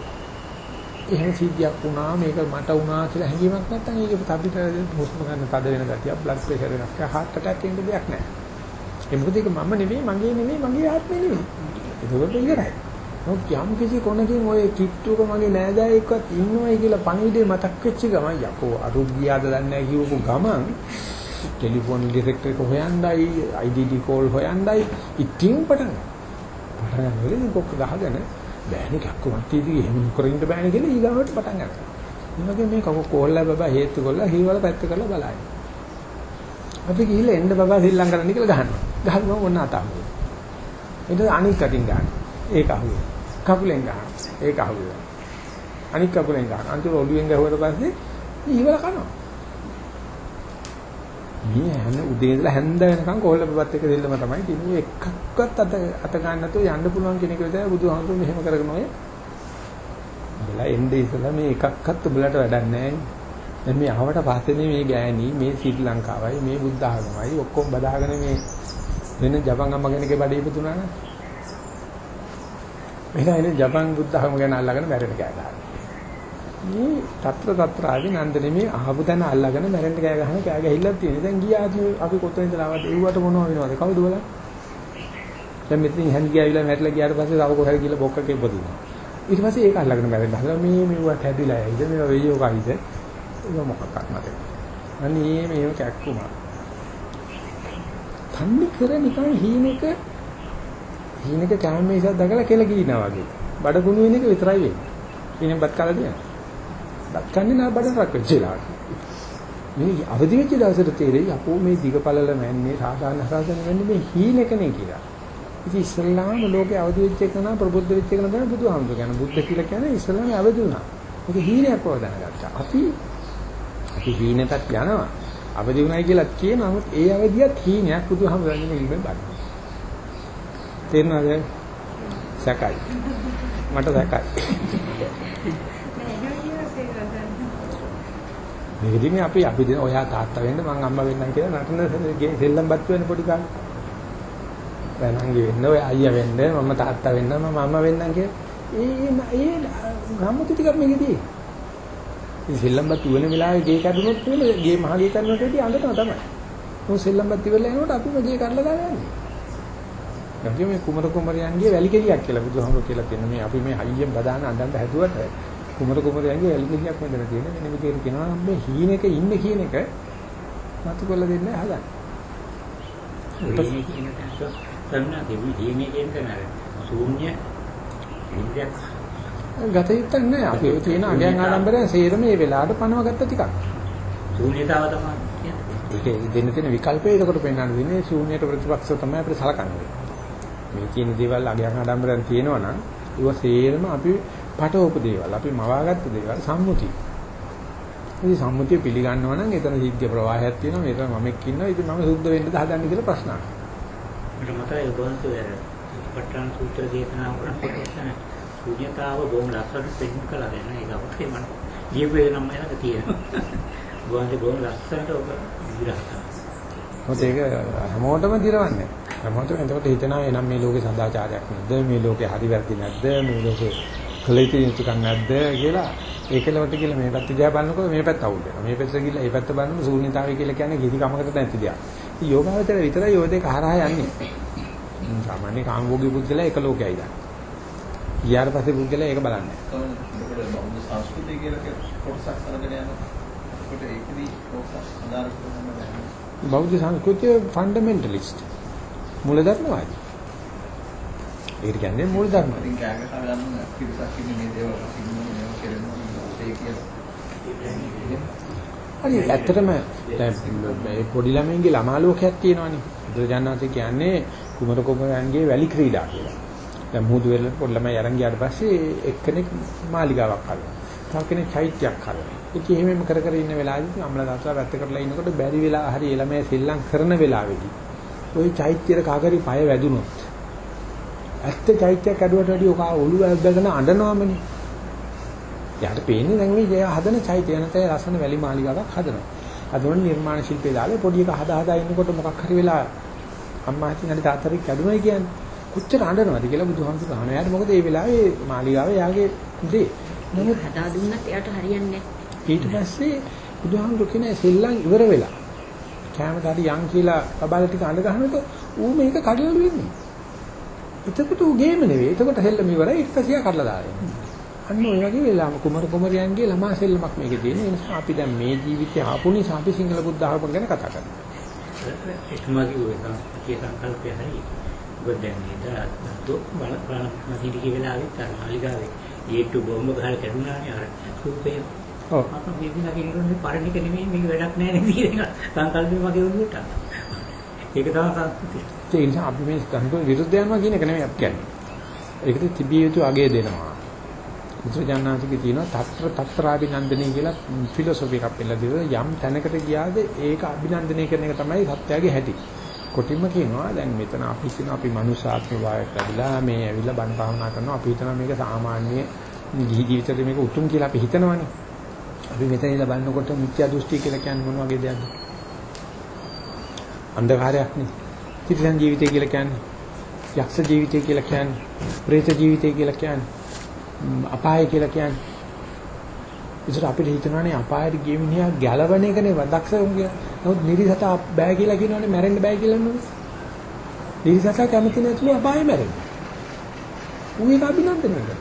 එහෙම සිද්ධියක් වුණා මේක මට වුණා කියලා හැඟීමක් නැත්නම් ඒක අපිට හුස්ම ගන්න තද වෙන ගතිය, බ්ලඩ් ප්‍රෙෂර් වෙනස්, heart attack එන්න දෙයක් නෑ. ඒ මොකද ඒක මම නෙවෙයි, මගේ නෙවෙයි, මගේ ආත්මෙ නෙවෙයි. ඒක ඉවරයි. මොකද යම් කිසි කොනකින් ඔය කිට්ටුවක මගේ නෑදෑයෙක්වත් ඉන්නවයි කියලා පණිවිඩේ මතක් වෙච්ච ගමන් යකෝ අරුග්ගියාද දන්නේ නැහැ කියවපු ගමන් ටෙලිෆෝන් ඩිරෙක්ටර් එක හොයන්නයි IDD කෝල් හොයන්නයි ඉතින් පටන් පටන් ගන්න කොක්ක ගහගෙන බෑනේ කක්කමත් තීදී එහෙම නොකර ඉන්න බෑනේ කියලා ඊගාවට පටන් ගන්නවා. මේ වගේ මේ කව කෝල්ලා බබා හේතු කරලා හීවල පැත්ත කරලා බලයි. අපි ගිහිල්ලා එන්න බබා ශ්‍රී ලංකාවට කියලා ගහනවා. ගහනවා ඕන අතාවු. ඊට අනික් අතින් ගන්නවා. ඒක අහුවේ. කකුලෙන් ගහනවා. ඒක අහුවේ. අනික් කකුලෙන් ගහනවා. අන්තිම ඔළුවෙන් ගැහුවට පස්සේ ඊවල කනවා. මේ හැම උදේ ඉඳලා හැන්ද වෙනකන් කොහොල්ල බබත් එක දෙල්ලම තමයි තිබුණේ එකක්වත් අත අත ගන්න නැතුව යන්න පුළුවන් කෙනෙක් විතරයි බුදුහාමුදුරුවෝ මෙහෙම කරගෙන ඔය බලා එන්නේ ඉතලා මේ එකක්වත් උඹලට වැඩක් නැහැ. දැන් මේ ආවට පස්සේ මේ ගෑණි මේ ශ්‍රී ලංකාවයි මේ බුද්ධ ආගමයි ඔක්කොම බදාගෙන මේ වෙන ජපන් අම්ම කෙනෙක්ගේ බඩේ ඉපදුනා නේද එහෙනම් ඉතින් ජපන් බුද්ධ ආගම ගැන අල්ලගෙන මැරෙන්න කෑ ගහනවා. මේ తත්‍ර తත්‍රාගේ නන්දනේ අහපු තැන අල්ලගෙන මැරෙන්න ගෑ ගහන කෑ ගහilla තියෙන. දැන් ගියාදී අපි කොතනින්ද ආවද? එව්වට මොනව වෙනවද? කවුද බලන්නේ? දැන් මෙතනින් හැන් ගියාවිලා මැරිලා ගියාට පස්සේ තව කොහෙද කියලා බොක්කක ඉපදිනවා. ඊට පස්සේ ඒක අල්ලගෙන මැරෙන්න හදලා මේ මෙව්වට හැදිලා ඇයිද? මේවා වෙයෝ කයිද? ඒක මොකක්වත් නැහැ. අනේ මේව කැක්කුම. තන්නේ කර නිකන් හීනෙක හීනෙක කැමමේසක් දකලා කියලා ගිනා වගේ. බඩගුණු වෙන එක විතරයි වෙන්නේ. ඉතින් බත් කාලා දෙනවා. බත් කන්නේ නා බඩ රක් වෙච්ච වෙලාවට. මේ අවදි වෙච්ච දවසට තේරෙයි අපෝ මේ දිගපළල මැන්නේ සාධාරණ හරසන වෙන්නේ මේ හීනෙකනේ කියලා. ඉතින් ඉස්ලාම ලෝකේ අවදි වෙච්ච එක නා ප්‍රබුද්ධ වෙච්ච එක නා තමයි බුදුහාමුදුර කියන්නේ. බුද්ධ කියලා කියන්නේ ඉස්ලාමයේ අවදි වුණා. ඒක හීනයක් බව දැනගත්තා. අපි අපි හීනටත් යනවා. අවදි වුණයි කියලා කියනවා. නමුත් ඒ අවදියත් හීනයක් බුදුහාමුදුරනේ ඉල්ලෙන් බලන්න. තේරෙනවද? සැකයි. මට සැකයි. මේකදී මේ අපි අපි ඔයා තාත්තා වෙන්න මං අම්මා වෙන්නම් කියලා නටන සෙල්ලම්පත් වෙන පොඩි කාලේ. වැනංගි වෙන්න ඔය අයියා වෙන්න මම තාත්තා වෙන්න මම අම්මා වෙන්නම් කියලා. ඒ ඒ ගම්මුතු ටිකක් මේකදී. ඉතින් සෙල්ලම්පත් වෙන වෙලාවේ ගේ කැඩුනොත් වෙන ගේ මහ ගේ කරනකොට ඉතින් අඬනවා තමයි. මොකද සෙල්ලම්පත් ඉවරලා යනකොට අපිම ගේ කඩලා දාලා යන්නේ. නැත්නම් මේ කුමර කුමරියන්ගේ වැලි කෙලියක් කියලා බුදුහාමුදුරුවෝ කියලා තියෙන මේ අපි මේ හයියෙන් බදාන අඳන් හැදුවට කුමර කුමරියන්ගේ වැලි කෙලියක් මෙතන තියෙන වෙන විදිහට කියනවා මේ හීනෙක ඉන්න කියන එක මතු කරලා දෙන්න හදන්න. ගත යුත්තක් නෑ අපි ඔය තියෙන අගයන් ආඩම්බරයෙන් සේරම මේ වෙලාවට පනව ගත්ත ටිකක්. ශූන්‍යතාව තමයි කියන්නේ. ඒකේ දෙන්න තියෙන විකල්පය ඒකට පෙන්වන්න දෙන්නේ ශූන්‍යයට ප්‍රතිපක්ෂව තමයි අපිට සලකන්නේ. මේ කියන දේවල් අගයන් ආඩම්බරයෙන් තියෙනවා නම් ඒව සේරම අපි පටවපු දේවල් අපි මවාගත්ත දේවල් සම්මුති. ඉතින් සම්මුතිය පිළිගන්නවා නම් එතන සිද්ධ ප්‍රවාහයක් තියෙනවා මේක මමෙක් ඉන්නවා ඉතින් මම සුද්ධ වෙන්නද හදන්නේ කියලා ප්‍රශ්න අහනවා. මට මතකයි අර පට්ටාන සූත්‍ර දේශනා එතන ශූන්‍යතාව බොහොම ලස්සනට පෙන්නන කලා දෙන ඒක අපේ මන ජීවිතේ නම් එනක තියෙනවා. ඔබවන්තු බොහොම ලස්සනට ඔබ කරනවා. මොකද ඒක හැමෝටම දිරවන්නේ. හැමෝටම එතකොට හිතනවා එනම් මේ ලෝකේ සදාචාරයක් නැද්ද? මේ ලෝකේ හරි වැරදි නැද්ද? මේ ලෝකේ කලිත යුතුකම් නැද්ද කියලා ඒකලවට කියලා මේ පැත්ත දිහා බලනකොට මේ පැත්ත අවුල් වෙනවා. මේ පැත්ත ගිහලා මේ පැත්ත බලනකොට ශූන්‍යතාවය කියලා කියන්නේ කිසි කමකට නැති දෙයක්. ඉතින් යෝගාවචර විතරයි ඔය දෙක හරහා යන්නේ. සාමාන්‍ය කාමභෝගී පුද්ගලයා එක ලෝකයයි දාන. ඊයාට පස්සේ පුද්ගලයා ඒක බලන්නේ. බෞද්ධ සංස්කෘතිය කියලා කොටසක් අරගෙන යනවා. ඒකට ඒකදී ඕක අදාළ කරනවා. බෞද්ධ සංස්කෘතිය ෆන්ඩමෙන්ටලිස්ට්. මූලධර්මවාදී. මේවා කරනවා ඒ කියලා. හරි ඇත්තටම මේ පොඩි ළමයින්ගේ ළමා ලෝකයක් තියෙනවානේ. බුදුරජාණන්සේ කියන්නේ කුමර කුමරයන්ගේ වැලි ක්‍රීඩා කියලා. දැන් මුහුදු වෙල පොඩි ළමයි අරන් ගියාට පස්සේ එක්කෙනෙක් මාලිගාවක් හදනවා. තව කෙනෙක් චෛත්‍යයක් හදනවා. ඉතින් එහෙමම කර කර ඉන්න වෙලාවෙදී අම්ල දාසලා වැත්ත කරලා ඉන්නකොට බැරි වෙලා හරි ළමයි සෙල්ලම් කරන වෙලාවෙදී ওই චෛත්‍යයට කාගරි පය වැදුනොත් ඇත්ත චෛත්‍යයක් ඇදුවට වැඩිය ඔක ඔළුව ඇද්දගෙන අඬනවාමනේ. යාට පේන්නේ දැන් මේ හදන චෛත්‍ය යනතේ ලස්සන වැලි මාලිගාවක් හදනවා. හදන නිර්මාණ ශිල්පේ දාලා පොඩි එක හදා හදා ඉන්නකොට මොකක් හරි වෙලා අම්මා හිතින් හරි තාත්තරික් කැඩුනයි කියන්නේ. කොච්චර අඬනවද කියලා බුදුහාමුදුරුවෝ අහනවා. එයාට මොකද මේ වෙලාවේ මාලිගාව යාගේ දේ. නමුත් හදා දුන්නත් එයාට හරියන්නේ ඊට පස්සේ බුදුහාමුදුරුවෝ කියන සෙල්ලම් ඉවර වෙලා කැමරට හරි යන් කියලා බබාල ටික අඬ ගහනකොට ඌ මේක කඩලු වෙන්නේ. එතකොට ඌ ගේම නෙවෙයි. එතකොට සෙල්ලම ඉවරයි. ඊට පස්සේ කඩලා දානවා. අන්න ඔය වගේ වෙලාම කුමරු කුමරියන්ගේ ළමා සෙල්ලමක් මේකේ තියෙන. නිසා අපි දැන් මේ ජීවිතේ ආපු නිසා අපි සිංහල බුද්ධ ආගම ගැන කතා කරනවා. එතුමාගේ ඔය සංස්කෘතිය සංකල්පය හරි. ඔබ දැන් නේද දොක් බල බල මහිදී කියලාවෙත් අර මාලිගාවේ ඊටු බොම්බ ගහලා කැඩුනානේ අර සූපේ. ඔව්. අප මේ දින කිනකොට පරිණික නෙමෙයි මේක වැඩක් නෑ නේද එක සංකල්පේ මගේ ඔළුවට. ඒක තමයි සංස්කෘතිය. ඒ නිසා අපි මේ ස්කන්ධෝ විරුද්ධ යනවා කියන එක නෙමෙයි අපි කියන්නේ. ඒකට තිබිය යුතු අගය දෙනවා. බුදුජානනාතිකේ තියෙනවා తත්‍ර తත්‍රාభిනන්දනේ කියලා ෆිලොසොෆි එකක් පෙළලා දෙනවා. යම් තැනකට ගියාද ඒක අභිනන්දනය කරන එක තමයි සත්‍යයේ හැටි. කොටිම කියනවා දැන් මෙතන අපි කියන අපි මනුෂ්‍යාත්ම වායයක් ලැබිලා මේ ඇවිල්ලා බණ භාවනා කරනවා. අපි හිතනවා මේක සාමාන්‍ය ගිහි ජීවිතේ මේක උතුම් කියලා අපි හිතනවනේ. අපි මෙතන ඉඳලා බලනකොට මිත්‍යා දෘෂ්ටි කියලා කියන්නේ මොන වගේ දෙයක්ද? අන්ධකාරයක් නේ. තිරිසන් ජීවිතය කියලා කියන්නේ යක්ෂ ජීවිතය කියලා කියන්නේ പ്രേත ජීවිතය කියලා කියන්නේ අපාය කියලා කියන්නේ. ඒසර අපිට හිතනවානේ අපායට ගිය මිනිහා ගැලවෙන එකනේ වදක්ෂකම් කියලා. නමුත් නිරිසත බෑ කියලා කියනවානේ මැරෙන්න බෑ කියලා නේද? නිරිසත කැමති නැතුළු අපායෙ මැරෙන්න. ඌ ඒක අභිනන්දනය කරනවා.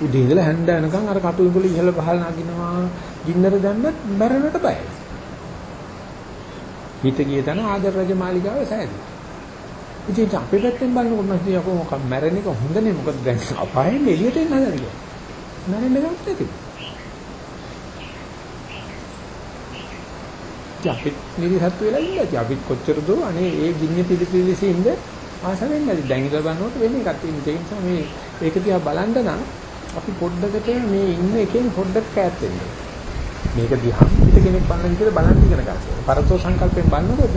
උදේ ඉඳලා හැන්ද යනකම් අර කටු ඉඹුල ඉහළ පහළ නගිනවා. ගින්නර දැම්මත් මැරෙන්නට බයයි. හිත ගිය තැන ආදර රජ මාලිගාවේ සෑදී. ඉතින් අපේ පැත්තෙන් බලනකොට මම හිතුවා කොහොම මොකක් මැරෙන එක හොඳනේ මොකද දැන් අපායෙන් එළියට එන්න හදන කියලා. මැරෙන්න ගමන් නැති. අපි නිරිසත්තු වෙලා ඉඳලා අපි කොච්චර දෝ අනේ ඒ ගින්න පිළිපිලිසි ඉඳ ආස වෙන්නේ නැති. දැන් ඉඳලා බලනකොට වෙන එකක් තියෙන. ඒ නිසා මේ ඒක දිහා බලන්න නම් අපි පොඩ්ඩකට මේ ඉන්න එකෙන් පොඩ්ඩක් ඈත් වෙන්න. මේක දිහා පිට කෙනෙක් බලන විදිහට බලන්න ඉගෙන ගන්න. පරතෝ සංකල්පයෙන් බලනකොට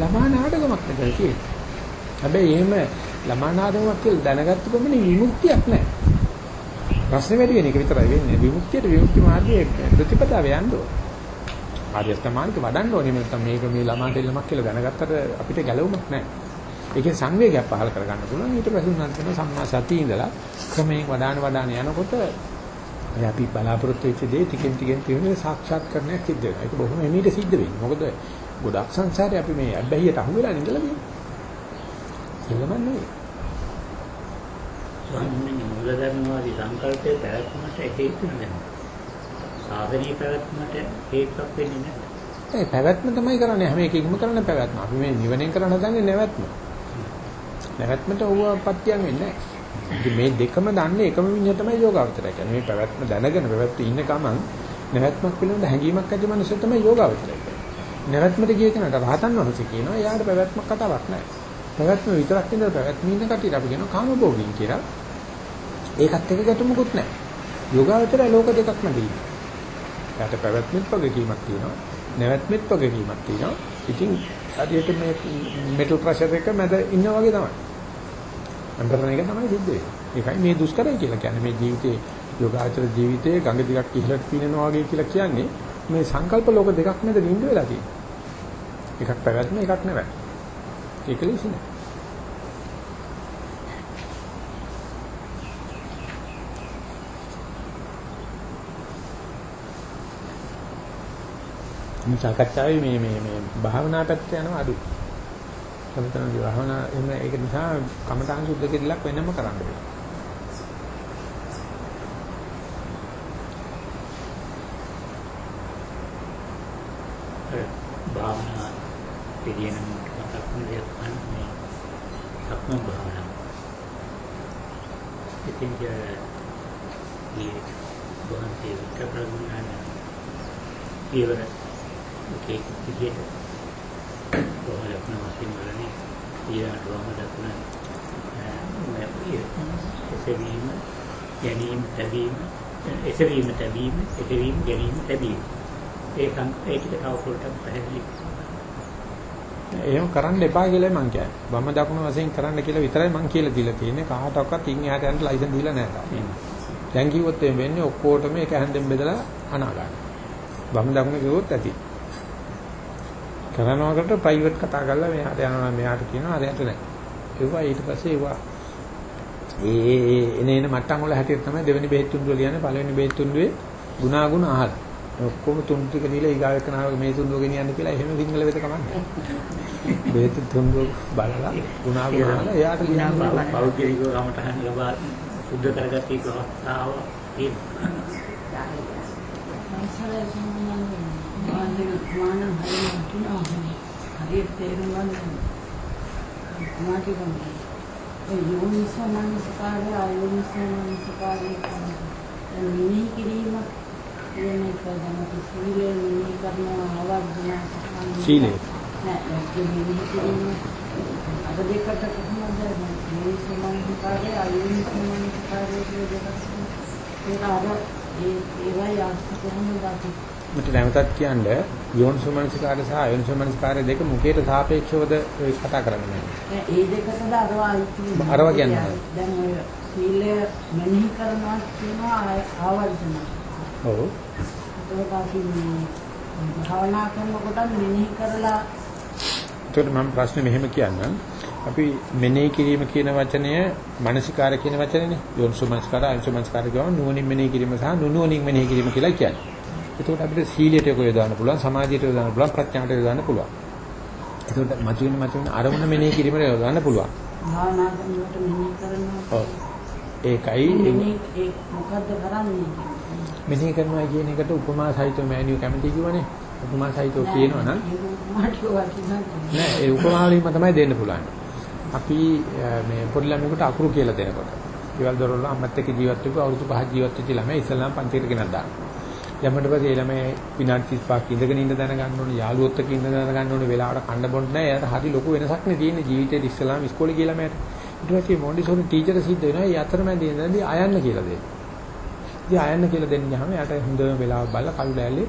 ළමා නාටකමක් නෙවෙයි තියෙන්නේ. හැබැයි එහෙම ළමානාදමක් කියලා දැනගත්ත කොමනේ විමුක්තියක් නැහැ. ප්‍රශ්නේ වැඩි වෙන එක විතරයි වෙන්නේ. විමුක්තියට විමුක්ති මාර්ගයේ ප්‍රතිපදාව යන්න ඕන. ආර්යස්ත මාර්ගය වඩන්න ඕනේ නැත්නම් මේක මේ ළමා දෙල්ලමක් කියලා දැනගත්තට අපිට ගැලවුමක් නැහැ. ඒකෙන් සංවේගයක් පහල කරගන්න පුළුවන්. ඊට පස්සේ උනන්ත වෙන සම්මා සතිය ඉඳලා ක්‍රමයෙන් වඩාන වඩාන යනකොට ඒ අපි බලාපොරොත්තු වෙච්ච දේ ටිකෙන් ටිකෙන් තියෙන සාක්ෂාත් කරන්නක් සිද්ධ වෙනවා. ඒක බොහොම එමෙහිට සිද්ධ වෙන්නේ. මොකද ගොඩක් සංසාරේ අපි මේ අබ්බැහියට අහු වෙලා ඉඳලා තියෙන්නේ. එහෙම නෙවෙයි. ස්වාමීන් මූලධර්මවාදී සංකල්පයේ පැවැත්මට හේතු නැහැ. සාධනීය පැවැත්මට හේතුවක් වෙන්නේ නැහැ. ඒ පැවැත්ම තමයි කරන්නේ හැම එකකින්ම කරන පැවැත්ම. අපි මේ නිවනෙන් කරන හදන්නේ නැවැත්ම. නැවැත්මට ඕව පත්‍යම් වෙන්නේ නැහැ. මේ දෙකම දන්නේ එකම විඤ්ඤා තමයි යෝගාවචරය කියන්නේ. මේ පැවැත්ම දැනගෙන පැවැත්ම ඉන්න ගමන් නැවැත්මක් පිළිබඳ හැඟීමක් ඇති මනුස්සය තමයි යෝගාවචරය කියන්නේ. නැවැත්මට ගිය කෙනාට රහතන් වහන්සේ කියනවා එයාට පැවැත්මක් කතාවක් නැහැ. පැවැත්ම විතරක් ඉඳලා පැවැත්ම ඉන්න කටියට අපි කියනවා කාමභෝගින් කියලා. ඒකත් එක ගැටුමකුත් නැහැ. යෝගාවචරය ලෝක දෙකක්ම දෙන්නේ. යාට පැවැත්මෙත් වගකීමක් තියෙනවා. නැවැත්මෙත් වගකීමක් තියෙනවා. ඉතින් හරියට මේ මෙටල් ප්‍රෙෂර් එක මැද ඉන්නා වගේ තමයි. අන්තරණ එක තමයි සිද්ධ වෙන්නේ. ඒකයි මේ දුෂ්කරයි කියලා කියන්නේ මේ ජීවිතේ යෝගාචර ජීවිතයේ ගඟ දිගක් ඉහළට පිනනවා වගේ කියලා කියන්නේ මේ සංකල්ප ලෝක දෙකක් මැද නිඳ වෙලා තියෙනවා. එකක් පැවැත්ම එකක් නෙවෙයි. ඒක ලේසි නෑ. මේ සාකච්ඡාවේ මේ මේ මේ භාවනා පැත්ත යනවා අඩු. සමතනගේ භාවනා එහෙම ඒක නිසා කමඨාන් සුද්ධ කෙරලක් වෙනම කරන්න බෑ. භාවනා පිළියෙන මතක් වෙන්නේ අන්නේ සක්මන් භාවනාව. ඉතින් ඒ වහන්සේ විතරක් පියවර එකේ විදියට කොහොමද වශයෙන් බලන්නේ ඊළඟට වම දකුණ එසවීම තැබීම එසවීම තැබීම එසවීම ගැනීම තැබීම ඒ සං ඒ ටික තව පොඩ්ඩක් පැහැදිලි එහෙම කරන්න එපා කියලා මං කියන්නේ. වම දකුණ වශයෙන් කරන්න කියලා විතරයි මං කියලා දීලා තියෙන්නේ. කාටවත් ඉන් එහාට යන්න ලයිසන් දීලා නැහැ. දැන් කිව්වොත් එම් වෙන්නේ ඔක්කොටම එක හැන්දෙන් බෙදලා අනා ගන්න. වම් දකුණ කිව්වොත් ඇති. කරනවාකට ප්‍රයිවට් කතා කරලා මෙහාට යනවා මෙහාට කියනවා හරියට නැහැ. ඒවා ඊට පස්සේ ඒවා ඒ ඒ එනේන මට්ටම් වල හැටියට තමයි දෙවෙනි බෙහෙත් තුන්දුව ලියන්නේ පළවෙනි බෙහෙත් තුන්දුවේ ගුණාගුණ අහලා. ඔක්කොම තුන් ටික දීලා ඊගාව එක්කනාවක මේ තුන්දුව ගෙනියන්න කියලා එහෙම සිංහල වෙද කමන්නේ. බෙහෙත් තුන්දුව බලලා ගුණාගුණ අහලා එයාට ලියන්න පෞද්ගලිකව කමටහන් ලබා සුද්ධ කරගත්තේ ප්‍රවස්තාව තියෙනවා. අවසරයි සම්මානයි. වාන්දේ මාන හරියට තේරුම් ගන්න. ඒ යෝනිසෝ මනසකාරය ආයෝනිසෝ මනසකාරය කියන මිනී කිරීම කියන එක තමයි සීලේ මිනී කරනවා අවර්ජන සීලේ නෑ ඒ මිනී කිරීම අද දෙකට කොහොමද යෝනිසෝ මනසකාරය ආයෝනිසෝ මනසකාරය කියන දෙක ඒක අර ඒ ඒවයි ආස්ත කොහොමද අපි මට නැවතත් කියන්න යෝනිසෝමනසිකාරය සහ අයෝනිසෝමනසිකාරය දෙක මුකේට සාපේක්ෂවද කතා කරන්නේ. ඒ දෙකටද අරවා අයිති අරවා කියන්නේ. දැන් ඔය සීලය මෙනෙහි කරනවා කියනවා ආවර්ජන. ඔව්. ඒක අපි භාවනා කරනකොට මෙනෙහි කරලා ඒකට මම ප්‍රශ්නේ මෙහෙම කියන්නම්. අපි මෙනෙහි කිරීම කියන වචනය මානසිකාර කියන වචනේනේ. යෝනිසෝමනසිකාර අයෝනිසෝමනසිකාර කියනවා නුවණින් මෙනෙහි කිරීම සහ නුනුවණින් මෙනෙහි කිරීම කියලා කියන්නේ. එතකොට අපිට සීලයට යොදවන්න පුළුවන්, සමාධියට යොදවන්න පුළුවන්, ප්‍රඥාට යොදවන්න පුළුවන්. එතකොට මතුවෙන මතුවෙන අරමුණ මෙනෙහි කිරීමට යොදවන්න පුළුවන්. ඒකයි ඒ මොකද්ද කරන්නේ? මෙනෙහි කරනවා කියන එකට උපමා සහිතව මෑනියු කැමති කිව්වනේ. උපමා සහිතව කියනවා නම් නෑ ඒ උපමා වලින්ම තමයි දෙන්න පුළුවන්. අපි මේ පොඩි ළමයෙකුට අකුරු කියලා දෙනකොට. ඊවල දොරවල අම්මත් එක්ක ජීවත් වෙපු අවුරුදු 5 ජීවත් වෙච්ච ළමයි ඉස්සල්ලාම පන්තියට ගෙනත් දානවා. යමඩ පස්සේ ළමයි විනාඩි 35ක් ඉඳගෙන ඉන්න දැනගන්න ඕනේ යාළුවොත් එක්ක ඉන්න දැනගන්න ඕනේ වෙලාවට කන්න බොන්න නෑ එයාට හරි ලොකු වෙනසක් නේ තියෙන්නේ ජීවිතේ ඉස්සලාම ඉස්කෝලේ කියලා මට ඊට පස්සේ මොන්ඩිසෝරි ටීචර් සිද්ධ වෙනවා ඒ අතරමැද ඉඳන්දී අයන්න කියලා දෙන්න. ඉතින් අයන්න කියලා දෙන්නාම එයාට හොඳ වෙලාවක් බලලා කළු ලෑල්ලේ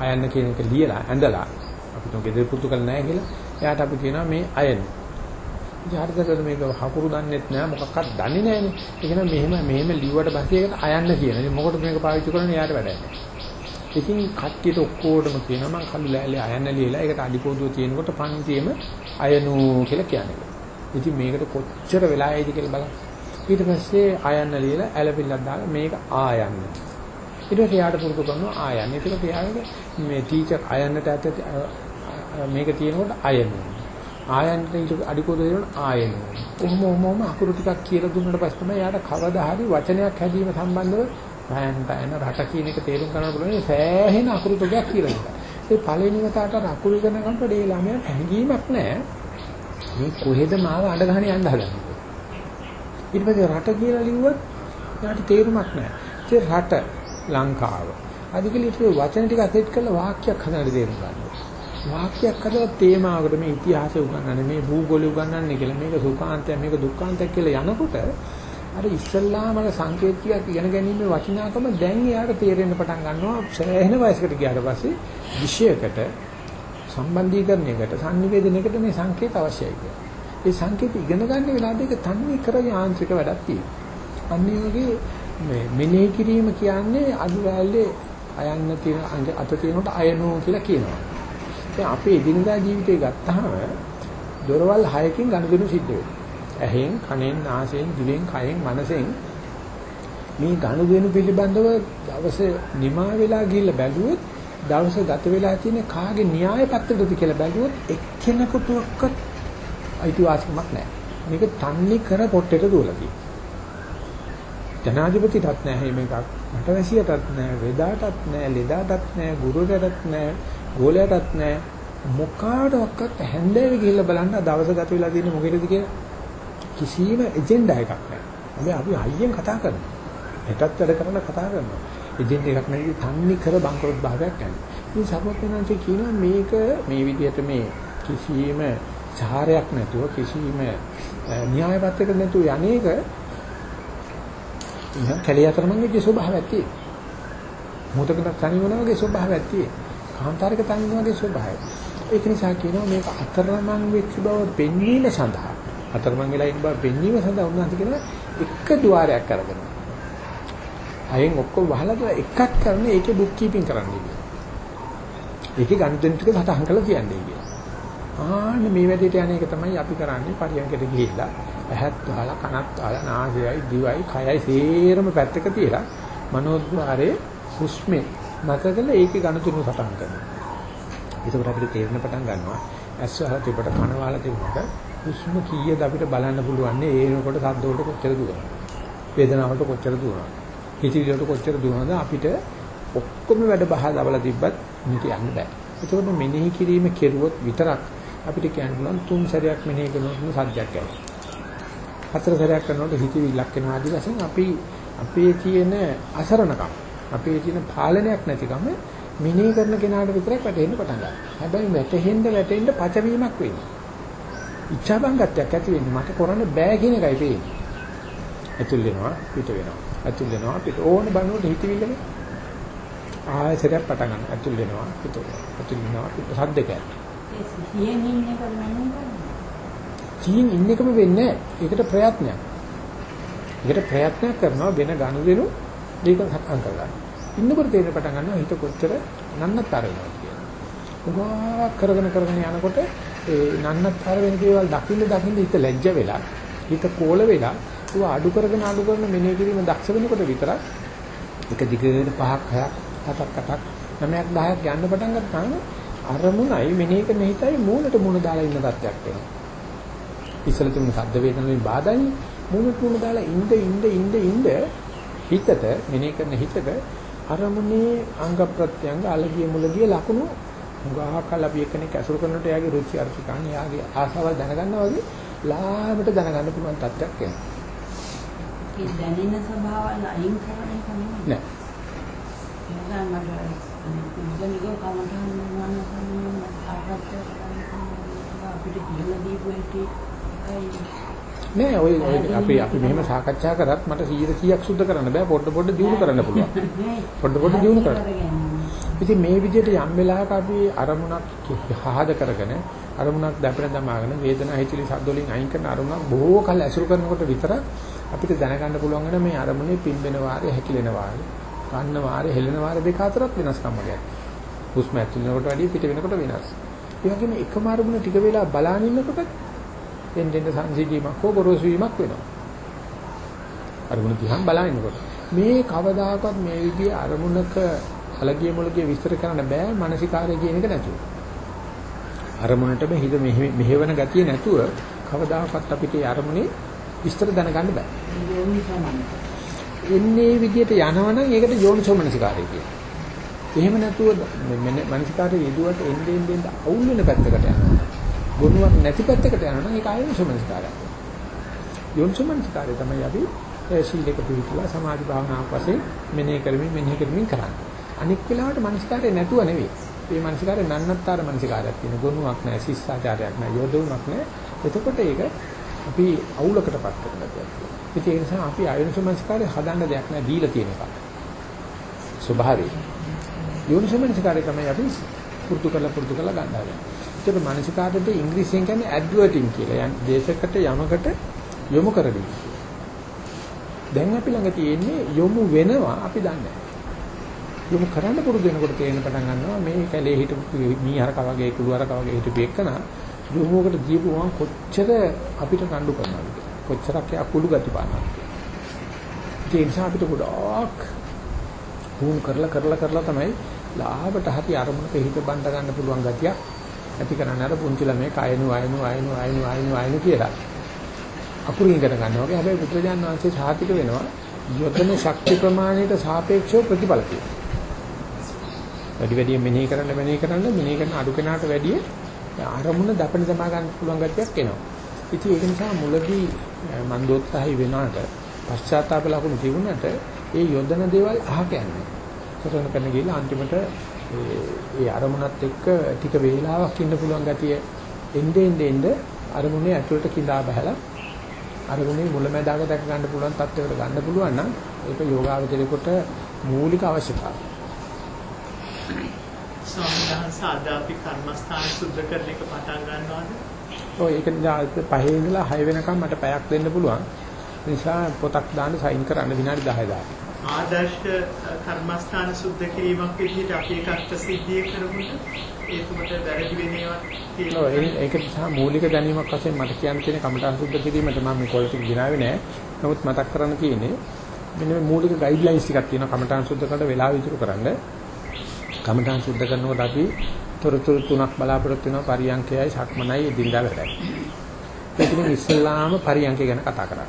අයන්න කියන එක ලියලා ඇඳලා අපි තුන් ගෙදර පුරුදු කරලා නැහැ කියලා එයාට අපි කියනවා මේ අයන්න. ඉතින් හරියට මේක හකුරු දන්නෙත් නෑ මොකක්වත් දන්නේ නෑනේ. ඒ කියන්නේ මෙහෙම මෙහෙම ලිව්වට පස්සේ ඒකට අයන්න කියන. ඉතින් මොකටද මේක පාවිච්චි කරන්නේ එයාට වැඩක් නෑ. ඉතින් කට්ටියට ඔක්කොටම කියනවා මම කළු ලෑල්ලේ අයන්න ලියලා ඒකට අඩිකෝදුව තියෙනකොට පන්තියේම අයනු කියලා කියන්නේ. ඉතින් මේකට කොච්චර වෙලායයිද කියලා බලන්න. ඊට පස්සේ අයන්න ලියලා ඇලපිල්ලක් දාලා මේක ආයන්න. ඊට පස්සේ යාට පුරුදු කරනවා ආයන්න. ඒකට එයාගේ මේ ටීචර් අයන්නට ඇත මේක තියෙනකොට අයනු. ආයන්නට ඊට අඩිකෝදුව තියෙනකොට ආයනු. ඔහොම ඔහොම අකුරු ටිකක් කියලා දුන්නාට පස්සේ තමයි යාට කවදා හරි වචනයක් හැදීම සම්බන්ධව පෑන් පෑන රට කියන එක තේරුම් ගන්න පුළුවන් සෑහෙන අකුරු තොගයක් කියලා දෙනවා. ඒ පළවෙනි වතාවට අකුරු ඉගෙන ගන්නකොට ඒ ළමයා හැංගීමක් නැහැ. මේ කොහෙද මාව අඬ ගහන යන්න හදන්නේ. ඊට පස්සේ රට කියලා ලිව්වොත් යාට තේරුමක් නැහැ. ඒ රට ලංකාව. අදිකලිට වචන ටික සෙට් කරලා වාක්‍යයක් හදන්න තේරුම් ගන්නවා. වාක්‍යයක් හදලා තේමාවකට මේ ඉතිහාසය උගන්වන්නේ මේ භූගෝලය උගන්වන්නේ කියලා මේක සුඛාන්තය මේක දුක්ඛාන්තය කියලා යනකොට අර ඉස්සල්ලාම අර සංකේතිකයක් ඉගෙන ගැනීමේ වටිනාකම දැන් එයාට තේරෙන්න පටන් ගන්නවා සෑහෙන වයසකට ගියාට පස්සේ විෂයකට සම්බන්ධීකරණයකට sannivedanයකට මේ සංකේත අවශ්‍යයි කියලා. ඒ සංකේත ඉගෙන ගන්න වෙලාවට ඒක තන්නේ කර යාන්ත්‍රික වැඩක් තියෙනවා. අන්න වගේ මේ මෙනෙහි කිරීම කියන්නේ අදු වැල්ලේ අයන්න තියෙන අත තියෙනකොට අයනෝ කියලා කියනවා. දැන් අපේ එදිනදා ජීවිතේ ගත්තාම දොරවල් 6කින් ගනුදෙනු සිද්ධ වෙනවා. ඇහෙන්, කනෙන්, නාසයෙන්, දිවෙන්, කයෙන්, මනසෙන් මේ ගනුදෙනු පිළිබඳව දවසේ නිමා වෙලා ගිහිල්ලා බැලුවොත් දවස ගත වෙලා තියෙන කාගේ න්‍යාය පත්‍රයටද කියලා බැලුවොත් එක්කෙනෙකුටවත් අයිතිවාසිකමක් නැහැ. මේක තන්නේ කර පොට්ටේට දුවලා තියෙනවා. ජනාධිපතිටත් නැහැ මේකක්. රටවැසියටත් නැහැ, වෙදාටත් නැහැ, ලෙදාටත් නැහැ, ගුරුවරයාටත් නැහැ, ගෝලයාටත් නැහැ. මොකාටවත් හැන්දෑවේ ගිහිල්ලා බලන්න දවස ගත වෙලා තියෙන්නේ මොකේද කියලා කිසිම එජෙන්ඩා එකක් නැහැ. හැබැයි අපි හයියෙන් කතා කරනවා. හෙටත් වැඩ කරන කතා කරනවා. එජෙන්ඩා එකක් නැති තන්නේ කර බංකොලොත් භාවයක් යනවා. ඉතින් සර්වඥාන්සේ කියනවා මේක මේ විදිහට මේ කිසිම චාරයක් නැතුව කිසිම න්‍යාය පත්‍රයක නැතුව යන්නේක ඉතින් කැලිය අතරමංගේ ස්වභාවයක් තියෙනවා. මොහොතකට තනි වුණා වගේ ස්වභාවයක් තියෙනවා. කාන්තාරක තනි වුණා වගේ ස්වභාවයක්. ඒක නිසා කියනවා මේක අතරමං වෙච්ච බව පෙන්වීම සඳහා අතරමං වෙලා ඉන්න බව පෙන්වීම සඳහා උන්වහන්සේ කියනවා එක ద్వාරයක් අරගෙන. අයෙන් ඔක්කොම වහලා දාලා එකක් කරන ඒකේ බුක් කීපින් කරන්න කියලා. ඒකේ ගණිතෙන් ටික සටහන් කරලා කියන්නේ කියලා. ආන්න මේ වැඩේට යන එක තමයි අපි කරන්නේ පරියන්කට ගිහිල්ලා ඇහත් වහලා කනත් වහලා නාසයයි දිවයි කයයි සේරම පැත්තක තියලා මනෝද්වාරයේ හුස්මේ නැතකල ඒකේ ගණතුණු සටහන් කරනවා. ඒකට අපිට තේරෙන පටන් ගන්නවා ඇස් වහලා තිබට කන වහලා තිබුණාට හුස්ම කීයද අපිට බලන්න පුළුවන් නේ ඒනකොට සද්ද වලට කොච්චර දුවනවද වේදනාවට කොච්චර දුවනවද හිතවිලි වලට කොච්චර දුවනවද අපිට ඔක්කොම වැඩ බහලා දවලා තිබ්බත් මේක යන්න බෑ. ඒකෝට මෙනෙහි කිරීම කෙරුවොත් විතරක් අපිට කියන්න පුළුවන් තුන් සැරයක් මෙනෙහි කරනකොට සද්දයක් ඇති හතර සැරයක් කරනකොට හිතවිල්ලක් එනවා ආදි වශයෙන් අපි අපේ තියෙන අසරණකම් අපේ තියෙන පාලනයක් නැතිකම මෙනෙහි කරන කෙනාට විතරක් වැටෙන්න පටන් ගන්නවා. හැබැයි වැටෙන්න වැටෙන්න පචවීමක් වෙන්නේ. ඉච්ඡාබංගත්වයක් ඇති වෙන්නේ මට කරන්න බෑ කියන එකයි පේන්නේ. ඇතුල් වෙනවා පිට වෙනවා. ඇතුල් වෙනවා පිට ඕන බනෝට හිතවිල්ලනේ. ආයෙසරයක් පටන් ගන්න. ඇතුල් වෙනවා පිට වෙනවා. ඇතුල් වෙනවා පිට සද්දක. සිහියෙන් ඉන්නේ එකම වෙන්නේ. ඒකට ප්‍රයත්නයක්. ඒකට ප්‍රයත්නයක් කරනවා වෙන ගනුදෙනු දෙක සටහන් කරගන්න. ඉන්නකොට තේරෙන පටන් ගන්නවා හිත කොච්චර නන්නතර වෙනවද කියලා. උගා කරගෙන කරගෙන යනකොට ඒ නන්නතර වෙන දේවල් දකින්න දකින්න හිත ලැජ්ජ වෙලා හිත කෝල වෙලා ඒව අඩු කරගෙන අඩු කරන මෙනෙහි කිරීම දක්ෂ වෙනකොට විතරක් එක දිගට පහක් හයක් හතක් අටක් නවයක් 10ක් යන්න පටන් ගත්තාම අරමුණයි මෙනෙහි කරන හිතයි මූණට මූණ දාලා ඉන්න තත්යක් වෙනවා. ඉස්සල තිබුණ සද්ද වේදනාවෙන් බාධාන්නේ මූණට මූණ දාලා ඉඳ ඉඳ ඉඳ ඉඳ හිතට මෙනෙහි කරන හිතට අරමුණේ අංග ප්‍රත්‍යංග අලගිය මුලගිය ලකුණු උගාකල් අපි එක්කෙනෙක් ඇසුරු කරනකොට එයාගේ රුචි අරුචිකම් එයාගේ ආසාවල් දැනගන්නවා වගේ ලාභට දැනගන්න පුළුවන් තත්ත්වයක් එනවා. ඒ දැනෙන ස්වභාවල් අයින් කරන එක නෙමෙයි. නෑ. එනවා මට පුද්ගලිකව කමටහන් කරන්න අපිට කියලා දීපු නෑ ඔය අපි අපි මෙහෙම සාකච්ඡා කරත් මට 100ක් සුද්ධ කරන්න බෑ පොඩ පොඩ දියුණු කරන්න පුළුවන්. පොඩ පොඩ දියුණු කරන්න. ඉතින් මේ විදිහට යම් වෙලාවක අපි අරමුණක් හහද කරගෙන අරමුණක් දැපෙන දමාගෙන වේදනා හිතිලි සද්ද වලින් අයින් කරන අරමුණක් බොහෝ කල් ඇසුරු කරනකොට විතරක් අපිට දැනගන්න පුළුවන් වෙන මේ අරමුණේ පිම්බෙන වාරය හැකිලෙන වාරය කන්න වාරය හෙලෙන වාරය දෙක අතරත් වෙනස්කම් වගේ. හුස්ම ඇතුළේනකොට වැඩිය පිට වෙනකොට වෙනස්. ඒ වගේම එකම අරමුණ ටික වෙලා බලාගෙන ඉන්නකොට එන්නෙන් සංසිඳීමක් හෝ ගොරෝසු වීමක් වෙනවා. අරමුණ දිහා බලනකොට මේ කවදාකවත් මේ විදිහේ අරමුණක අලගිය මුලගිය විස්තර කරන්න බෑ මානසිකාරය කියන එක නැතුව. අරමුණට මෙහිද මෙහෙවන ගතිය නැතුව කවදාකවත් අපිට අරමුණේ විස්තර දැනගන්න බෑ. එන්නේ විදිහට යනවනම් ඒකට යෝනිසෝමනසිකාරය කියනවා. එහෙම නැතුව මනසිකාරය යෙදුවට එන්නේ එන්නේ අවුල් වෙන පැත්තකට යනවා. ගුණයක් නැති පැත්තකට යනවා නම් ඒක ආයෝනිසෝමනසිකාරයක්. යෝනිසෝමනසිකාරය තමයි අපි ශීලයක පිළිතුලා සමාධි භාවනාවක් වශයෙන් මෙනෙහි කරමින් මෙනෙහි කරමින් කරන්නේ. අනික් වෙලාවට මනසිකාරය නැතුව නෙවෙයි. මේ මනසිකාරය නන්නත්තර මනසිකාරයක් තියෙන ගුණයක් නැහැ, ශිෂ්ටාචාරයක් නැහැ, යොදවුමක් නැහැ. එතකොට ඒක අපි අවුලකටපත් කරනවා. ඒ නිසා අපි ආයෝනිසෝමනසිකාරය හදන්න දෙයක් නැහැ, දීලා තියෙන එක. ස්වභාවය. යෝනිසෝමනසිකාරය තමයි අපි පුරුදු කරලා පුරුදු කරලා ගන්න හදන්නේ. ඒකට මානසිකාරයට ඉංග්‍රීසියෙන් කියන්නේ ඇඩ්වර්ටින් කියලා. යම් දේශකට යමකට යොමු කරදී. දැන් අපි ළඟ තියෙන්නේ යොමු වෙනවා අපි දන්නේ යොමු කරන්න පුරුදු වෙනකොට තේරෙන පටන් ගන්නවා මේ කැලේ හිටපු මීහරක වගේ කුළුහරක වගේ හිටපු එකන යොමුවකට දීපු ගමන් කොච්චර අපිට කණ්ඩු කරනවද කොච්චරක් අකුළු ගති පානවද ඒ නිසා අපිට ගොඩාක් වුන් කරලා කරලා කරලා තමයි ලාවට හරි අරමුණක හිත බඳ ගන්න පුළුවන් ගතියක් ඇති කරන්න. අර පුංචි ළමයි කයනු අයනු අයනු අයනු අයනු අයනු කියලා. අකුරින් ඉගෙන ගන්නවා වගේ. හැබැයි බුදුරජාන් වහන්සේ සාහිතික වෙනවා. යොදන ශක්ති ප්‍රමාණයට සාපේක්ෂව ප්‍රතිඵල තියෙනවා. වැඩි වැඩියෙන් මෙනෙහි කරන්න මෙනෙහි කරන්න මෙනෙහි කරන අඩු කෙනාට වැඩිය අරමුණ දපණ තමා ගන්න පුළුවන් ගතියක් එනවා ඉතින් ඒක නිසා මුලදී මන්දෝත්සාහي වෙනාට පශ්චාත්තාප ලකුණු තිබුණාට ඒ යොදන දේවල් අහක යන්නේ කරන කරන ගිහලා අන්තිමට ඒ අරමුණත් එක්ක ටික වේලාවක් ඉන්න පුළුවන් ගතිය එnde ende ende අරමුණේ ඇතුළට கிඳා බහැලා අරමුණේ මුලැමැදාක දැක ගන්න පුළුවන් තත්ත්වයකට ගන්න පුළුවන් නම් ඒක යෝගාවචරයකට මූලික අවශ්‍යතාවය. ස්වාමීන් වහන්සේ අද අපි කර්මස්ථාන සුද්ධ කරන එක පටන් ගන්නවද? ඔව් ඒක පහේ ඉඳලා 6 වෙනකම් මට පැයක් දෙන්න පුළුවන්. නිසා පොතක් දාන්න සයින් කරන්න විනාඩි 10 දාන්න. ආදර්ශ කර්මස්ථාන සුද්ධ කිරීමක් විදිහට අපි එකක් ප්‍රසිද්ධිය කරමුද? ඒකකට වැරදි වෙන ඒවා ඔව් ඒක නිසා මූලික දැනීමක් වශයෙන් මට කියන්න තියෙන කමඨාන් සුද්ධ කිරීමට මම මේ කොල්ල ටික ගිනාවේ නෑ. නමුත් මතක් කරන්න තියෙන්නේ මෙන්න මේ මූලික ගයිඩ්ලයින්ස් ටිකක් තියෙනවා කමඨාන් සුද්ධ කරලා වෙලාව විතර කරන්න. කමඨාන් සුද්ධ කරනකොට අපි තොරතුරු තුනක් බලාපොරොත්තු වෙනවා පරියංකයයි සක්මනයි දින්දා වැඩයි. ඒකෙන් ඉස්සල්ලාම පරියංකය ගැන කතා කරන්නේ.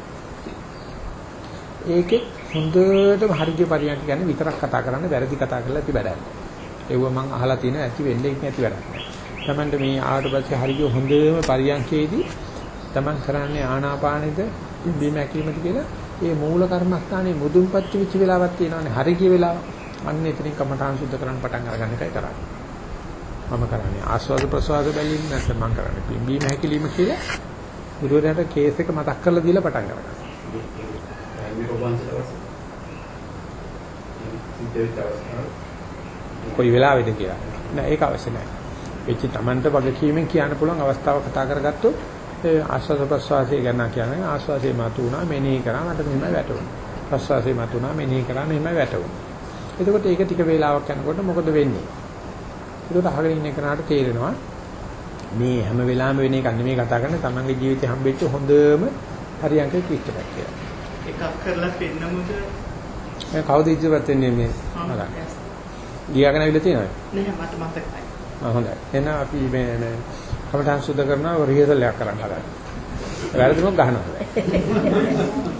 ඒකේ හොඳටම හරිය පරියන්ක ගැන විතරක් කතා කරන්න වැරදි කතා කරලා ඇති වැඩක්. ඒව මම අහලා තියෙන ඇති වෙන්නේ ඒක නැති වැඩක්. තමන්ට මේ ආවට පස්සේ හරිය හොඳම පරියන්කේදී තමන් කරන්නේ ආනාපානෙද බීම ඇකීමද කියලා ඒ මූල කර්මස්ථානයේ මුදුන්පත් වෙච්ච වෙලාවක් තියෙනවානේ හරිය කිය වෙලාව. අන්න එතනින් කමඨාන් සුද්ධ කරන්න පටන් අරගන්න එකයි කරන්නේ. මම කරන්නේ ආස්වාද ප්‍රසවාස බැලීම නැත්නම් මම කරන්නේ පිම්බීම හැකිලිම කියලා ගුරුවරයාට කේස් එක මතක් කරලා දීලා පටන් ගන්නවා. කොයි වෙලාවෙද කියලා. නෑ ඒක අවශ්‍ය නෑ. වෙච්ච Tamanට වගකීමෙන් කියන්න පුළුවන් අවස්ථාව කතා කරගත්තොත් ඒ ආස්වාද ප්‍රසවාසය ගැන කියන්නේ ආස්වාදේ මතු වුණා මෙනෙහි කරා මට මෙහෙමයි වැටුණා. ප්‍රසවාසේ මතු වුණා මෙනෙහි කරා මෙහෙමයි වැටුණා. එතකොට ඒක ටික වේලාවක් යනකොට මොකද වෙන්නේ? ඒකට අහගෙන ඉන්න කෙනාට තේරෙනවා මේ හැම වෙලාවෙම වෙන එකක් නෙමෙයි කතා කරන්නේ තමන්ගේ ජීවිතේ හම්බෙච්ච හොඳම හරියංක කිච්ච එකක් කියලා. එකක් කරලා පෙන්නමුද? මේ කවුද ඉදිරියට වෙන්නේ මේ? ගියාගෙන අවිල තියෙනවද? නෑ මට මතකයි. ආ හොඳයි. එහෙනම් අපි මේ මේ කමටහන් සුද්ධ කරනවා රිහර්සල් එකක් කරන්න හදන්න. වැරදිමක් ගහනවා.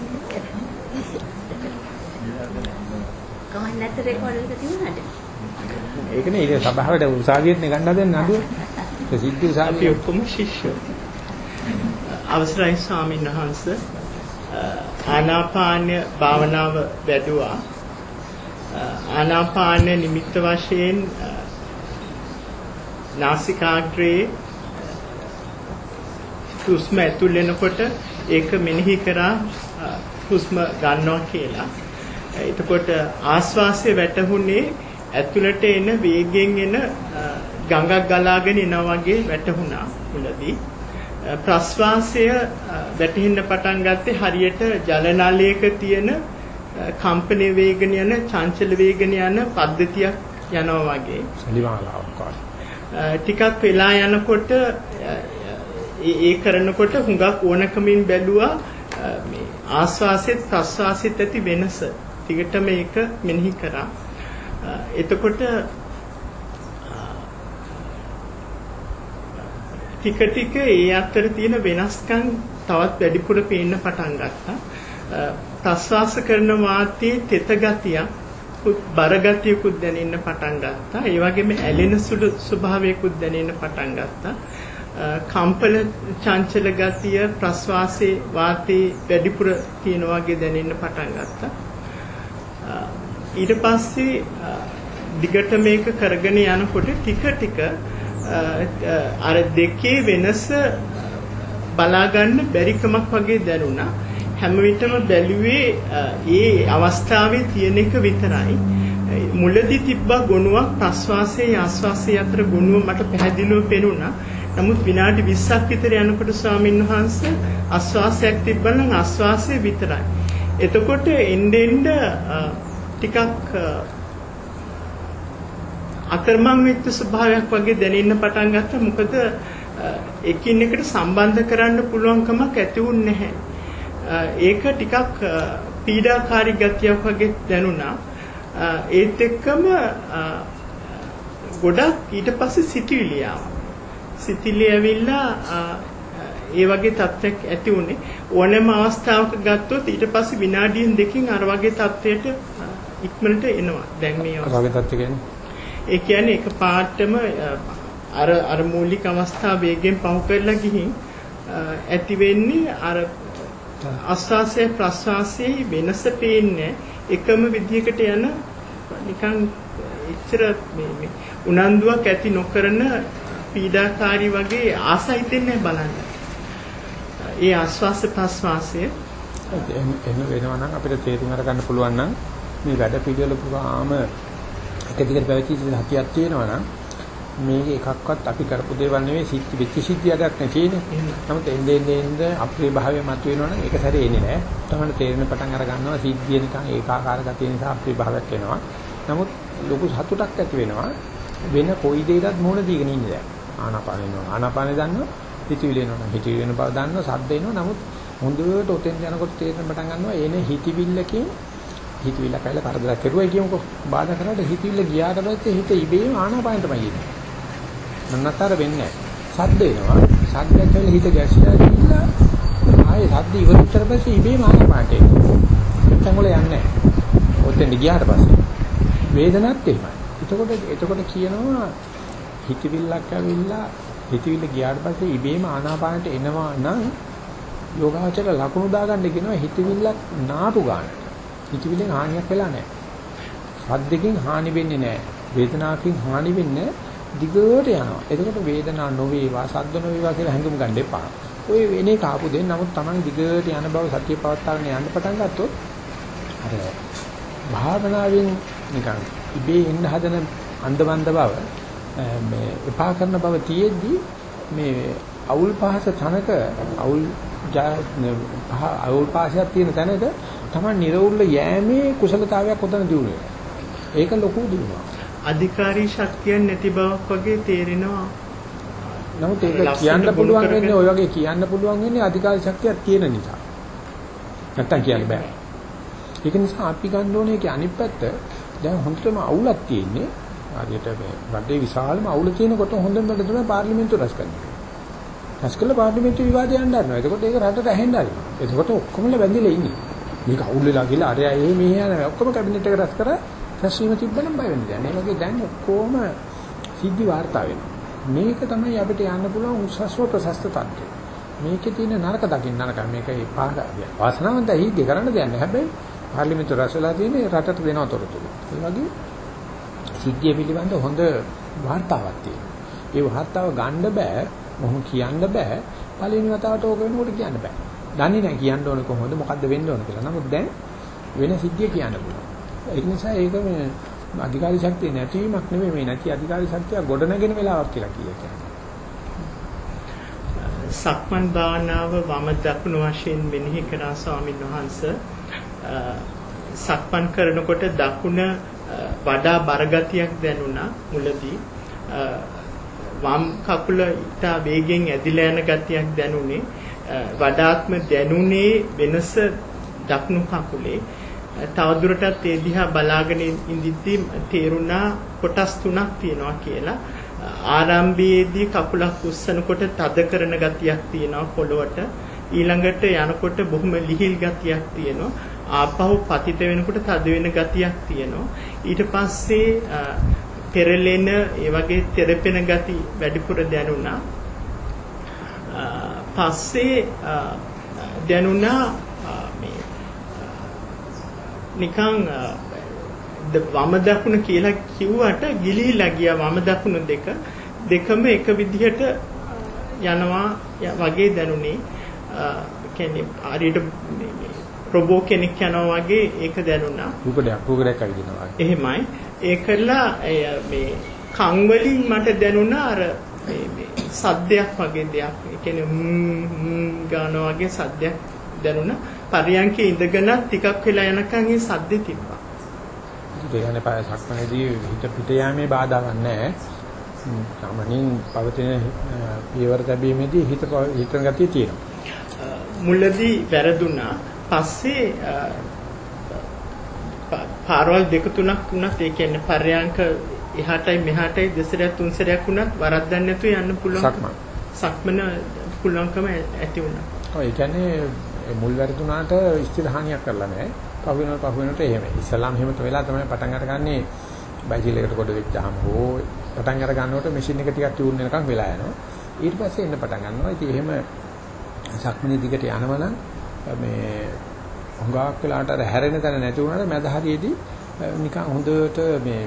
නැත්te රෙකෝඩ් එක තියුණාට. ඒකනේ ඉතින් සභාවට උසාවියෙත් නේ ගන්න හදන්නේ නඩුව. ප්‍රසිද්ධ උසාවිය. ඔක්කොම ශිෂ්‍යෝ. අවසරයි ස්වාමීන් වහන්සේ ආනාපාන භාවනාව වැඩුවා. ආනාපාන නිමිත්ත වශයෙන් නාසිකාග්‍රේ හුස්ම ඇතුල් වෙනකොට ඒක මෙනෙහි කරා හුස්ම ගන්නවා කියලා. එතකොට ආස්වාසය වැටහුනේ ඇතුළට එන වේගෙන් එන ගඟක් ගලාගෙන එනවා වගේ වැටහුණා මුලදී. ප්‍රස්වාසය වැටෙන්න පටන් ගත්තේ හරියට ජල නලයක තියෙන කම්පන වේගන යන චංචල වේගන යන පද්ධතියක් යනවා වගේ. සලිමාලාවක් වගේ. ටිකක් වෙලා යනකොට ඒ කරනකොට හුඟක් ඕනකමින් බැලුවා මේ ආස්වාසෙත් ප්‍රස්වාසෙත් ඇති වෙනස. ටිකට මේක මෙනෙහි කරා. එතකොට ටික ටික ඒ අතර තියෙන වෙනස්කම් තවත් වැඩිපුර පේන්න පටන් ගත්තා. ප්‍රස්වාස කරන වාතයේ තෙත ගතියක් බර ගතියකුත් දැනෙන්න පටන් ගත්තා. ඒ වගේම ඇලෙන සුළු ස්වභාවයකුත් දැනෙන්න පටන් ගත්තා. කම්පන චංචල ගතිය ප්‍රස්වාසයේ වාතයේ වැඩිපුර තියෙන වගේ දැනෙන්න පටන් ගත්තා. ඊට පස්සේ දිගට මේක කරගෙන යනකොට ටික ටික අර දෙකේ වෙනස බලා ගන්න බැරිකමක් වගේ දැනුණා. හැම විටම බැලුවේ ඒ අවස්ථාවේ තියෙන එක විතරයි. මුලදී තිබ්බ ගුණයක් ප්‍රස්වාසයේ ආස්වාසයේ අතර ගුණුව මට පැහැදිලිව පෙනුණා. නමුත් විනාඩි 20ක් විතර යනකොට ස්වාමීන් වහන්සේ ආස්වාසයක් තිබ්බනම් ආස්වාසය විතරයි. එතකොට එන්න එන්න ටිකක් අතරමං වෙච්ච ස්වභාවයක් වගේ දැනෙන්න පටන් ගත්තා. මොකද එකින් එකට සම්බන්ධ කරන්න පුළුවන් කමක් ඇති වුන්නේ නැහැ. ඒක ටිකක් පීඩාකාරී ගතියක් වගේ දැනුණා. ඒත් එක්කම ගොඩක් ඊට පස්සේ සිටිවිලි ආවා. සිටිවිලි ඇවිල්ලා ඒ වගේ තත්ත්වයක් ඇති වුණේ ඕනෑම අවස්ථාවක ගත්තොත් ඊට පස්සේ විනාඩියෙන් දෙකකින් අර වගේ තත්ත්වයට ඉක්මනට එනවා. දැන් මේ වගේ තත්ත්ව කියන්නේ ඒ කියන්නේ එක පාටම අර අර මූලික අවස්ථාව වේගෙන් පහු කරලා ගිහින් ඇති වෙන්නේ අර ආස්වාසය ප්‍රස්වාසයේ වෙනස පේන්නේ එකම විදිහකට යන නිකන් එච්චර මේ මේ උනන්දුවක් ඇති නොකරන පීඩාකාරී වගේ ආසයි දෙන්නේ බලන්න. ඒ ආස්වාස ප්‍රස්වාසය එහෙම වෙනවා නම් අපිට තේරුම් අරගන්න පුළුවන් නම් මේ වැඩ පිළිවෙල පුරාම එක දිගට පැවතිච්ච හතියක් තියෙනවා නම් මේක එකක්වත් අපි කරපු දේවල් නෙවෙයි සිත් වෙච්ච සිද්ධියක් නේ තියෙන්නේ. නමුත් එන්නේ එන්නේ අප්‍රිය භාවය මතුවෙනවනම් ඒක සැරේ එන්නේ නැහැ. තමයි තේරෙන පටන් අර ගන්නවා සිද්ධිය නිකන් ඒකාකාර ගතිය නිසා අප්‍රිය භාවයක් එනවා. නමුත් ලොකු සතුටක් ඇති වෙනවා. වෙන කොයි දෙයකටත් මොන දීගෙන ඉන්නේ දැන්. ආනාපාන වෙනවා. ආනාපානෙ දන්නවා. හිතවිලි එනවා. හිතවිලි වෙන බව දන්නවා. සද්ද එනවා. නමුත් හොඳට ඔතෙන් යනකොට තේරෙන පටන් ගන්නවා එනේ හිතවිල්ලකින් හිතවිල්ල කයිල කරදරයක් කරුවයි කියමුකෝ. බාධා කරාට හිතවිල්ල ගියාට පස්සේ හිත ඉබේම ආනාපානටමයි එන්නේ. නන්නතර වෙන්නේ නැහැ. සද්ද එනවා. සද්දයක් කියලා හිත ගැසිලා ගිහිල්ලා ආයේ සද්ද ඉවරුච්චට පස්සේ ඉබේම ආනාපානට එනවා. නැත්නම් වල යන්නේ නැහැ. ඔතෙන් ගියාට පස්සේ වේදනත් එහෙමයි. එතකොට එතකොට කියනවා හිතවිල්ලක් ඇවිල්ලා හිතවිල්ල ගියාට පස්සේ ඉබේම ආනාපානට එනවා නම් යෝගාචර ලකුණු දාගන්න කියනවා හිතවිල්ලක් නාපු ගන්න. හිතවිල්ලෙන් හානියක් වෙලා නැහැ. සද්දකින් හානි වෙන්නේ නැහැ. වේදනාවකින් හානි වෙන්නේ දිගට යනවා. එතකොට වේදනාව නොවේවා, සද්ද නොවේවා කියලා හැඟුම් ගන්න එපා. ඔය වෙනේ කාපු දෙන්න නමුත් Taman දිගට යන බව සතිය පවත්වාගෙන යන්න පටන් ගත්තොත් අර භාවනාවෙන් නිකන් ඉබේ එන්න හදන අන්දවන්ද බව මේ එපා කරන බව තියෙද්දි මේ අවුල් පහස තනක අවුල් අවුල් පහසක් තියෙන තැනක Taman නිර්වුල්ල යෑමේ කුසලතාවයක් උතන දිනුනේ. ඒක ලොකු දිනුවා. අධිකාරී ශක්තියක් නැති බවක් වගේ තේරෙනවා. නමුත් ඒක කියන්න පුළුවන් වෙන්නේ ওই වගේ කියන්න පුළුවන් වෙන්නේ අධිකාරී ශක්තියක් තියෙන නිසා. නැත්තම් කියන්න බෑ. ඒක නිසා අපි ගන්න ඕනේ ඒකේ අනිත් පැත්ත දැන් හොඳටම අවුලක් තියෙන්නේ. හරියට මේ රටේ විශාලම අවුල තියෙනකොට හොඳම වැඩ තමයි පාර්ලිමේන්තුව රැස් කරන්නේ. රැස් කළ පාර්ලිමේන්තු විවාදය යන්න ගන්නවා. එතකොට ඒක රටට ඇහෙන්න ආරිනවා. එතකොට ඔක්කොමල බැඳිලා ඉන්නේ. මේක අවුල් වෙලා ගිහලා අරයා එහෙ මෙහෙ යන ඔක්කොම කැබිනට් එක රැස් කරා රැස්වීම තිබ්බනම් බය වෙන්නේ නැහැ. මේ වගේ දැන් ඔක්කොම සිද්ධි වාර්තා වෙනවා. මේක තමයි අපිට යන්න පුළුවන් උසස්ව ප්‍රශස්ත තත්ත්වය. මේකේ තියෙන නරක දකින්න නරක මේකේ පාඩ වාසනාවන්තයි හිද්දේ කරන්න දෙයක් නැහැ. හැබැයි පාර්ලිමේන්තුව රැස්වලා තියෙන්නේ රටට දෙනවා තොරතුරු. ඒ වගේ සිද්ධිය පිළිබඳ හොඳ වාර්තාවක් තියෙනවා. ඒ වාර්තාව ගන්න බෑ, මොහොම කියන්න බෑ. පළවෙනි වතාවට ඕක වෙනකොට කියන්න බෑ. දන්නේ නැහැ කියන්න ඕනේ කොහොමද, මොකද්ද වෙන්න ඕන කියලා. නමුත් දැන් වෙන සිද්ධිය කියන්න පුළුවන්. ඒ නිසා ඒක මේ අධිකාරී ශක්තිය නැතිවීමක් නෙමෙයි මේ නැති අධිකාරී ශක්තිය ගොඩනගෙන වෙලාවක් කියලා කියන්නේ. සක්මන් භාවනාව වම දකුණු වශයෙන් මෙනෙහි කරා ස්වාමීන් වහන්සේ සක්මන් කරනකොට දකුණ වඩා බරගතියක් දැනුණා මුලදී. වම් කකුල ඊට වේගෙන් ඇදිලා යන ගතියක් දැනුනේ. වඩාත්ම දැනුනේ වෙනස දකුණු කකුලේ. තවදුරටත් ඒ දිහා බලාගෙන ඉඳිද්දී තේරුණා කොටස් තුනක් තියෙනවා කියලා. ආරම්භයේදී කකුලක් උස්සනකොට තද කරන ගතියක් තියෙනවා පොළොවට. ඊළඟට යනකොට බොහොම ලිහිල් ගතියක් තියෙනවා. ආපහු පතිත වෙනකොට තද වෙන ගතියක් තියෙනවා. ඊට පස්සේ පෙරලෙන ඒ වගේ තෙරපෙන ගති වැඩිපුර දැනුණා. පස්සේ දැනුණා මේ නිකන් වම දකුණ කියලා කිව්වට ගිලීලා ගියා වම දකුණ දෙක. දෙකම එක විදිහට යනවා වගේ දැනුනේ. කියන්නේ හරියට රොබෝ කෙනෙක් යනවා වගේ ඒක දැනුණා රූපයක් රූපයක් අවිදිනවා එහෙමයි ඒකලා මේ කන් වලින් මට දැනුණා අර මේ සද්දයක් වගේ දෙයක් ඒ කියන්නේ ම් ගානවා වගේ සද්දයක් දැනුණා පරියන්කේ ඉඳගෙන ටිකක් වෙලා යනකම් ඒ සද්දේ තිබ්බා ඒ කියන්නේ පාය සක්මනේදී හිත පිට යෑමේ බාධාවක් නැහැ. සාමාන්‍යයෙන් පවතින පියවර තැබීමේදී හිත හිතන ගතිය තියෙනවා. මුලදී වැරදුනා. පස්සේ පාරවල් දෙක තුනක් වුණත් ඒ කියන්නේ පර්යාංක එහාටයි මෙහාටයි දෙසරයක් තුන්සරයක් වුණත් වරද්දන්න නැතුව යන්න පුළුවන්. සක්මන්. සක්මන පුළුවන්කම ඇති වුණා. ඔය කියන්නේ මුල් වැරදුනාට ස්ථිරහානියක් කරලා නැහැ. පහු වෙනකොට පහු වෙනකොට එහෙම. ඉස්ලාම් එහෙම වෙලා තමයි පටන් අරගන්නේ බයිසිකල් එකට කොට වෙච්චාම හෝ පටන් අර ගන්නකොට මැෂින් එක ටිකක් ටියුන් වෙනකන් වෙලා යනවා. ඊට පස්සේ එන්න පටන් ගන්නවා. ඉතින් එහෙම සක්මනේ දිගට යනවනම් මේ හුඟක් වෙලාට අර හැරෙන තැන නැති වුණාට මැද හරියේදී නිකන් හොඳට මේ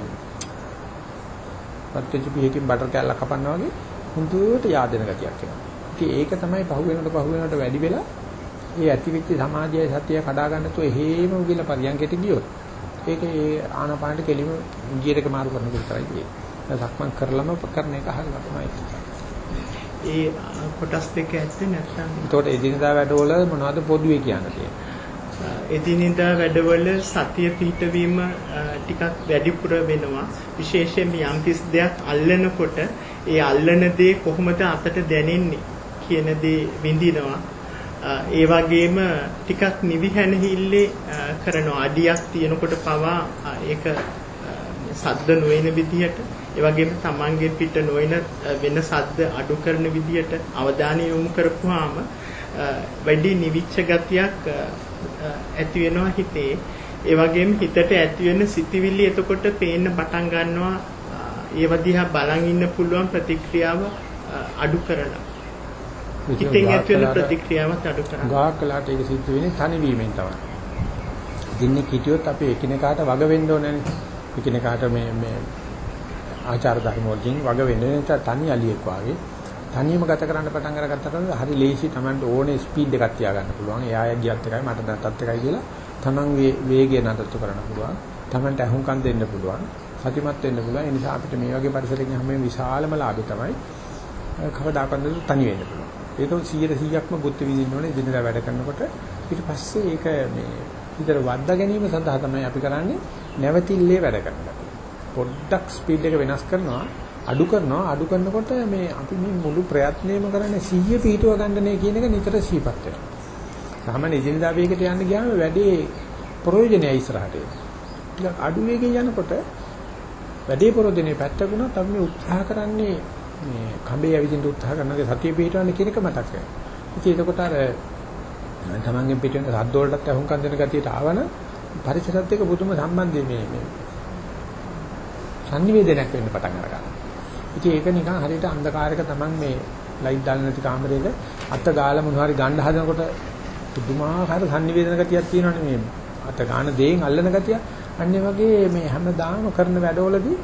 පත්‍ත්‍ච පිහකින් බටර් කෑල්ලක් කපනවා වගේ හොඳට yaadena ගතියක් එනවා. ඉතින් ඒක තමයි පහු වෙනකොට පහු වෙනකොට වැඩි වෙලා ඒ ඇතිවෙච්ච සමාජයේ සත්‍යය කඩා ගන්න තු එහෙම උගිල පරියන්කෙට ගියොත් ඒක ඒ ආනපානට කෙලිම ගියරක මාරු කරන එක විතරයි තියෙන්නේ. සක්මන් කරලම කරන එක හරියට තමයි. ඒ කොටස් දෙක ඇත්තේ නැත්නම් ඒතකොට එදිනදා වැඩවල මොනවද පොදුවේ කියන්න තියෙන්නේ? එදිනෙදා වැඩවල සතිය පිහිටවීම ටිකක් වැඩිපුර වෙනවා. විශේෂයෙන් යම් කිසි දෙයක් අල්ලනකොට ඒ අල්ලන දේ කොහොමද අතට දැනෙන්නේ කියන දේ විඳිනවා. ඒ වගේම ටිකක් නිවිහැනහිල්ලේ කරනවා. අඩියක් තියෙනකොට පවා ඒක සද්ද නොවන විදිහට ඒ වගේම තමන්ගේ පිට නොවන වෙන සද්ද අඩු කරන විදිහට අවධානය යොමු කරපුවාම වැඩි නිවිච්ච ගතියක් ඇති වෙනවා හිතේ. ඒ වගේම හිතට ඇති වෙන සිතිවිලි එතකොට පේන්න පටන් ගන්නවා. ඒව දිහා බලන් ඉන්න පුළුවන් ප්‍රතික්‍රියාව අඩු කරලා. හිතෙන් ඇති වෙන ප්‍රතික්‍රියාවත් අඩු කරලා. ගාක් කලකට ඒක සිද්ධ වෙන්නේ තනිවීමෙන් තමයි. දින්නේ කිටියොත් අපි එකිනෙකාට වග වෙන්න ඕනනේ. එකිනෙකාට මේ මේ ආචාර ධර්ම වලින් වග වෙන්නේ නැත්නම් තනි අලියෙක් වාගේ තනියම ගත කරන්න පටන් අරගත්තට හරි ලේසි Tamanට ඕනේ ස්පීඩ් එකක් තියාගන්න පුළුවන්. එයා ගියත් එකයි මට නැතත් එකයි කියලා Taman වේගය නඩත්තු කරන්න පුළුවන්. Tamanට අහුම්කම් දෙන්න පුළුවන්. සතිමත් වෙන්න පුළුවන්. ඒ නිසා අපිට මේ වගේ පරිසරයකින් හැම විශාලම ලාභය තමයි කවදාකවත් තනි වෙන්න පුළුවන්. ඒක 100%ක්ම බුද්ධ විදින්න ඕනේ දිනදා වැඩ කරනකොට ඊට පස්සේ ඒක මේ විතර වද්දා ගැනීම සඳහා තමයි අපි කරන්නේ නැවතිල්ලේ වැඩ කරනවා. පොඩ්ඩක් ස්පීඩ් එක වෙනස් කරනවා අඩු කරනවා අඩු කරනකොට මේ අපි මේ මුළු ප්‍රයත්නයම කරන්නේ 100 පිටුව ගන්නනේ කියන එක නිතර සිහිපත් වෙනවා. සාමාන්‍ය ඉදිරියදා වේගයට යන්න ගියාම වැඩේ ප්‍රයෝජනයි ඉස්සරහට. ටිකක් අඩු වේගෙන් යනකොට වැඩේ ප්‍රයෝජනේ පැත්තකුණත් අපි මේ උත්සාහ කරන්නේ මේ කඹේ ඇවිදින්න උත්සාහ කරනගේ සතිය පිටවන්න කියන එක මතක් වෙනවා. ඉතින් එතකොට අර තමන්ගෙන් පිට වෙන සද්ද වලටත් අහුම්කම් දෙන ගතියට ආවන පරිසරත් එක්ක පුදුම සම්බන්ධය මේ මේ සංනිවේදනයක් වෙන්න පටන් ගන්නවා. ඉතින් ඒක නිකන් හරියට අන්ධකාරයක Taman මේ ලයිට් දාන්න නැති කාමරයක අත ගාලා මොනවාරි ගන්න හදනකොට පුදුමාකාර සංනිවේදන ගතියක් තියෙනවනේ මේ අත ගන්න දේෙන් අල්ලන ගතිය. අන්නේ වගේ මේ හැමදාම කරන වැඩවලදී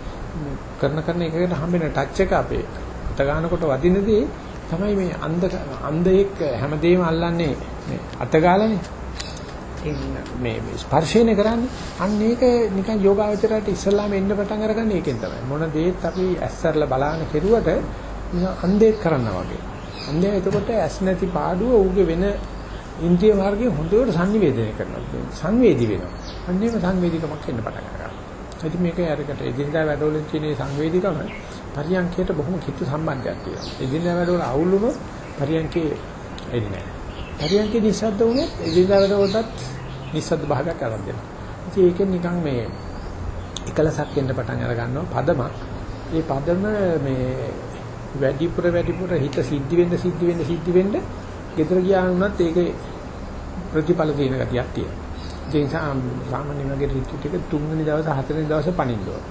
කරන කරන එකකට හම්බෙන ටච් එක අපේ අත ගන්නකොට වදිනදී තමයි මේ අන්ධ අන්ධයෙක් හැමදේම අල්ලන්නේ මේ අත ගාලානේ. මේ ස්පර්ශයනේ කරන්නේ. අන්න ඒක නිකන් යෝගාවචරයට ඉස්සල්ලාම එන්න පටන් අරගන්නේ ඒකෙන් තමයි. මොන දේත් අපි ඇස්සරලා බලාන කෙරුවට අන්ධයෙක් කරනවා වගේ. අන්ධයා එතකොට ඇස් නැති පාඩුව ඌගේ වෙන ඉන්ද්‍රිය මාර්ගයේ හොඳට සංනිවේදනය කරනවා. සංවේදී වෙනවා. අන්නේම සංවේදීකමක් එන්න පටන් ගන්නවා. ඉතින් මේක අරකට එදිනදා වැඩවලින් තියෙන සංවේදීකම පරියන්කයට බොහොම කිතු සම්බන්ධයක් තියෙනවා. එදිනදා වැඩවල අවුල් වුණොත් පරියන්කේ එන්නේ නැහැ. පරියන්කේ නිසද්ද වුණොත් එදිනදා වැඩවලටත් නිස්සද්ද භාගයක් අරන් දෙනවා. ඉතින් ඒකෙන් නිකන් මේ එකලසක් එන්න පටන් අර ගන්නවා පදමක්. ඒ පදම මේ වැඩිපුර වැඩිපුර හිත සිද්ධි වෙන්න සිද්ධි වෙන්න සිද්ධි වෙන්න ගෙදර ගියා වුණත් ඒකේ ප්‍රතිඵල තියෙන ගතියක් තියෙනවා. ඒ නිසා සාමාන්‍ය වගේ රිට්‍රීට් එක තුන්වෙනි දවස් හතරවෙනි දවසේ පණින්න ඕන.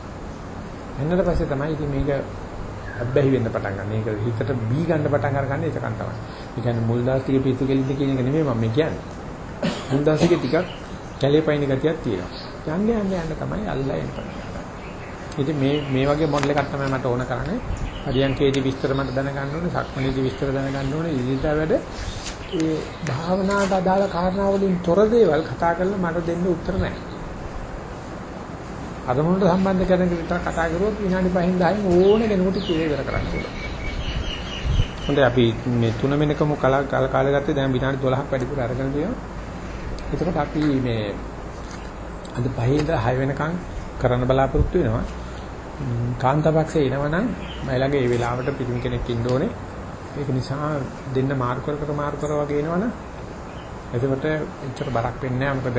එන්නට පස්සේ තමයි ඉතින් මේක අබ්බැහි වෙන්න පටන් ගන්න. ඒක හිතට බී ගන්න පටන් අරගන්න ඒකන් තමයි. ඒ කියන්නේ මුල් දවස් ටික පිස්සු කෙලින්ද කියන එක නෙමෙයි මම කියන්නේ. මුන්දාසිකේ ටිකක් කැලේ පයින් ගතියක් තියෙනවා. යන්න යන්න යන්න තමයි අල්ලා එන්න ඉතින් මේ මේ වගේ මොඩල් එකක් තමයි මට ඕන කරන්නේ. පරියන්කේදී විස්තර මට දැනගන්න ඕනේ, සක්මණේදී විස්තර දැනගන්න ඕනේ, ඉදිරියට වැඩ ඒ භාවනාවට අදාළ කාරණා වලින් තොර දේවල් කතා කරලා මට දෙන්න උත්තර නැහැ. අරමුණට සම්බන්ධ කරන විතර කතා කරුවොත් විනාඩි 5න් 10න් ඕනේ කෙනෙකුට කියලා ඉවර කරන්න පුළුවන්. හොඳයි අපි මේ තුන වෙනකම කාලය ගත්තේ දැන් විනාඩි 12ක් වැඩිපුර අරගෙන තියෙනවා. එතකොට අපි මේ අද පහේ ඉඳලා 6 වෙනකන් කරන්න බලාපොරොත්තු වෙනවා. කාන්තාවක්සේ එනවනම් මයි ළඟ ඒ වෙලාවට පිටින් කෙනෙක් ඉන්න ඕනේ. ඒක නිසා දෙන්න මාරු කර කර මාරු කර වගේ එනවනම් එතකොට එච්චර බරක් වෙන්නේ නැහැ. මොකද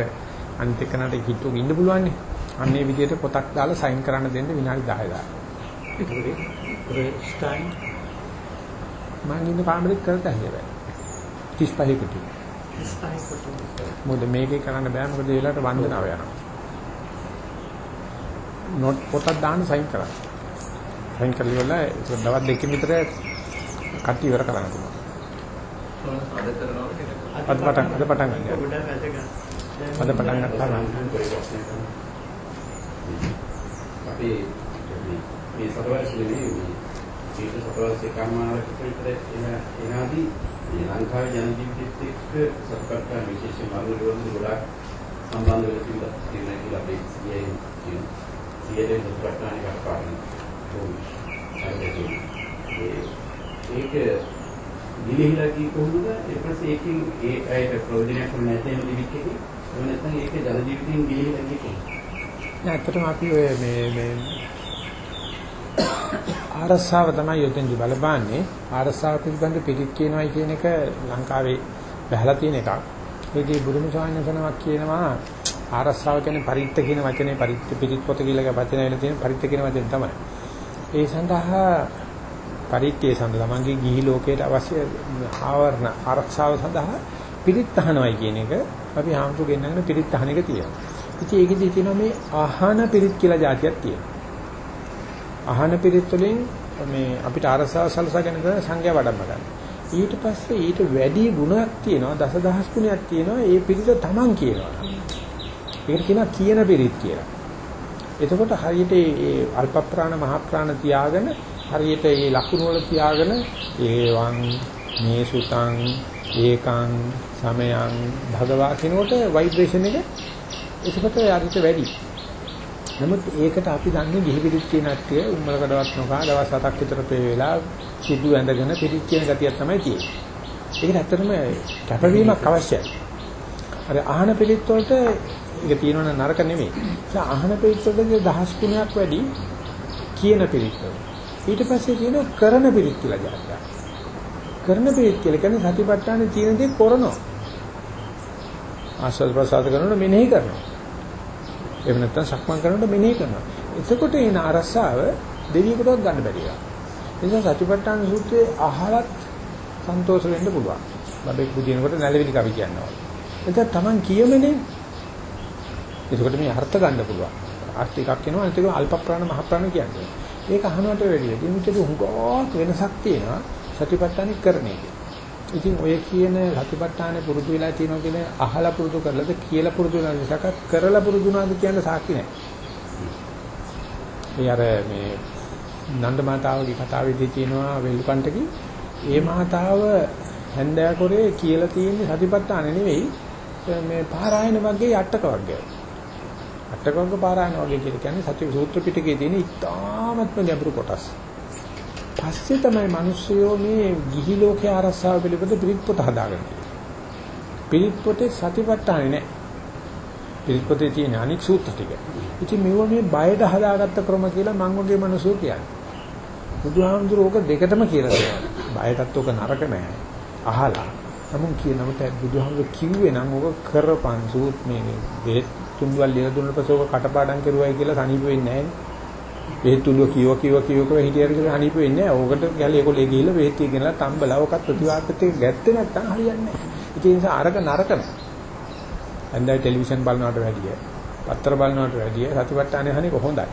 අනිත් එක්කනට කිට්ටුවක ඉන්න පුළුවන් නේ. අන්නේ විදිහට පොතක් දාලා සයින් කරන්න දෙන්න විනාඩි 10 දාලා. ඒකේ ස්ථාන මම ඉන්න කාමරෙත් කරත හැකියි. 35කට. මොකද මේකේ කරන්න බෑ මොකද ඒ වෙලාවට වන්දනාව යනවා. නොට් පොතක් දාන්න සයින් කරන්න. සයින් කරලා ඉවරලා දවස් දෙකකින් විතර කටි ඉවර කරන්න පුළුවන්. අද කරනවා අද පටන් අද පටන් ගන්න. අද පටන් ගන්න. අපි මේ සතවර්ෂයේ මේ ජීවිත සතවර්ෂයේ කර්මාවලික විතර එන එනාදී මේ ලංකාවේ ජන ජීවිතෙත් එක්ක සත්පත්තා විශේෂ මාර්ගවල ගොඩාක් සම්බන්ධ වෙලා තිබුණා කියලා කියලා අපි සියයෙන් කියන සියයෙන් සත්පත්තානේ කරපාන ඒක දිලිහිලා කී කොහොමද ඊට පස්සේ ඒකෙන් ඒ අයට ප්‍රයෝජනයක් වෙන්නේ නැත්නම් දිවික් එකේ. එහෙම නැත්නම් ඒක ජන ජීවිතෙන් දිලිහිලා කී කොහොමද නෑ ඇත්තටම අපි ඔය මේ මේ ආරස්සාව තමයි යොදන්නේ බලපාන්නේ ආරස්සාව පිළිබඳ පිළිත් කියනවායි කියන එක ලංකාවේ බහලා තියෙන එකක්. ඒකේ බුදුම සාහිණසනක් කියනවා ආරස්සාව කියන්නේ පරිත්ත කියන වචනේ පරිත්ත පිළිත් පොත කියලා වචන වෙන තියෙන පරිත්ත කියන වචනේ තමයි. ඒ සඳහා පරිත්‍යේ සඳහා තමන්ගේ ගිහි ලෝකයට අවශ්‍ය ආවරණ ආරක්ෂාව සඳහා පිළිත් අහනවායි කියන එක අපි හාමුදුරු ගෙන්නගෙන පිළිත් අහන එක තියෙනවා. ඉතින් ඒකෙදි කියනවා මේ අහන පිරිත් කියලා જાතියක් තියෙනවා. අහන පිරිත් වලින් මේ අපිට අරසාව සලසා ගැනීම කරන සංඛ්‍යා වඩම්ම ගන්න. ඊට පස්සේ ඊට වැඩි ගුණයක් තියෙනවා දසදහස් ගුණයක් තියෙනවා ඒ පිළිත තමන් කියනවා. ඒකට කියනවා කියන පිළිත් කියලා. එතකොට හරියට ඒ අල්ප ප්‍රාණ මහ ප්‍රාණ තියාගෙන හරියට ඒ ලකුණු වල තියාගෙන ඒවං මේ සුතං ඒකං සමයං භගවා කිනකොට ভাইබ්‍රේෂන් එක ඒකකට යාරිට වැඩි. නමුත් ඒකට අපි දන්නේ ගිහි පිළිත් කියන අට්ටිය උම්මලකටවත් නොකා දවස් 7ක් විතර පේ වෙලා සුදු ඇඳගෙන පිළිත් කියන ගතියක් තමයි තියෙන්නේ. ඒකට ඇත්තටම කැපවීමක් අවශ්‍යයි. අර ආහන පිළිත් වලට ඒක තියෙනවන නරක නෙමෙයි. ඒ ආහන පිළිත් වලදී දහස් ගුණයක් වැඩි කියන පිළිත් වල. ඊට පස්සේ තියෙන කරන පිළිත් කියලා જાතියක්. කරන පිළිත් කියලා කියන්නේ සතිපට්ඨානේ තියෙන දේ කරනවා. ආස්වාද ප්‍රසආද කරනකොට මෙනෙහි කරනවා. එහෙම නැත්නම් සක්මන් කරනකොට මෙනෙහි කරනවා. එතකොට එන අරසාව දෙවියෙකුටවත් ගන්න බැරි එකක්. ඒ නිසා සතිපට්ඨාන සූත්‍රයේ අහලත් සන්තෝෂ වෙන්න පුළුවන්. බබෙක් බුදිනකොට නැලවිලි කවි කියනවා. එතකොට Taman කියමනේ. එතකොට මේ අර්ථ ගන්න පුළුවන්. අර්ථ එකක් එනවා අනිත් එක අල්ප ප්‍රාණ මහ ප්‍රාණ කියන්නේ. ඒක අහනවට වැඩිය. දිනුච්චට හුඟක් වෙනසක් තියෙනවා සතිපට්ඨානෙ කරන එකේ. ඉතින් ඔය කියන සතිපට්ඨානෙ පුරුදු වෙලා තියෙනවා කියන අහලා පුරුදු කරලාද කියලා පුරුදු වෙනා මිසක කරලා පුරුදු වුණාද කියන සාක්ෂි නැහැ. ඒ අර මේ නන්ද මාතාවගේ කතාවේදී තියෙනවා වෙල්කන්ටකි ඒ මාතාව හැන්දෑකොරේ කියලා තියෙන්නේ සතිපට්ඨාන නෙවෙයි මේ පාරායන වර්ගයේ අටක වර්ගය. අටක වර්ග පාරායන වර්ගය කියලා කියන්නේ සති සූත්‍ර පිටකයේ තියෙන ඉතාමත්ම ගැඹුරු කොටස්. පස්සේ තමයි මිනිස්සුયો මේ ගිහි ලෝකේ ආරස්සාව පිළිබඳ පිළිත් පොත හදාගන්නේ. පිළිත් පොතේ සතිපට්ඨානේ නැහැ. පිළිත් පොතේ තියෙන අනික් සූත්‍ර ටික. ඉතින් මේව මේ බයට හදාගත්ත ක්‍රම කියලා මං වගේ මිනිස්සු කියන්නේ. බුදුහාමුදුරුවෝ ඕක දෙකටම කියලා දෙනවා. බයටත් ඕක නරක නෑ. අහලා. නමුත් කියනමට බුදුහාමුදුරුවෝ කිව්වේ නම් ඕක කරපන් සූත් මේ බෙහෙත් තුන්වල් ලියලා දුන්න පස්සේ ඕක කටපාඩම් කරුවයි කියලා සනීප වෙන්නේ නෑනේ. බෙහෙත් තුලිය කිව්ව කිව්ව කිව්ව කිව්ව හිටියට කියලා හනිප වෙන්නේ නැහැ. ඕකට ගැල ඒකොලේ ගිහිල්ලා බෙහෙත් ගෙනලා තම්බලා ඕකත් ප්‍රතිවාදත් එක්ක ගැත්තේ නැත්තම් හරියන්නේ නැහැ. ඒ නිසා අරක නරක නැහැ. හන්දයි ටෙලිවිෂන් බලනවට වැඩිය, පත්‍ර බලනවට වැඩිය සතිපට්ඨානේ හනේ කොහොඳයි.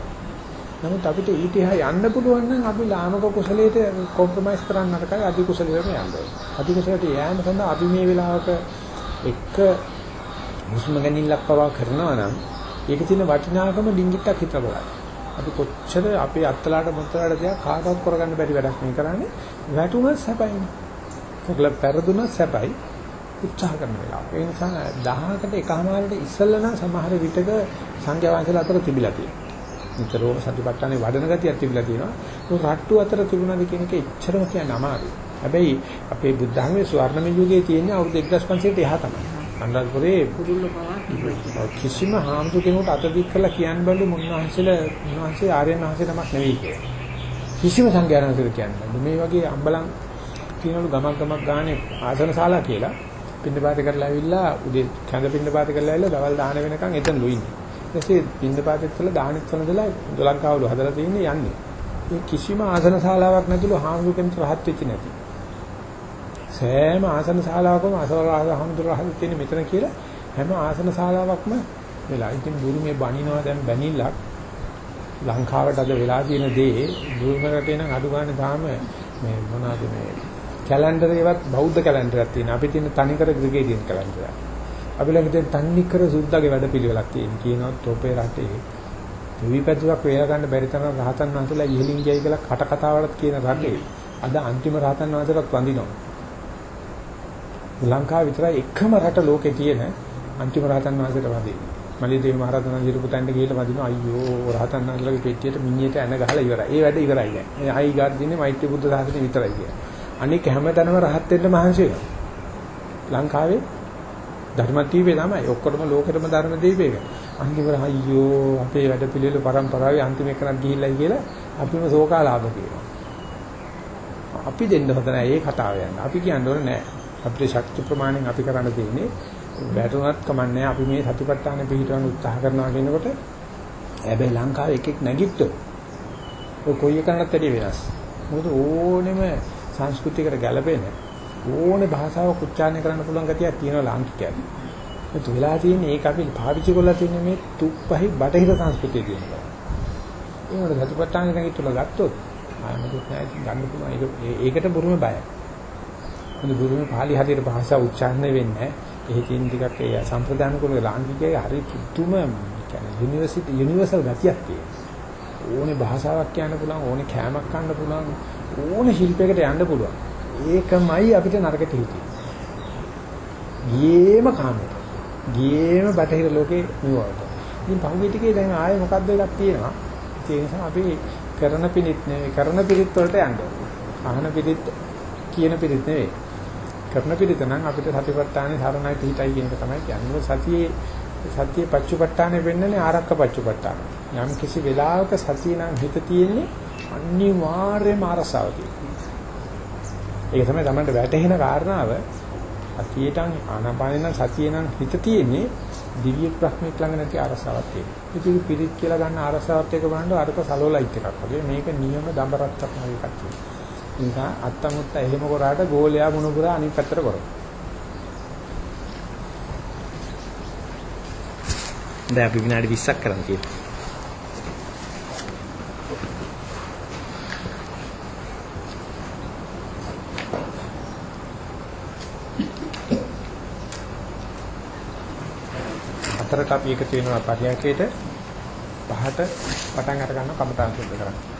නමුත් අපිට ඊට එහා යන්න පුළුවන් නම් අපි ලාමක කුසලයට කොම්ප්‍රොමයිස් කරන්න නරකයි අධි කුසලයට යන්න ඕනේ. අධි කුසලයට යෑම සඳහා අපි මේ වෙලාවක එක්ක මුස්ම ගැනීමක් පවා කරනවා නම් ඒක තියෙන වටිනාකම ඩිංගිත්තක් හිතලා බලන්න. අපි කොච්චර අපේ අත්තලාට මුත්තලාට දෙයක් කාටවත් කරගන්න බැරි වැඩක් මේ කරන්නේ වැටුණත් සැපයිනේ. මොකද පෙරදුනත් සැපයි උත්සාහ කරන වෙලාව. ඒ නිසා 10කට එකමාරට ඉස්සෙල්ලා නම් සමහර විටක සංඛ්‍යා වංශල අතර තිබිලා තියෙනවා. නිතරම සතිපට්ඨානේ වඩන ගතියක් තිබිලා තියෙනවා. ඒ රට්ටු අතර තිබුණාද කියන එක එච්චරම කියන්න අමාරුයි. හැබැයි අපේ බුද්ධ ධර්මයේ ස්වර්ණමය යුගයේ තියෙන අවුරුදු 1500ට එහා තමයි. අනුරාධපුරේ කිසිම හාමුදුර කෙනෙකුට අත දික් කරලා කියන්න බැලු මුන්වහන්සේලා මුන්වහන්සේ ආර්යයන් වහන්සේ නමක් නෙවෙයි කියලා. කිසිම සංඥානකට කියන්න බැලු. මේ වගේ අම්බලම් කියනලු ගමක් ගමක් ගානේ ආසනශාලා කියලා පින්නපාත කරලා ඇවිල්ලා උදේ කඳ පින්නපාත කරලා ඇවිල්ලා දවල් දාන වෙනකන් එතනලු ඉන්නේ. ඊටසේ පින්නපාතෙත් කළා දානෙත් කළදලා දොලංකාවලු හදලා තින්නේ යන්නේ. කිසිම ආසන ශාලාවක් නැතුළු හාමුදුරුවන්ට රහත් වෙච්ච නැති. සෑම ආසන ශාලාවකම අසවරාහ හාමුදුරුවෝ රහත් තියෙන මෙතන කියලා හැම ආසන ශාලාවක්ම වෙලා. ඉතින් බුරුමේ බණිනවා දැන් බැනිල්ලක් ලංකාවට අද වෙලා තියෙන දේ බුරුම රටේ නම් අඩු ගන්න තාම මේ මොනවද මේ කැලෙන්ඩර් ඒවත් බෞද්ධ කැලෙන්ඩරයක් තියෙනවා. අපි තියෙන තනිකර ග්‍රිගේඩියන් කැලෙන්ඩරයක්. අපි ළඟ තියෙන තන්නිකර සුද්දාගේ වැඩ පිළිවෙලක් තියෙන. කියනවා තොපේ රටේ විපැතුවක් වේලා ගන්න බැරි තරම් රහතන් වහන්සේලා ඉහළින් ගියයි කියලා කට කතාවලත් කියන රටේ අද අන්තිම රහතන් වහන්සේලාත් වඳිනවා. ලංකාව විතරයි එකම රට ලෝකේ තියෙන අන්තිම රහතන් වහන්සේට වඳින්නේ. මලියදේව මහ රහතන් වහන්සේ ඉරුපතන්ට ගිහිල්ලා වඳිනවා අයියෝ රහතන් වහන්සේලාගේ පෙට්ටියට මිනියට ඇන ගහලා ඉවරයි. ඒ වැඩ ඉවරයි දැන්. ඒ ආයි ගාඩ් දින්නේ මෛත්‍රී බුද්ධ සාසනය විතරයි කියන්නේ. අනික හැමතැනම රහත් වෙන්න මහන්සි වෙනවා. ලංකාවේ ධර්මදීපේ තමයි ඔක්කොටම ලෝකෙටම ධර්ම දීපේක. අන්තිමට අයියෝ අපේ වැඩ පිළිවෙල પરම්පරාවේ අන්තිම එකක් ගිහිල්ලා කියලා අපිම ශෝකාලාභ කියනවා. අපි දෙන්න හොඳ නැහැ මේ කතාව යන්න. අපි කියන්න ඕනේ නැහැ. අපේ ශක්ති ප්‍රමාණයෙන් අපි කරන්න තියෙන්නේ වැටුණත් කමන්නේ අපි මේ සතිපට්ඨාන පිළිටවන්න උත්සාහ කරනවා කියනකොට හැබැයි ලංකාවේ එකෙක් නැගිට්ටොත් ඔය කොයි එකකටත් වැඩි වෙනස්. මොකද ඕනෙම සංස්කෘතියකට ගැළපෙන ඕනේ භාෂාවක් උච්චාරණය කරන්න පුළුවන් ගතියක් තියෙනවා ලාංකිකයන්. ඒ තුලා තියෙන ඒක අපි පාවිච්චි කරලා තියෙන මේ තුප්පහයි බටහිර සංස්කෘතිය තියෙනවා. ඒකට සතිපට්ඨාන නැගිටලා ගත්තොත් ආයමකුත් නැහැ ගන්න පුළුවන්. ඒක ඒකට බුරුම බයයි. මොකද බුරුමේ පාලි හරියට භාෂා උච්චාරණය වෙන්නේ නැහැ. ඒ තියෙන ටිකක් ඒ සම්ප්‍රදාන කුල ලාංකිකයේ හරි පුදුම කියන්නේ යුනිවර්සිටි යුනිවර්සල් ගතියක් තියෙනවා. ඕනේ භාෂාවක් කියන්න පුළුවන්, ඕනේ කෑමක් කන්න පුළුවන්, ඕනේ ශිල්පයකට යන්න පුළුවන්. ඒකමයි අපිට නරකට හිටියේ. ගියේම කාමයට. ගියේම බටහිර ලෝකේ නිවවට. ඉතින් පහුගිය ටිකේ දැන් ආයේ මොකද්ද එකක් තියෙනවා. ඒ නිසා අපි කරන පිළිත් නෙවෙයි කරන පිළිත් වලට යන්න අහන පිළිත් කියන පිළිත් නෙවෙයි. කරන පිළිත නම් අපිට සතිපට්ඨානේ සරණයි පිහිටයි කියන එක තමයි කියන්නේ. සතියේ සතියේ පච්චුපට්ඨානේ වෙන්නනේ ආරක්ක පච්චුපට්ඨාන. යම් කිසි වෙලාවක සතිය නම් හිත තියෙන්නේ අනිවාර්යයෙන්ම අරසාව තියෙනවා. ඒක තමයි තමයි වැටහෙන කාරණාව. සතියේටන් ආනාපානේ නම් සතියේ නම් හිත තියෙන්නේ දිව්‍ය ප්‍රඥෙක් ළඟ නැති අරසාවක් තියෙනවා. ඉතින් පිළිත් කියලා ගන්න අරසාවත් එක බලනකොට අරක සලෝලයිට් එකක් වගේ මේක නියම දඹරත්තක් වගේ එකක් තියෙනවා. නිසා අත්තමුත්ත එහෙම කරාට ගෝලයා මුණුපුරා අනිත් පැත්තට කරා. දැන් අපි විනාඩි 20ක් කරන් තියෙනවා. හතරට අපි එකතු වෙනවා පරියන්කේට පහට පටන් අර ගන්න කමතාන් සුද්ධ කරන්නේ.